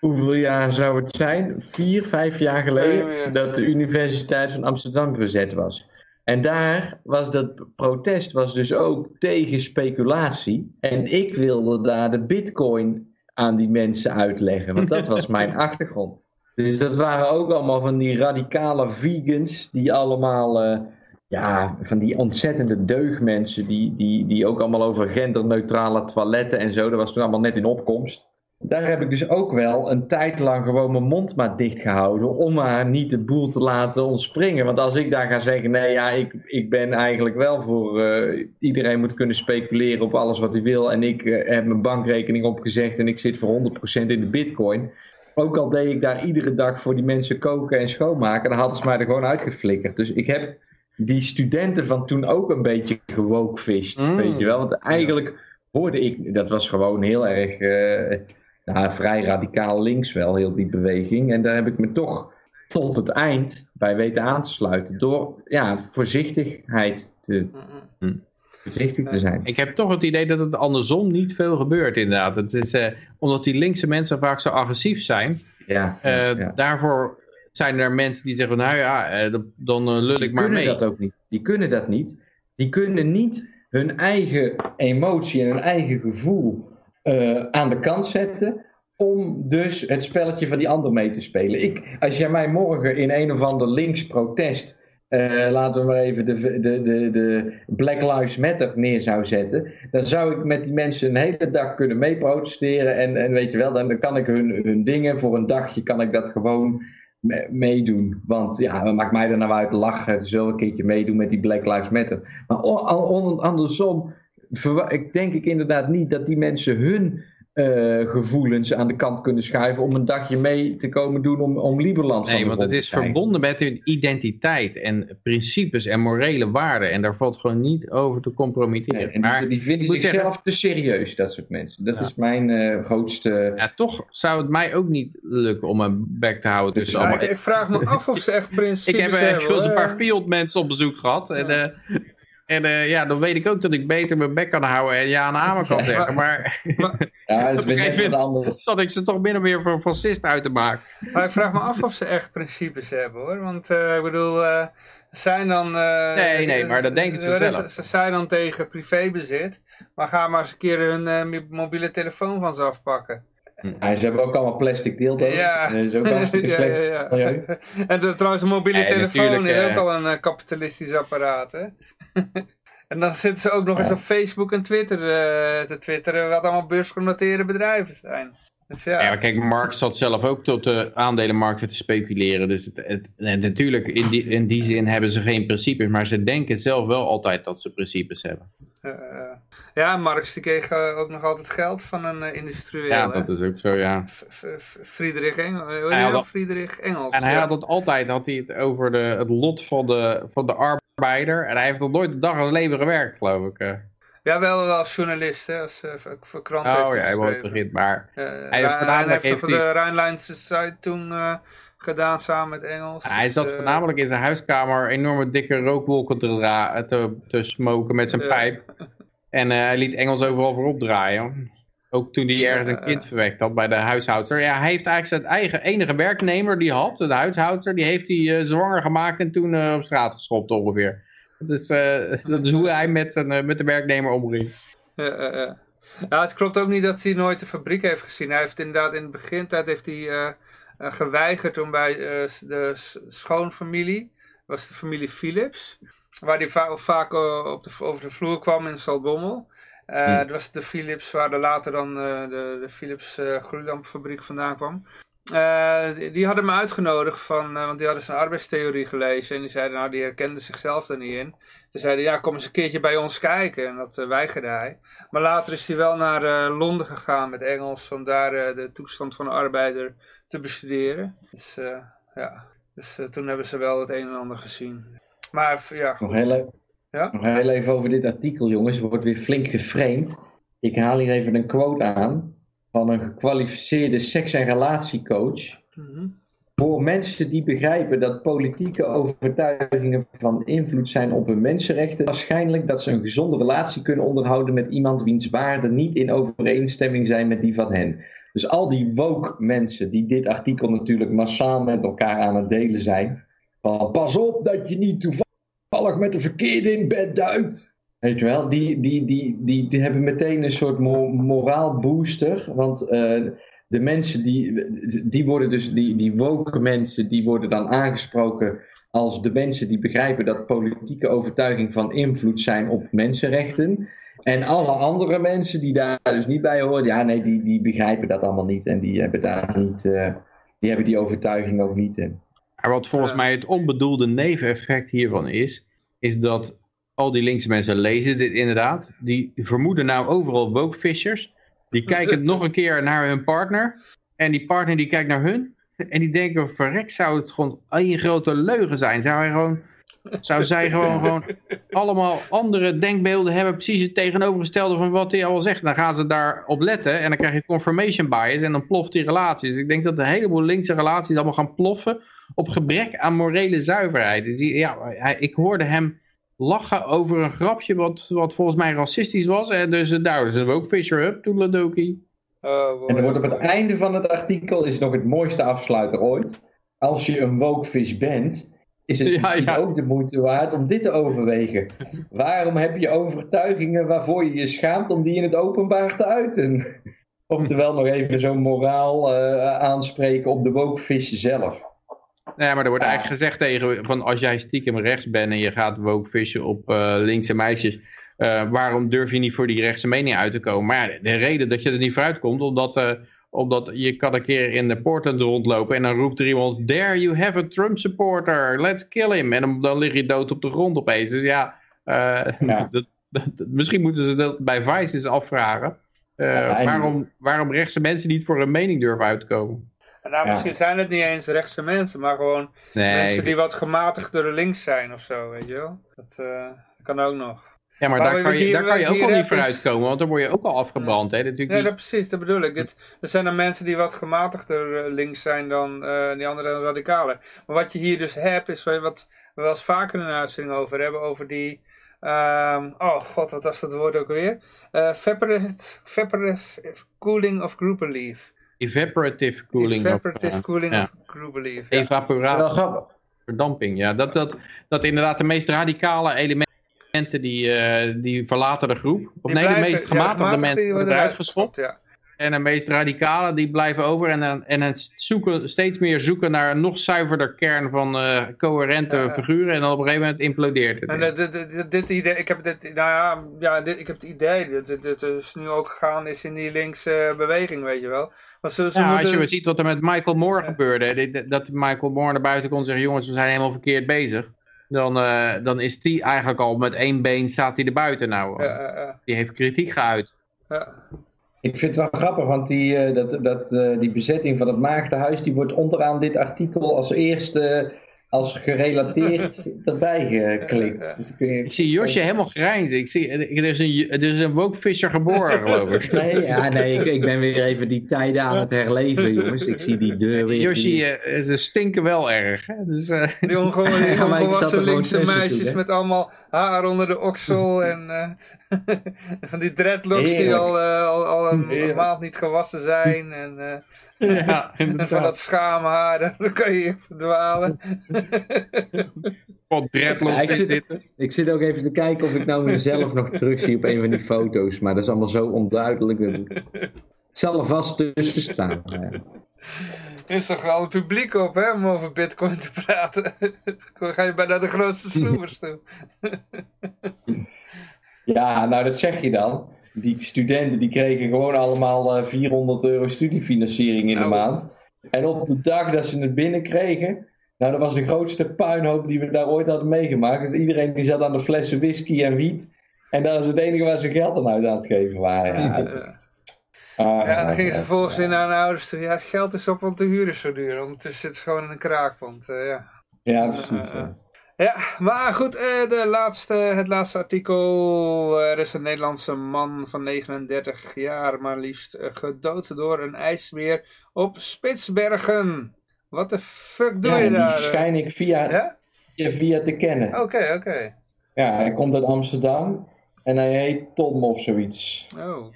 Hoeveel jaar zou het zijn? Vier, vijf jaar geleden dat de Universiteit van Amsterdam verzet was. En daar was dat protest was dus ook tegen speculatie. En ik wilde daar de bitcoin aan die mensen uitleggen, want dat was mijn achtergrond. Dus dat waren ook allemaal van die radicale vegans, die allemaal, eh, ja, van die ontzettende deugdmensen, die, die, die ook allemaal over genderneutrale toiletten en zo, dat was toen allemaal net in opkomst. Daar heb ik dus ook wel een tijd lang gewoon mijn mond maar dicht gehouden. Om maar niet de boel te laten ontspringen. Want als ik daar ga zeggen: nee, ja, ik, ik ben eigenlijk wel voor. eh, iedereen moet kunnen speculeren op alles wat hij wil. En ik eh, heb mijn bankrekening opgezegd en ik zit voor 100% in de Bitcoin. Ook al deed ik daar iedere dag voor die mensen koken en schoonmaken, dan hadden ze mij er gewoon uitgeflikkerd. Dus ik heb die studenten van toen ook een beetje gewokefished. Mm. Weet je wel? Want eigenlijk hoorde ik, dat was gewoon heel erg. eh, nou, vrij radicaal links wel, heel die beweging. En daar heb ik me toch tot het eind bij weten aan te sluiten. Door ja, voorzichtigheid te, Mm-mm. voorzichtig te zijn. Ik heb toch het idee dat het andersom niet veel gebeurt inderdaad. Het is, eh, omdat die linkse mensen vaak zo agressief zijn. Ja, eh, ja. Daarvoor zijn er mensen die zeggen, nou ja, eh, dan- eh, lul ik Die maar kunnen mee. dat ook niet. Die kunnen dat niet. Die kunnen niet hun eigen emotie en hun eigen gevoel eh, aan de kant zetten. Om dus het spelletje van die ander mee te spelen. Ik, als jij mij morgen in een of ander links protest. eh, laten we maar even de, de, de, de Black Lives Matter neer zou zetten. Dan zou ik met die mensen een hele dag kunnen mee protesteren. En, en weet je wel, dan, kan ik hun, hun dingen voor een dagje kan ik dat gewoon me- meedoen. Want ja, maakt mij er nou uit lachen? Zullen we een keertje meedoen met die Black Lives Matter? Maar andersom, ik denk ik inderdaad niet dat die mensen hun eh, gevoelens aan de kant kunnen schuiven om een dagje mee te komen doen om, om Lieberland van Nee, de want het is krijgen. verbonden met hun identiteit en principes en morele waarden. En daar valt gewoon niet over te compromitteren. Nee, en maar die, die vinden ik moet zichzelf te serieus, dat soort mensen. Dat Ja. is mijn eh, grootste... ja, toch zou het mij ook niet lukken om mijn bek te houden tussen Ja, allemaal... ik, ik vraag me af of ze echt principes Ik heb eh, hebben. wel eens een paar field mensen op bezoek gehad. En. En eh, ja, dan weet ik ook dat ik beter mijn bek kan houden en ja en amen kan zeggen. Maar Ja, dat is op een gegeven moment zat ik ze toch min of meer voor een fascist uit te maken. Maar ik vraag me af of ze echt principes hebben hoor. Want eh, ik bedoel, eh, ze zijn dan... eh, Nee, nee, maar dat denken ze zelf. Ze zijn dan tegen privébezit. Maar ga maar eens een keer hun eh, mobiele telefoon van ze afpakken. Ja, ze hebben ook allemaal plastic dildo's. Ja. Dat is ook hartstikke Ja, slecht. ja, ja. En de, trouwens, een mobiele Nee, telefoon is eh. ook al een eh, kapitalistisch apparaat, hè? en dan zitten ze ook nog eens op Facebook en Twitter eh, te twitteren wat allemaal beursgenoteerde bedrijven zijn. Dus ja, Ja, kijk, Marx zat zelf ook tot de aandelenmarkten te speculeren. Dus het, het- en natuurlijk, in die, in die zin hebben ze geen principes, maar ze denken zelf wel altijd dat ze principes hebben. eh, eh, ja Marx die kreeg eh, ook nog altijd geld van een eh, industrieel, Ja, hè? dat is ook zo, ja. F- Friedrich had hij? al- Friedrich Engels. En hij ja. had het altijd had hij het over de, het lot van de, van de arbeider. En hij heeft nog nooit een dag in zijn leven gewerkt, geloof ik. Ja, wel, wel als journalist, hè? Als, eh, voor- kranten Oh ja, hij woont geschreven. begint, maar Eh, Hij Rijn- heeft voornamelijk heeft heeft voor de Rijnlijnse Zeitung eh gedaan samen met Engels. hij Dus, zat eh, voornamelijk in zijn huiskamer enorme dikke rookwolken te, te, te smoken met zijn pijp. En hij liet Engels overal voorop draaien. Ook toen hij ergens een kind verwekt had bij de huishoudster. Ja, hij heeft eigenlijk zijn eigen enige werknemer die hij had, de huishoudster, die heeft hij zwanger gemaakt en toen op straat geschopt ongeveer. Dat is, eh, dat is hoe hij met, zijn, eh, met de werknemer omging. Ja, ja, ja. Ja, het klopt ook niet dat hij nooit de fabriek heeft gezien. Hij heeft inderdaad in de begintijd heeft hij, eh, geweigerd om bij de schoonfamilie, was de familie Philips, waar hij va vaak op de, over de vloer kwam in Saltbommel. Hm. Dat was de Philips waar er later dan de, de Philips gloeilampfabriek vandaan kwam. Eh, die, hadden me uitgenodigd, van, eh, want die hadden zijn arbeidstheorie gelezen. En die zeiden, nou, die herkende zichzelf er niet in. Ze zeiden, ja, kom eens een keertje bij ons kijken. En dat eh, weigerde hij. Maar later is hij wel naar Londen gegaan met Engels, om daar de toestand van de arbeider te bestuderen. Dus ja, dus toen hebben ze wel het een en ander gezien. Maar ja, Nog heel, e- Ja? nog heel even over dit artikel, jongens. Er wordt weer flink geframed. Ik haal hier even een quote aan van een gekwalificeerde seks- en relatiecoach. Mhm. Voor mensen die begrijpen dat politieke overtuigingen van invloed zijn op hun mensenrechten, waarschijnlijk dat ze een gezonde relatie kunnen onderhouden met iemand wiens waarden niet in overeenstemming zijn met die van hen. Dus al die woke mensen die dit artikel natuurlijk massaal met elkaar aan het delen zijn, van pas op dat je niet toevallig met de verkeerde in bed duikt. Weet je wel, die, die, die, die, die hebben meteen een soort mo moraal booster, want eh, de mensen die, die worden dus, die, die woke mensen, die worden dan aangesproken als de mensen die begrijpen dat politieke overtuiging van invloed zijn op mensenrechten. En alle andere mensen die daar dus niet bij horen, ja nee, die, die begrijpen dat allemaal niet en die hebben daar niet, eh, die hebben die overtuiging ook niet. En, Maar wat volgens mij het onbedoelde neveneffect hiervan is, is dat al die linkse mensen lezen dit inderdaad. Die vermoeden nou overal wokefishers. Die kijken nog een keer naar hun partner. En die partner die kijkt naar hun. En die denken, verrek, zou het gewoon één grote leugen zijn? Zou, hij gewoon, zou zij gewoon, gewoon allemaal andere denkbeelden hebben, precies het tegenovergestelde van wat hij al zegt. Dan gaan ze daarop letten en dan krijg je confirmation bias en dan ploft die relatie. Dus ik denk dat een heleboel linkse relaties allemaal gaan ploffen op gebrek aan morele zuiverheid. Dus die- ja, ik hoorde hem lachen over een grapje wat, wat volgens mij racistisch was. En dus daar is een ook Fisher Up, toedeledokie. Oh, en er wordt op het einde van het artikel is nog het mooiste afsluiter ooit. Als je een wokefish bent, is het Ja, misschien ja. ook de moeite waard om dit te overwegen. Waarom heb je overtuigingen waarvoor je je schaamt om die in het openbaar te uiten? Oftewel nog even zo'n moraal eh, aanspreken op de wokefish zelf. Nee, maar er wordt eigenlijk gezegd tegen van als jij stiekem rechts bent en je gaat wokefishen op eh, linkse meisjes, eh, waarom durf je niet voor die rechtse mening uit te komen? Maar de reden dat je er niet vooruit komt, omdat, eh, omdat je kan een keer in de Portland rondlopen en dan roept er iemand, there you have a Trump supporter, let's kill him. En dan, dan lig je dood op de grond opeens. Dus ja, Ja. Dat, misschien moeten ze dat bij Vice eens afvragen. En- waarom, waarom rechtse mensen niet voor hun mening durven uitkomen? En nou, Ja. misschien zijn het niet eens rechtse mensen, maar gewoon Nee, mensen die wat gematigder links zijn of zo, weet je wel. Dat eh, kan ook nog. ja, maar, Maar daar kan je, daar kan je ook al niet voor uitkomen, want dan word je ook al afgebrand. Hè? Natuurlijk niet- dat, precies, dat bedoel ik. Dit, dit zijn dan mensen die wat gematigder eh, links zijn dan eh, die anderen radicaler. Maar wat je hier dus hebt, is wat we wel eens vaker een uitzending over hebben, over die... ehm, oh god, wat was dat woord ook alweer? Evaporative, evaporative cooling of group belief. Evaporative cooling. of, Evaporative eh, cooling ja. of group belief. Ja. evaporatie. Wel grappig. verdamping. Ja, dat, dat, dat inderdaad de meest radicale elementen die, eh, die verlaten de groep. Of Die nee, de meest ja, gematigde gematigde mensen die worden eruit geschopt. Ja. En de meest radicale die blijven over en, en het zoeken, steeds meer zoeken naar een nog zuiverder kern van eh, coherente Ja, figuren. En dan op een gegeven moment implodeert het. En eh, dit, dit, dit, dit idee, ik heb dit, nou ja, ja dit, ik heb het idee dat dit, dus nu ook gegaan is in die linkse beweging, weet je wel. Want ze, ze ja, moeten, als je maar ziet wat er met Michael Moore gebeurde, dat Michael Moore naar buiten kon en zeggen, jongens, we zijn helemaal verkeerd bezig. Dan, eh, dan is die eigenlijk al met één been staat hij er buiten nou. Die heeft kritiek geuit. ja. Ik vind het wel grappig, want die, eh, dat, dat, eh, die bezetting van het Maagdenhuis, die wordt onderaan dit artikel als eerste, als gerelateerd erbij geklikt. Dus kun je... Ik zie Josje helemaal grijnzen. Ik zie, er is een, er is een geboren, geloof ik. Nee, ja, nee ik, ik ben weer even die tijden aan het herleven, jongens. Ik zie die deur weer. Yoshi, eh, ze stinken wel erg. Hè? Dus, eh, Die ongewassen linkse meisjes met allemaal haar onder de oksel en eh, van die dreadlocks die al, eh, al, al een, Heerlijk. maand niet gewassen zijn en, eh, ja, en van dat schaamhaar, dan kan je verdwalen. Wat dreadlocks Ja, ik zit- zitten. Ik zit ook even te kijken of ik nou mezelf nog terug zie op een van die foto's, maar dat is allemaal zo onduidelijk. dat ik- zal er vast tussen staan. Ja. Er is toch wel een publiek op hè, om over bitcoin te praten. Dan ga je bijna de grootste snoemers toe. Ja, nou dat zeg je dan. Die studenten die kregen gewoon allemaal eh, 400 euro studiefinanciering in de Nou. maand. En op de dag dat ze het binnenkregen, nou dat was de grootste puinhoop die we daar ooit hadden meegemaakt. Iedereen die zat aan de flessen whisky en wiet. En dat was het enige waar ze geld aan uit aan het geven waren. Ja, het- Ja. ah, Ja, dan gingen ze vervolgens weer naar hun ouders toe. Ja, het geld is op, want de huur is zo duur. Ondertussen zit ze gewoon in een kraakpand. eh, ja. Ja, precies. ja. ja, maar goed, eh, de laatste, het laatste artikel. Er is een Nederlandse man van 39 jaar, maar liefst eh, gedood door een ijsbeer op Spitsbergen. Wat de fuck doe Ja, je die daar? eh? schijn ik via, Ja? via, te kennen. Oké, oké. Ja, hij komt uit Amsterdam en hij heet Tom of zoiets. Oh.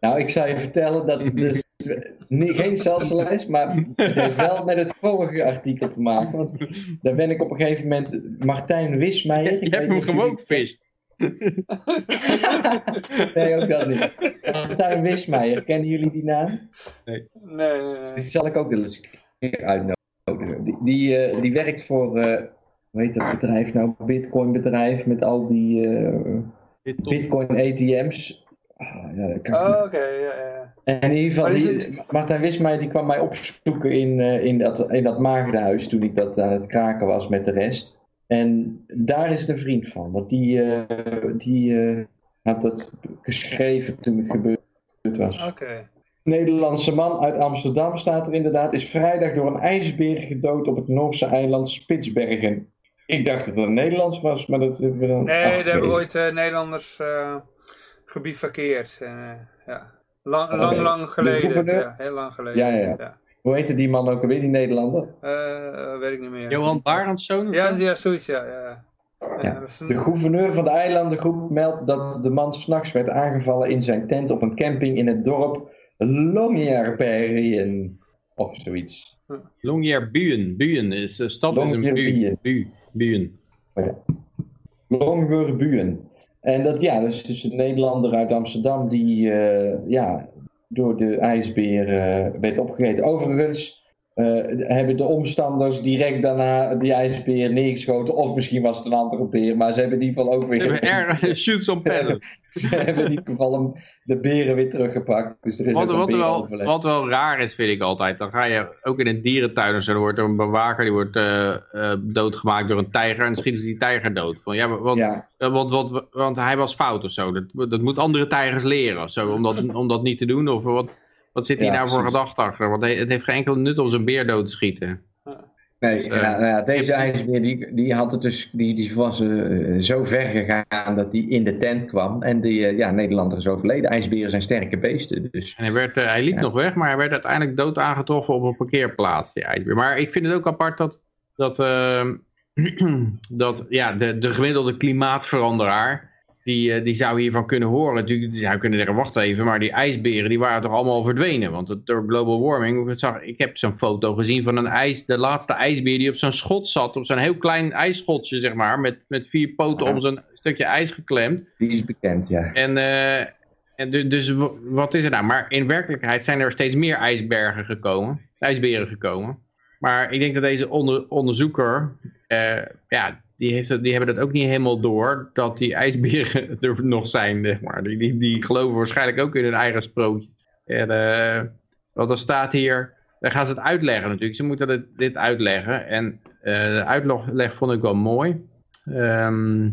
Nou, ik zou je vertellen dat dus niet, geen salselijst, maar het heeft wel met het vorige artikel te maken. Want daar ben ik op een gegeven moment Martijn Wismeijer. Je hebt hem gewoon vist. Nee, ook dat niet. Martijn Wismeijer, kennen jullie die naam? Nee, nee, nee. Die zal ik ook wel eens een keer uitnodigen. Die, die, eh, die werkt voor, eh hoe heet dat bedrijf nou? Bitcoin bedrijf met al die eh, Bitcoin ATM's. Ah, ja, dat kan Oh, oké, ja, ja. En in ieder geval, die, Martijn die kwam mij opzoeken in, in, dat, in dat maagdenhuis toen ik dat aan het kraken was met de rest. En daar is het een vriend van, want die, die had dat geschreven toen het gebeurd was. Oké. Nederlandse man uit Amsterdam staat er inderdaad, is vrijdag door een ijsbeer gedood op het Noorse eiland Spitsbergen. Ik dacht dat het een Nederlands was, maar dat hebben we dan... Nee, daar hebben nee. ooit eh, Nederlanders eh gebied verkeerd. Eh, ja. Lang, lang, lang De geleden. gouverneur? Ja, heel lang geleden. Ja, ja, ja. Hoe heette die man ook alweer, die Nederlander? Eh, weet ik niet meer. Johan Barendszoon? of Ja, ja, zoiets, ja. ja. De gouverneur van de eilandengroep meldt dat de man s'nachts werd aangevallen in zijn tent op een camping in het dorp Longyearbyen. Of zoiets. Longyearbyen. Byen is de stad is een bu. Longyearbyen. Bu. Byen. Longyearbyen. En dat, ja, dat is dus een Nederlander uit Amsterdam die eh, ja, door de ijsbeer eh, werd opgegeten. Overigens, eh, hebben de omstanders direct daarna die ijsbeer neergeschoten. Of misschien was het een andere beer, maar ze hebben in ieder geval ook weer... Er, shoots on pedal. ze hebben in ieder geval hem, de beren weer teruggepakt. Dus er is wat, wel, wat wel raar is, vind ik altijd. Dan ga je ook in een dierentuin of zo. Dan wordt er een bewaker die wordt eh, eh, doodgemaakt door een tijger. En schieten ze die tijger dood. Van, ja, want, Ja. want, want, want hij was fout of zo. Dat, dat moet andere tijgers leren of zo. Om dat, om dat niet te doen. Of wat, wat zit hier Ja, nou voor gedachte achter? Want het heeft geen enkel nut om zijn beer dood te schieten. Nee, Dus, eh, ja, nou ja, deze ijsbeer die, die, had het dus, die, die was eh, zo ver gegaan dat hij in de tent kwam. En die eh, ja, Nederlander is overleden. IJsberen zijn sterke beesten. Dus. En hij, werd, hij liep Ja. nog weg, maar hij werd uiteindelijk dood aangetroffen op een parkeerplaats, die ijsbeer. Maar ik vind het ook apart dat, dat, ehm, dat ja, de, de gemiddelde klimaatveranderaar, die, eh, die zou hiervan kunnen horen. Die, die zou kunnen zeggen, wacht even, maar die ijsberen die waren toch allemaal verdwenen? Want het, door global warming, ik, zag, ik heb zo'n foto gezien van een ijs, de laatste ijsbeer die op zo'n schot zat, op zo'n heel klein ijsschotje, zeg maar, met, met vier poten Ja. om zo'n stukje ijs geklemd. Die is bekend, ja. En, eh, en du- dus w- wat is er nou? Maar in werkelijkheid zijn er steeds meer ijsbergen gekomen, ijsberen gekomen. Maar ik denk dat deze onder, onderzoeker, eh, ja, die, heeft die hebben dat ook niet helemaal door, dat die ijsberen er nog zijn. zeg Maar die, die, die geloven waarschijnlijk ook in hun eigen sprookje. En, eh, want er staat hier, dan gaan ze het uitleggen natuurlijk. Ze moeten dit, dit uitleggen. En eh, de uitleg vond ik wel mooi. Ehm,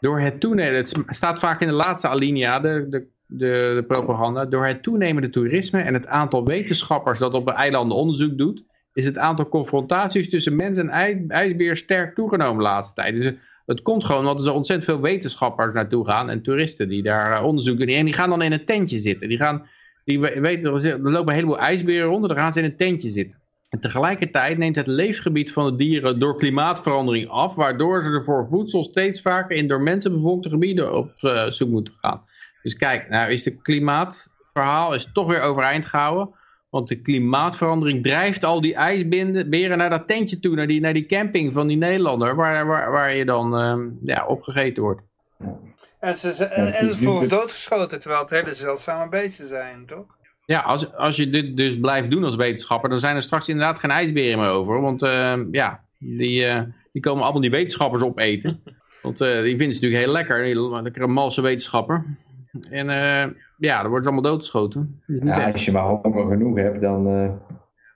door het toenemen, het staat vaak in de laatste alinea, de, de, de, de propaganda, door het toenemende toerisme en het aantal wetenschappers dat op de eilanden onderzoek doet, is het aantal confrontaties tussen mens en ij- ijsbeer sterk toegenomen de laatste tijd. Dus het- het komt gewoon omdat er ontzettend veel wetenschappers naartoe gaan en toeristen die daar eh, onderzoek doen. En die gaan dan in een tentje zitten. Die gaan, die we- weten, er lopen een heleboel ijsberen rond en dan gaan ze in een tentje zitten. En tegelijkertijd neemt het leefgebied van de dieren door klimaatverandering af, waardoor ze er voor voedsel steeds vaker in door mensen bevolkte gebieden op eh, zoek moeten gaan. Dus kijk, nou is de klimaatverhaal is toch weer overeind gehouden. Want de klimaatverandering drijft al die ijsberen naar dat tentje toe, naar die, naar die camping van die Nederlander, waar, waar, waar je dan ehm, ja, opgegeten wordt. En, ze, Ja, en, voor de- doodgeschoten, terwijl het hele zeldzame beesten zijn, toch? Ja, als, als je dit dus blijft doen als wetenschapper, dan zijn er straks inderdaad geen ijsberen meer over. Want ehm, ja, die, eh, die komen allemaal die wetenschappers opeten. Want eh, die vinden ze natuurlijk heel lekker, lekkere malse wetenschapper. En eh, ja, dan worden ze allemaal doodgeschoten. Ja. Als je maar honger genoeg hebt, dan... eh,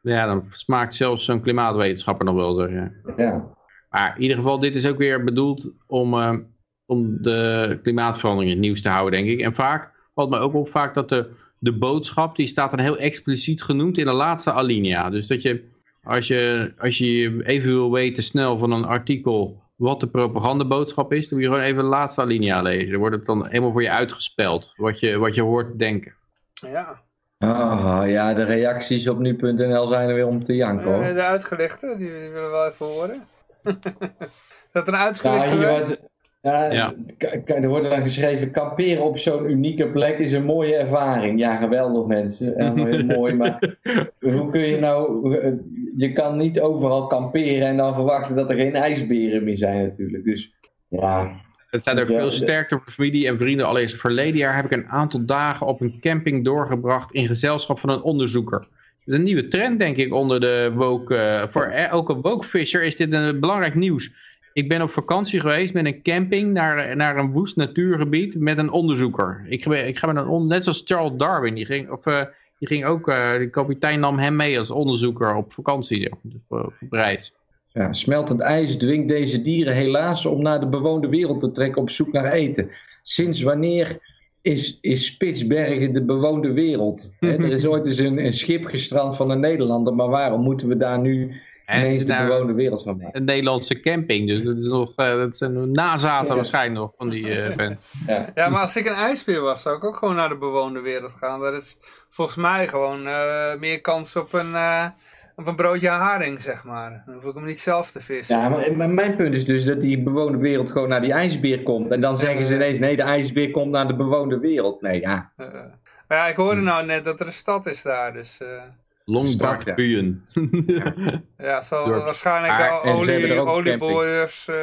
Ja, dan smaakt zelfs zo'n klimaatwetenschapper nog wel, zeg je. ja. Maar in ieder geval, dit is ook weer bedoeld om, eh, om de klimaatverandering in het nieuws te houden, denk ik. En vaak, valt me ook op vaak dat de, de boodschap, die staat dan heel expliciet genoemd in de laatste alinea. Dus dat je, als je, als je even wil weten snel van een artikel wat de propagandaboodschap is, dan moet je gewoon even de laatste alinea lezen. Dan wordt het dan helemaal voor je uitgespeld, wat je, wat je hoort denken. Ja. Ah, ja, de reacties op nu.nl zijn er weer om te janken, hoor. Eh, de uitgelichten, die, die willen we wel even horen. dat een uitgelichte... Ja, hier wordt, ja, Ja. Het staat ook Ja, veel sterkte voor familie en vrienden. Allereerst verleden jaar heb ik een aantal dagen op een camping doorgebracht in gezelschap van een onderzoeker. Dat is een nieuwe trend denk ik onder de woke. eh, voor eh, ook een woke fisher is dit een belangrijk nieuws. Ik ben op vakantie geweest met een camping naar, naar een woest natuurgebied met een onderzoeker. Ik, ga- ik ga met een on, net zoals Charles Darwin, die ging, of, eh, die ging ook, eh, de kapitein nam hem mee als onderzoeker op vakantie, dus op, op reis. ja, smeltend ijs dwingt deze dieren helaas om naar de bewoonde wereld te trekken op zoek naar eten. Sinds wanneer is, is Spitsbergen de bewoonde wereld? Er is ooit eens een, een schip gestrand van een Nederlander, maar waarom moeten we daar nu En is de nou- bewoonde wereld van maken? Een Nederlandse camping, dus dat, is nog, eh, dat zijn nazaten Ja. waarschijnlijk nog van die eh. Ja. Ja, maar als ik een ijsbeer was, zou ik ook gewoon naar de bewoonde wereld gaan. Dat is volgens mij gewoon eh, meer kans op een, eh, op een broodje haring, zeg maar. Dan hoef ik hem niet zelf te vissen. Ja, maar, maar mijn punt is dus dat die bewoonde wereld gewoon naar die ijsbeer komt. En dan zeggen ze ineens, nee, de ijsbeer komt naar de bewoonde wereld. Nee, ja. Eh, maar ja, ik hoorde nou net dat er een stad is daar, dus... Stad, ja. Ja, zal Door- waarschijnlijk al olie, olieboorders eh,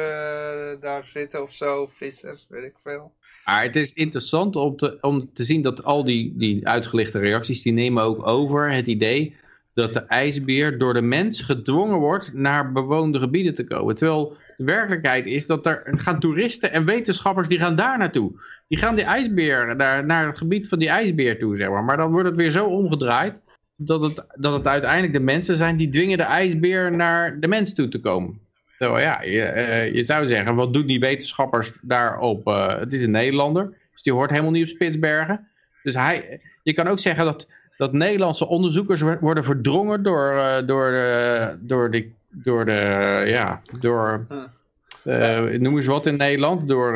daar zitten of zo, vissers, weet ik veel. maar het is interessant om te, om te zien dat al die, die uitgelichte reacties, die nemen ook over het idee dat de ijsbeer door de mens gedwongen wordt naar bewoonde gebieden te komen. Terwijl de werkelijkheid is dat er gaan toeristen en wetenschappers die gaan daar naartoe. Die gaan die ijsbeer, naar, naar het gebied van die ijsbeer toe, zeg maar. Maar dan wordt het weer zo omgedraaid dat het, dat het uiteindelijk de mensen zijn die dwingen de ijsbeer naar de mens toe te komen. Zo, ja, je, eh, je zou zeggen, wat doen die wetenschappers daarop? Uh, het is een Nederlander, dus die hoort helemaal niet op Spitsbergen. Dus hij, je kan ook zeggen dat, dat Nederlandse onderzoekers worden verdrongen door, uh, door, door, de, door de, ja, door, noem eens wat in Nederland, door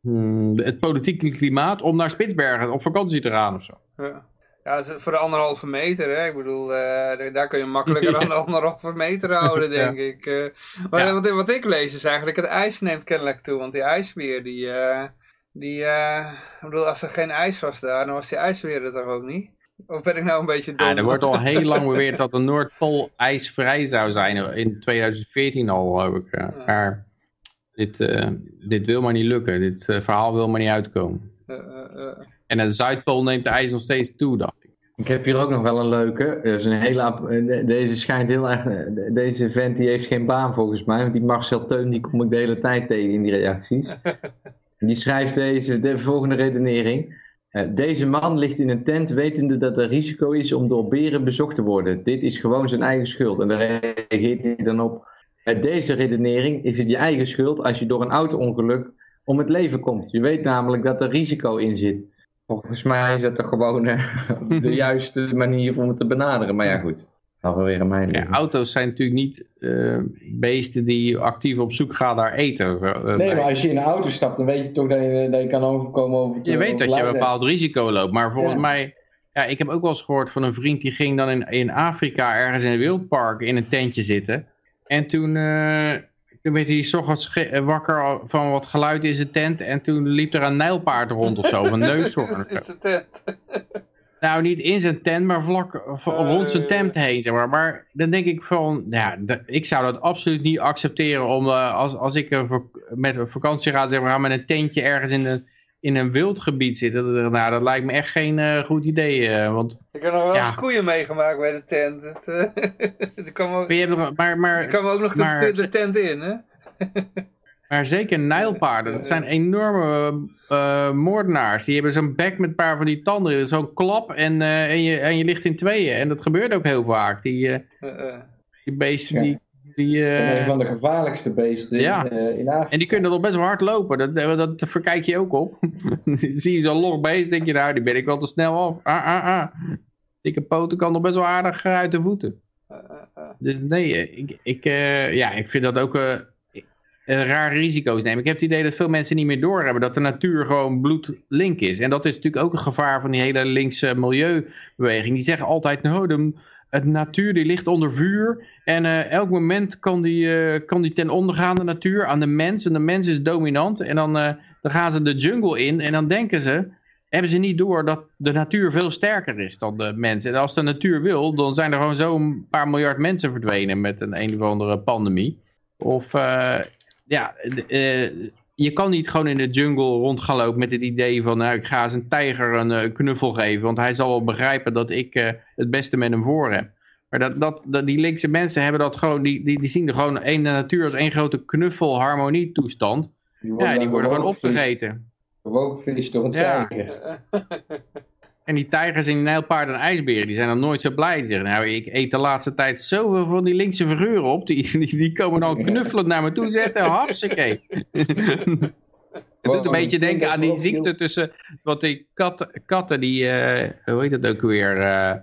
hmm, het politieke klimaat om naar Spitsbergen op vakantie te gaan of zo. Ja. Ja, voor de anderhalve meter, hè. Ik bedoel, uh, daar kun je makkelijker aan de anderhalve meter houden, denk ik. Uh, maar ja. wat, wat, ik lees is eigenlijk, het ijs neemt kennelijk toe. Want die ijsbeer, die, uh, die ik bedoel, als er geen ijs was daar, dan was die ijsbeer er toch ook niet? Of ben ik nou een beetje dom? Ja, er wordt al heel lang beweerd dat de Noordpool ijsvrij zou zijn. In 2014 al, geloof ik. Maar dit, dit wil maar niet lukken. Dit verhaal wil maar niet uitkomen. En de Zuidpool neemt de ijs nog steeds toe, dacht ik. Ik heb hier ook nog wel een leuke. Dus een hele, deze schijnt heel erg. Deze vent die heeft geen baan volgens mij. Want die Marcel Teun die kom ik de hele tijd tegen in die reacties. Die schrijft deze, de volgende redenering. Deze man ligt in een tent wetende dat er risico is om door beren bezocht te worden. Dit is gewoon zijn eigen schuld. En daar reageert hij dan op. Met deze redenering is het je eigen schuld als je door een auto-ongeluk om het leven komt. Je weet namelijk dat er risico in zit. Volgens mij is dat toch gewoon uh, de juiste manier om het te benaderen. Maar ja, goed. Alweer een mijn ja, auto's zijn natuurlijk niet uh, beesten die actief op zoek gaan naar eten. Uh, nee, maar als je in een auto stapt, dan weet je toch dat je, dat je kan overkomen over Je weet dat je een bepaald risico loopt. Maar volgens ja. mij, ja, ik heb ook wel eens gehoord van een vriend die ging dan in, in Afrika ergens in een wildpark in een tentje zitten. En toen toen werd hij s ochtends eh, wakker van wat geluid in zijn tent. En toen liep er een nijlpaard rond of zo. Of een neushoorn. in zijn tent. Nou, niet in zijn tent, maar vlak rond zijn tent heen. Zeg maar. maar dan denk ik van, ja, ik zou dat absoluut niet accepteren. Om, uh, als, als ik uh, met een vakantie ga, zeg maar, met een tentje ergens in de in een wildgebied zitten. Nou, dat lijkt me echt geen uh, goed idee. Uh, want, ik heb nog wel ja. eens koeien meegemaakt bij de tent. Het, uh, er kwam ook, maar, maar, maar, er kwam ook nog maar, de, de, tent in, hè? maar zeker nijlpaarden, dat zijn enorme moordenaars. Die hebben zo'n bek met een paar van die tanden, zo'n klap en, en, je, en je ligt in tweeën. En dat gebeurt ook heel vaak. Die, die beesten ja. die die, uh, een van de gevaarlijkste beesten ja. in, uh, in Afrika. En die kunnen nog best wel hard lopen. Dat, dat, dat verkijk je ook op. Zie je zo'n log beest, denk je nou, die ben ik wel te snel af. Ah, ah, ah. Dikke poten kan nog best wel aardig uit de voeten. Dus nee, ik, ik, uh, ja, ik vind dat ook een raar risico's nemen. Ik heb het idee dat veel mensen niet meer doorhebben dat de natuur gewoon bloedlink is. En dat is natuurlijk ook een gevaar van die hele linkse milieubeweging. Die zeggen altijd, nou, de, het natuur die ligt onder vuur. En uh, elk moment kan die, uh, kan die ten onder gaan, de natuur, aan de mens. En de mens is dominant. En dan, uh, dan gaan ze de jungle in. En dan denken ze, hebben ze niet door dat de natuur veel sterker is dan de mens. En als de natuur wil, dan zijn er gewoon zo'n paar miljard mensen verdwenen met een een of andere pandemie. Of ja, je kan niet gewoon in de jungle rond gaan lopen met het idee van nou, ik ga eens een tijger een knuffel geven. Want hij zal wel begrijpen dat ik het beste met hem voor heb. Maar dat, dat, dat, die linkse mensen hebben dat gewoon, die, die, die zien er gewoon één de natuur als één grote knuffel harmonie toestand. Die ja, die worden gewoon opgegeten. vis door een ja. tijger. En die tijgers en die nijlpaarden en ijsberen, die zijn dan nooit zo blij. Die zeggen, nou, ik eet de laatste tijd zoveel van die linkse figuren op. Die, die, die komen dan knuffelend naar me toe zetten. Hapsakee. Het doet een beetje denken aan die ziekte tussen... wat die kat, katten, die... Uh, hoe heet dat ook weer... Uh,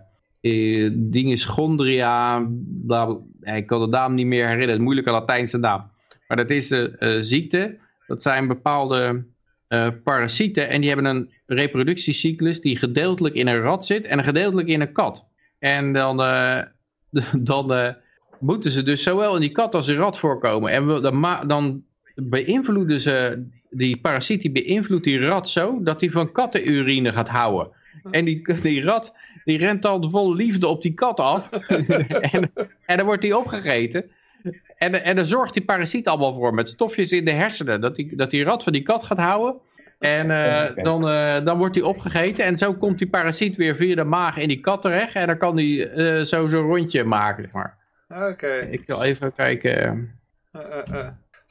uh, dingen schondria, bla, ik kan de naam niet meer herinneren, moeilijke Latijnse naam. Maar dat is de ziekte, dat zijn bepaalde uh, parasieten en die hebben een reproductiecyclus die gedeeltelijk in een rat zit en gedeeltelijk in een kat. En dan, dan moeten ze dus zowel in die kat als in rat voorkomen. En dan, beïnvloeden ze, die parasiet die beïnvloedt die rat zo, dat hij van kattenurine gaat houden. En die, die rat die rent dan vol liefde op die kat af. en, en dan wordt die opgegeten. En, en dan zorgt die parasiet allemaal voor met stofjes in de hersenen. Dat die, dat die rat van die kat gaat houden. En uh, dan, uh, dan wordt die opgegeten en zo komt die parasiet weer via de maag in die kat terecht. En dan kan die uh, zo zo'n rondje maken, zeg maar. Oké. Okay. Ik wil even kijken.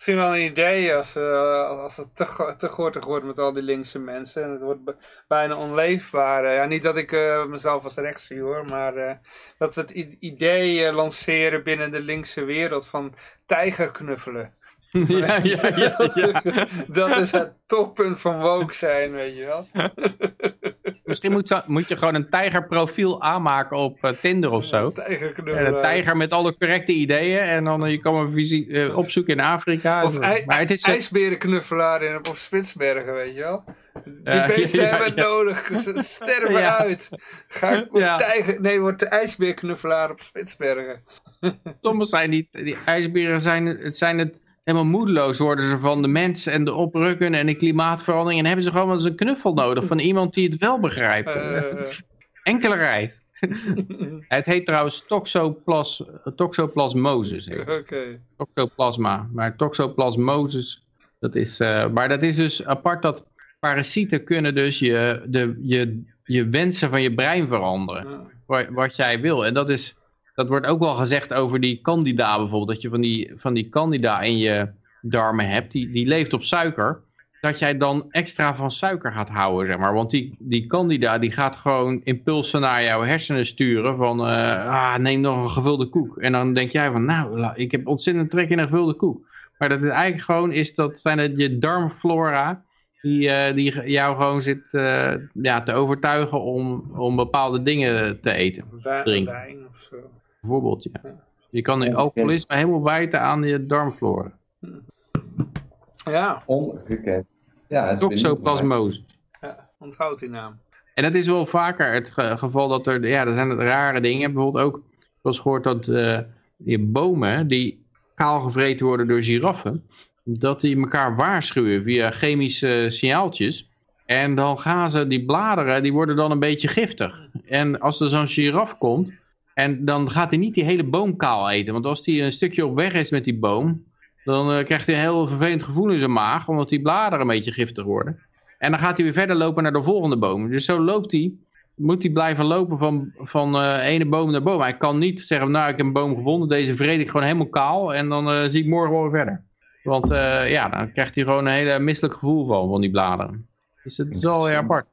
Misschien wel een idee als, als het te, te gortig wordt met al die linkse mensen. En het wordt bijna onleefbaar. ja, niet dat ik mezelf als rechts zie hoor, maar dat we het idee lanceren binnen de linkse wereld van tijgerknuffelen. Ja, ja, ja, ja. Dat is het toppunt van woke zijn, weet je wel. Misschien moet, moet je gewoon een tijgerprofiel aanmaken op uh, Tinder of zo. Tijgerknuffelaar. En een tijger met alle correcte ideeën. En dan uh, je kan een visie uh, opzoeken in Afrika. Of maar het is, ijsberenknuffelaar in, op Spitsbergen, weet je wel. Die beesten ja, hebben het nodig. Ze sterven uit. Ga ik tijger... Nee, wordt de ijsbeerknuffelaar op Spitsbergen. Soms zijn die, die ijsberen zijn, het zijn het helemaal moedeloos worden ze van de mens en de oprukken en de klimaatverandering. En hebben ze gewoon wel eens een knuffel nodig van iemand die het wel begrijpt. Uh. Enkele reis. het heet trouwens toxoplas, toxoplasmosis. Okay. Toxoplasma. Maar toxoplasmosis, dat is, uh, maar dat is dus apart dat parasieten kunnen dus je, de, je, je wensen van je brein veranderen. Ja. Wat, wat jij wil. En dat is dat wordt ook wel gezegd over die candida bijvoorbeeld. Dat je van die, van die candida in je darmen hebt. Die, die leeft op suiker. Dat jij dan extra van suiker gaat houden, zeg maar. Want die, die candida die gaat gewoon impulsen naar jouw hersenen sturen. Van, uh, ah, neem nog een gevulde koek. En dan denk jij van, nou, ik heb ontzettend trek in een gevulde koek. Maar dat is eigenlijk gewoon, is dat, zijn het je darmflora die, uh, die jou gewoon zit uh, ja, te overtuigen om, om bepaalde dingen te eten. Wijn, wijn of zo. Bijvoorbeeld, ja. Je kan de alcoholisme helemaal wijten aan je darmflora. Ja. Ongekend. Ja, Toxoplasmose. Ja, onthoud die naam. En dat is wel vaker het geval dat er, ja, er zijn rare dingen. Bijvoorbeeld ook, zoals gehoord dat uh, die bomen die kaal gevreten worden door giraffen, dat die elkaar waarschuwen via chemische signaaltjes. En dan gaan ze, die bladeren, die worden dan een beetje giftig. En als er zo'n giraf komt, en dan gaat hij niet die hele boom kaal eten. Want als hij een stukje op weg is met die boom, dan uh, krijgt hij een heel vervelend gevoel in zijn maag, omdat die bladeren een beetje giftig worden. En dan gaat hij weer verder lopen naar de volgende boom. Dus zo loopt hij, moet hij blijven lopen van, van uh, ene boom naar boom. Hij kan niet zeggen, nou ik heb een boom gevonden, deze vreet ik gewoon helemaal kaal en dan uh, zie ik morgen wel weer verder. Want ja, dan krijgt hij gewoon een hele misselijk gevoel van, van die bladeren. Dus het is wel heel apart.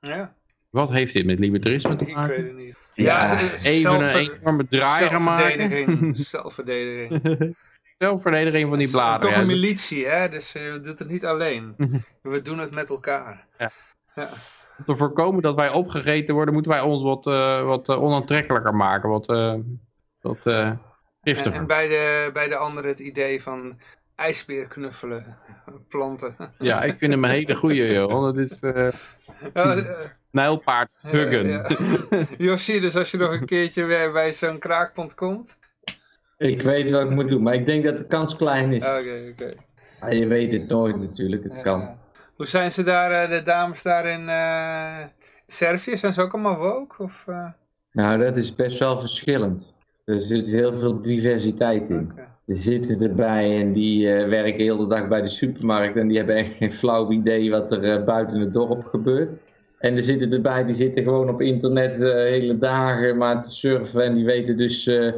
Ja. Wat heeft dit met libertarisme te maken? Ik weet het niet. Ja, even een enorme draaier maken. Zelfverdediging. Zelfverdediging. Zelfverdediging van die bladeren. Toch een militie, hè? Dus uh, we doen het niet alleen. we doen het met elkaar. Ja. ja. Om te voorkomen dat wij opgegeten worden, moeten wij ons wat, uh, wat uh, onaantrekkelijker maken. Wat, wat giftiger. En, en, bij, de, bij de anderen het idee van ijsbeer knuffelen, planten. ja, ik vind hem een hele goeie, joh. Dat is... Nijlpaard huggen. Ja, ja. Jossie, dus als je nog een keertje weer bij zo'n kraakpont komt? Ik weet wat ik moet doen, maar ik denk dat de kans klein is. Oké, oké. Okay. je weet het nooit natuurlijk, het kan. Hoe zijn ze daar, eh, de dames daar in uh, Servië? Zijn ze ook allemaal woke? Of, uh... Nou, dat is best wel verschillend. Er zit heel veel diversiteit in. Okay. Zitten erbij en die uh, werken heel de dag bij de supermarkt en die hebben echt geen flauw idee wat er buiten het dorp gebeurt. En er zitten erbij, die zitten gewoon op internet uh, hele dagen maar te surfen. En die weten dus uh,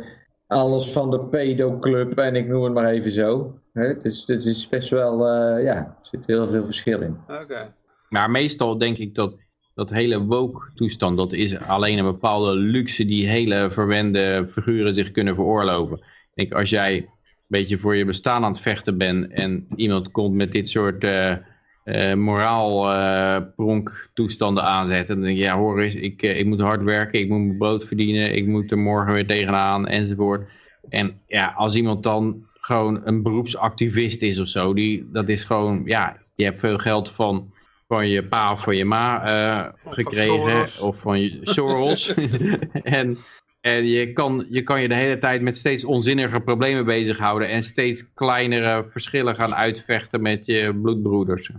alles van de pedoclub en ik noem het maar even zo. Het is, het is best wel, uh, ja, er zit heel veel verschil in. Oké. Maar meestal denk ik dat dat hele woke toestand, dat is alleen een bepaalde luxe die hele verwende figuren zich kunnen veroorloven. Ik denk als jij beetje voor je bestaan aan het vechten bent en iemand komt met dit soort uh, moraal uh, pronk toestanden aanzetten. Dan denk je, ja hoor eens, ik, uh, ik moet hard werken, ik moet mijn brood verdienen, ik moet er morgen weer tegenaan enzovoort. En ja, als iemand dan gewoon een beroepsactivist is of zo, die, dat is gewoon, ja, je hebt veel geld van, van je pa of van je ma gekregen, of van je Soros. en en je kan, je kan je de hele tijd met steeds onzinnige problemen bezighouden en steeds kleinere verschillen gaan uitvechten met je bloedbroeders.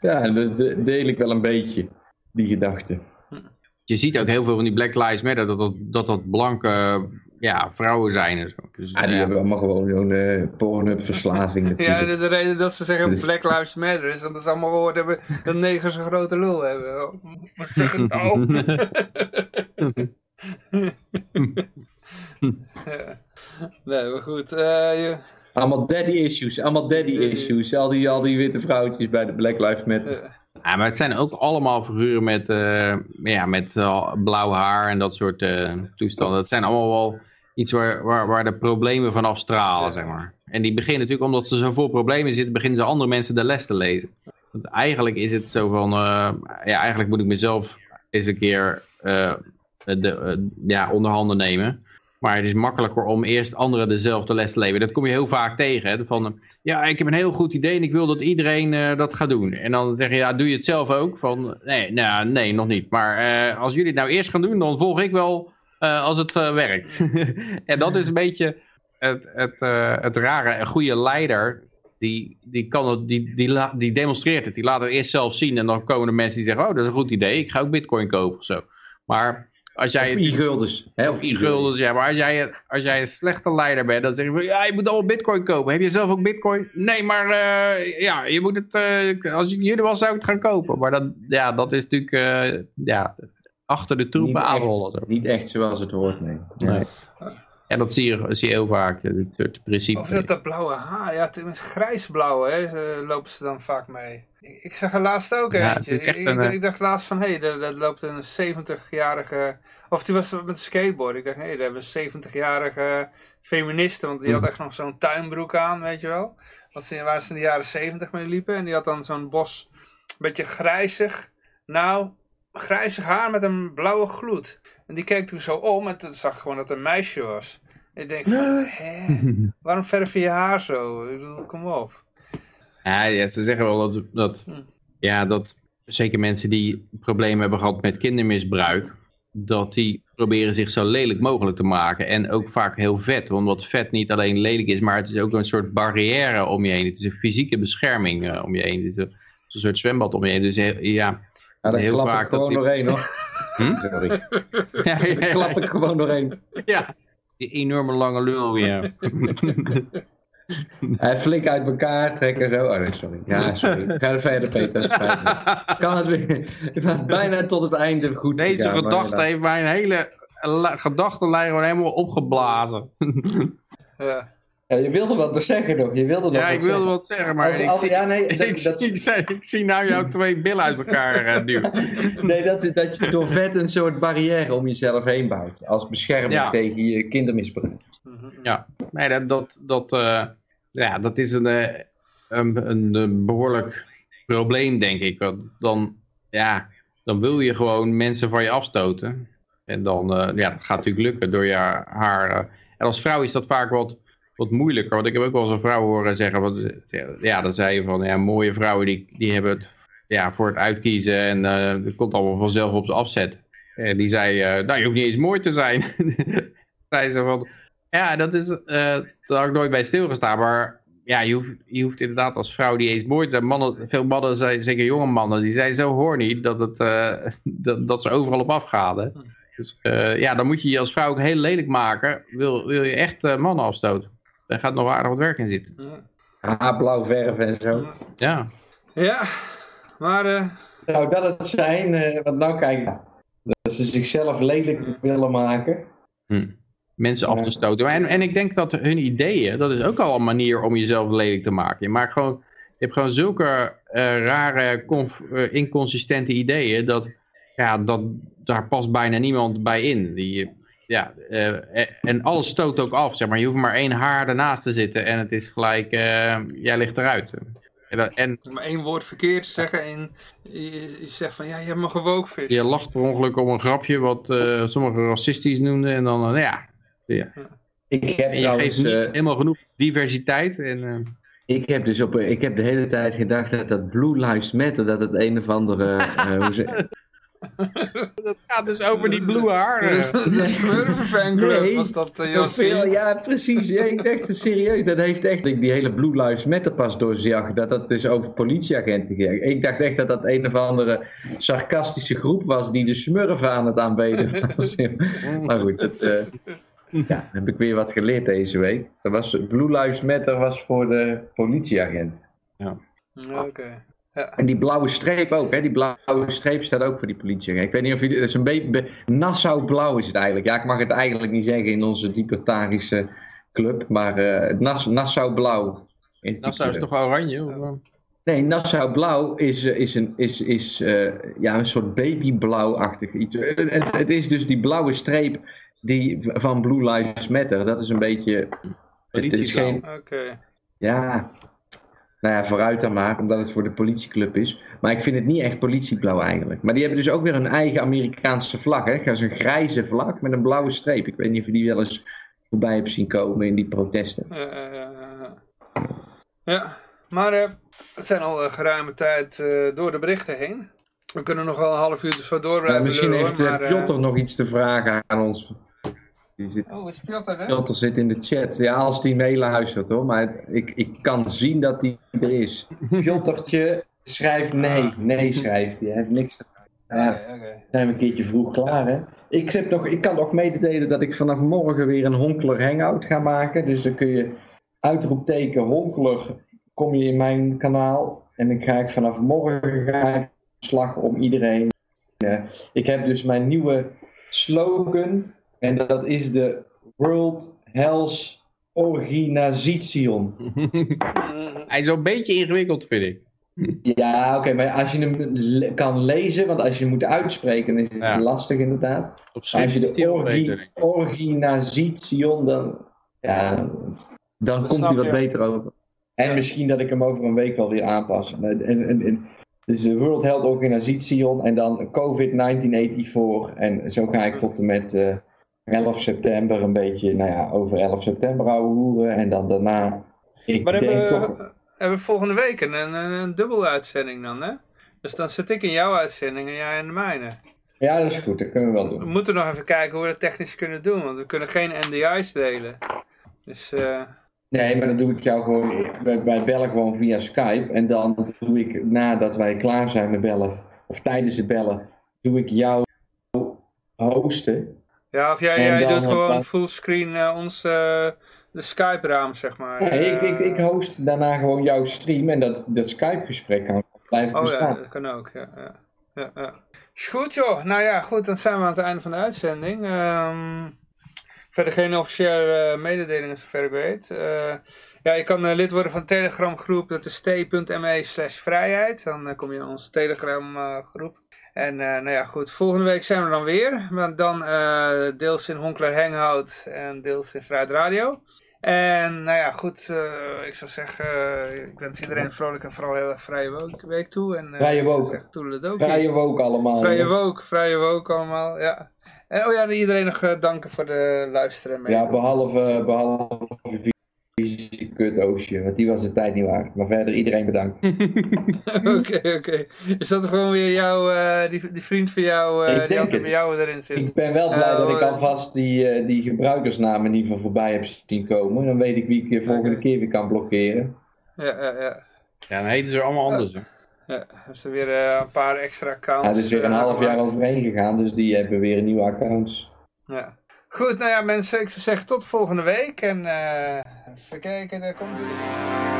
Ja, dat deel ik wel een beetje, die gedachte. Je ziet ook heel veel van die Black Lives Matter, dat dat, dat, dat blanke ja, vrouwen zijn en zo. Dus, Ah, die ja. hebben allemaal gewoon zo'n eh pornhub verslaving Ja, de reden dat ze zeggen Dus- Black Lives Matter is omdat ze allemaal gehoord hebben dat negers een grote lul hebben. Oh, Wat zeg ik nou? Nee, maar goed. eh, je, Allemaal daddy issues, allemaal daddy issues. Al die, al die witte vrouwtjes bij de Black Lives Matter. eh, Ja, maar het zijn ook allemaal figuren met, eh, ja, met blauw haar en dat soort eh, toestanden. Het zijn allemaal wel iets waar, waar, waar de problemen van afstralen, zeg maar. En die beginnen natuurlijk, omdat ze zo vol problemen zitten, beginnen ze andere mensen de les te lezen. Want eigenlijk is het zo van, eh, ja, eigenlijk moet ik mezelf eens een keer eh, de, eh, ja, onder handen nemen. Maar het is makkelijker om eerst anderen dezelfde les te leveren. Dat kom je heel vaak tegen. Hè? Van, eh, ja, ik heb een heel goed idee en ik wil dat iedereen eh, dat gaat doen. En dan zeg je, ja, doe je het zelf ook? Van, nee, nou, nee, nog niet. Maar eh, als jullie het nou eerst gaan doen, dan volg ik wel eh, als het eh, werkt. en dat is een beetje het, het, eh, het rare. Een goede leider, die, die, kan het, die, die, die demonstreert het. Die laat het eerst zelf zien. En dan komen de mensen die zeggen, oh, dat is een goed idee. Ik ga ook bitcoin kopen of zo. Maar als jij... Of het- e-guldens. hè, of e-guldens, ja. Maar als jij, als jij een slechte leider bent, dan zeg je van, ja, je moet allemaal bitcoin kopen. Heb je zelf ook bitcoin? Nee, maar eh, ja, je moet het, eh, als ik jullie was, zou ik het gaan kopen. Maar dat, ja, dat is natuurlijk, eh, ja, achter de troepen Niet echt. aanrollen. Niet echt zoals het hoort, nee. Nee. Ja, dat zie je, zie je heel vaak, het soort principe. Of dat, dat blauwe haar, ja, het is grijsblauw, hè, eh, lopen ze dan vaak mee. Ik, zag er laatst ook Ja, eentje. ik, een, ik, dacht laatst van, hé, hey, dat, loopt een 70-jarige, of die was met skateboard. Ik dacht, hé, hey, daar hebben 70-jarige feministen, want die had echt nog zo'n tuinbroek aan, weet je wel. Wat ze, waar ze in de jaren 70 mee liepen. En die had dan zo'n bos, een beetje grijzig. Nou, grijzig haar met een blauwe gloed. En die keek toen zo om en toen zag gewoon dat het een meisje was. Ik denk van, hè, waarom verf je je haar zo? Ik bedoel, kom op. Ja, ja, ze zeggen wel dat, dat, Hm. ja, dat zeker mensen die problemen hebben gehad met kindermisbruik, dat die proberen zich zo lelijk mogelijk te maken. En ook vaak heel vet, omdat vet niet alleen lelijk is, maar het is ook een soort barrière om je heen. Het is een fysieke bescherming eh, om je heen. Het is een, het is een soort zwembad om je heen. Dus heel- ja, Ja, daar Heel klap vaak ik gewoon dat die- doorheen hoor. Hm? Sorry. ja, Daar klap ik gewoon doorheen. ja. Die enorme lange lul, ja. Hij flink uit elkaar trekken zo. Oh nee, sorry. Ja, sorry. Ga er verder, Peter. Kan het weer. Het was bijna tot het einde goed Deze maar gedachte heeft mijn hele gedachtenlijn gewoon helemaal opgeblazen. Ja. Ja, je wilde wat toch zeggen nog? Je wilde nog Ja, ik wilde zeggen. wat zeggen, maar ik, zie, ja, nee, ik, dat- dat- zie, ik, zie, ik zie nou jouw twee billen uit elkaar eh, duwen. Nee, dat, dat je door vet een soort barrière om jezelf heen bouwt. Als bescherming Ja. tegen je kindermisbruik. Ja, nee, dat, dat, dat, eh, ja, dat is een, eh, een, een, een behoorlijk probleem, denk ik. Want dan, ja, dan wil je gewoon mensen van je afstoten. En dan, eh, ja, dat gaat natuurlijk lukken door je haar. eh, en als vrouw is dat vaak wat, wat moeilijker. Want ik heb ook wel eens een vrouw horen zeggen, wat, ja, dan zei je van, ja, mooie vrouwen die, die hebben het ja, voor het uitkiezen en dat komt allemaal vanzelf op ze afzet. En die zei, eh, nou, je hoeft niet eens mooi te zijn. zei ze van, ja, dat is, eh daar had ik nooit bij stilgestaan, maar ja, je hoeft, je hoeft inderdaad als vrouw die eens mooi te zijn. Mannen, veel mannen, zijn, zeker jonge mannen, die zijn zo horny dat, het, dat, dat ze overal op afgaan. Hè? Dus ja, dan moet je je als vrouw ook heel lelijk maken. Wil, wil je echt mannen afstoten. Daar gaat nog aardig wat werk in zitten. Haar blauw verven en zo. Ja, Ja, maar eh, Zou dat het zijn? eh want nou kijk, dat ze zichzelf lelijk willen maken. mensen af te stoten. En, en ik denk dat hun ideeën, dat is ook al een manier om jezelf lelijk te maken. Je maakt gewoon, je hebt gewoon zulke eh, rare, conf- eh, inconsistente ideeën, dat, ja, dat daar past bijna niemand bij in. Die, ja, eh, en alles stoot ook af, zeg maar. Je hoeft maar één haar ernaast te zitten en het is gelijk, eh, jij ligt eruit. En, dat- en maar één woord verkeerd zeggen en je, je zegt van ja, je hebt me gewookvis. je lacht per ongeluk om een grapje wat eh, sommigen racistisch noemden en dan, eh, ja, ja. Ik heb En je trouwens, geeft niet eh, helemaal genoeg diversiteit. En, eh, ik heb dus op, ik heb de hele tijd gedacht dat dat Blue Lives Matter, dat het een of andere, eh, hoe ze, dat gaat dus over die blue haren. de fanclub Nee, was dat, uh, veel, ja, precies. Ja, ik dacht het serieus. Dat heeft echt ik die hele Blue Lives Matter pas doorzag. Dat dat dus over politieagenten ging. Ik dacht echt dat dat een of andere sarcastische groep was die de smurfen aan het aanbeden was. maar goed, dat, eh, Ja, heb ik weer wat geleerd deze week. Dat was, Blue Lives Matter was voor de politieagent. Oké. En die blauwe streep ook, hè? Die blauwe streep staat ook voor die politieagent. Ik weet niet of jullie... Is een beetje... Nassau blauw is het eigenlijk. Ja, ik mag het eigenlijk niet zeggen in onze libertarische club. Maar eh Nas, Nassau blauw. Is Nassau is toch oranje? Of? Nee, Nassau Blauw is, eh, is, een, is, is eh, ja, een soort babyblauwachtig iets. Het, het is dus die blauwe streep die, van Blue Lives Matter. Dat is een beetje... Het is geen, ja, nou ja, vooruit dan maar, omdat het voor de politieclub is. Maar ik vind het niet echt politieblauw eigenlijk. Maar die hebben dus ook weer een eigen Amerikaanse vlag. Hè? Dat is een grijze vlag met een blauwe streep. Ik weet niet of je die wel eens voorbij hebt zien komen in die protesten. Ja, ja, ja, ja. maar eh, we zijn al eh, geruime tijd eh, door de berichten heen. We kunnen nog wel een half uur zo door blijven misschien heeft eh, eh, Piotr nog iets te vragen aan ons. Die zit Oh, is Piotr hè? Piotr zit in de chat. Ja, als die meeluistert hoor. Maar het- ik, ik kan zien dat hij er is. Piotrtje schrijft nee. Nee schrijft hij. Hij heeft niks te. Ja, Oké, oké. zijn we een keertje vroeg klaar hè. Ik, heb nog, ik kan nog mededelen dat ik vanaf morgen weer een Honkler Hangout ga maken. Dus dan kun je uitroepteken Honkler. Kom je in mijn kanaal. En dan ga ik vanaf morgen ga ik aan de slag om iedereen. eh, ik heb dus mijn nieuwe slogan. En dat is de World Health Organization. Hij is een beetje ingewikkeld, vind ik. Ja, oké, maar als je hem le- kan lezen, want als je hem moet uitspreken, is het Ja. lastig inderdaad. Op Maar als je de orgi beter. organization, dan, ja, dan komt hij wat je. beter over. En Ja. misschien dat ik hem over een week wel weer aanpas. En, en, en, en- dus de World Health Organization en dan COVID-1984. En zo ga ik tot en met eh 11 september een beetje, nou ja, over 11 september ouwe hoeren. En dan daarna, ik Maar denk hebben, toch... we hebben we volgende week een, een, een dubbele uitzending dan, hè? Dus dan zit ik in jouw uitzending en jij in de mijne. Ja, dat is goed, dat kunnen we wel We doen. moeten nog even kijken hoe we dat technisch kunnen doen, want we kunnen geen NDI's delen. Dus, eh, Nee, maar dan doe ik jou gewoon, wij, wij bellen gewoon via Skype. En dan doe ik, nadat wij klaar zijn met bellen, of tijdens het bellen, doe ik jou hosten. Ja, of jij, jij doet gewoon fullscreen eh ons, eh, de Skype-raam, zeg maar. Nee, ik, ik, ik Eh, host daarna gewoon jouw stream en dat, dat Skype-gesprek gaan blijven Oh ja, dat kan ook, ja. ja. ja, ja. Is goed joh, nou ja, goed, dan zijn we aan het einde van de uitzending. Ehm, verder geen officiële mededelingen zover ik weet. Eh, ja, je kan lid worden van de Telegram groep, dat is t.me slash vrijheid. Dan kom je in onze Telegram eh, groep. En eh, nou ja, goed, volgende week zijn we dan weer. Want dan eh, deels in Honkler Hangout en deels in Vrijheid Radio. En nou ja, goed, eh, ik zou zeggen, ik wens iedereen een vrolijk en vooral heel erg vrije week, week toe. En, Vrije toedeledokie. Vrije woke allemaal. Vrije woke, vrije woke allemaal, ja. En oh ja, iedereen nog danken voor de luisteren. en Ja, behalve, behalve vieze kut Oosje, want die was de tijd niet waard. Maar verder iedereen bedankt. Oké, oké. Is dat gewoon weer jouw, eh, die, die vriend van jou, eh, Ik die altijd bij jou erin zit? Ik ben wel blij dat ik oh, alvast die, eh, die gebruikersnaam in ieder geval voorbij heb zien komen. Dan weet ik wie ik de volgende keer weer kan blokkeren. Ja, ja, ja. Ja, dan heten ze allemaal anders. Hè. Ja, dus er weer eh, een paar extra accounts. Ja, er is weer een half jaar overheen gegaan, dus die hebben weer nieuwe accounts. Ja. Goed, nou ja mensen, ik zou zeggen tot volgende week. En eh even kijken, daar komt hij.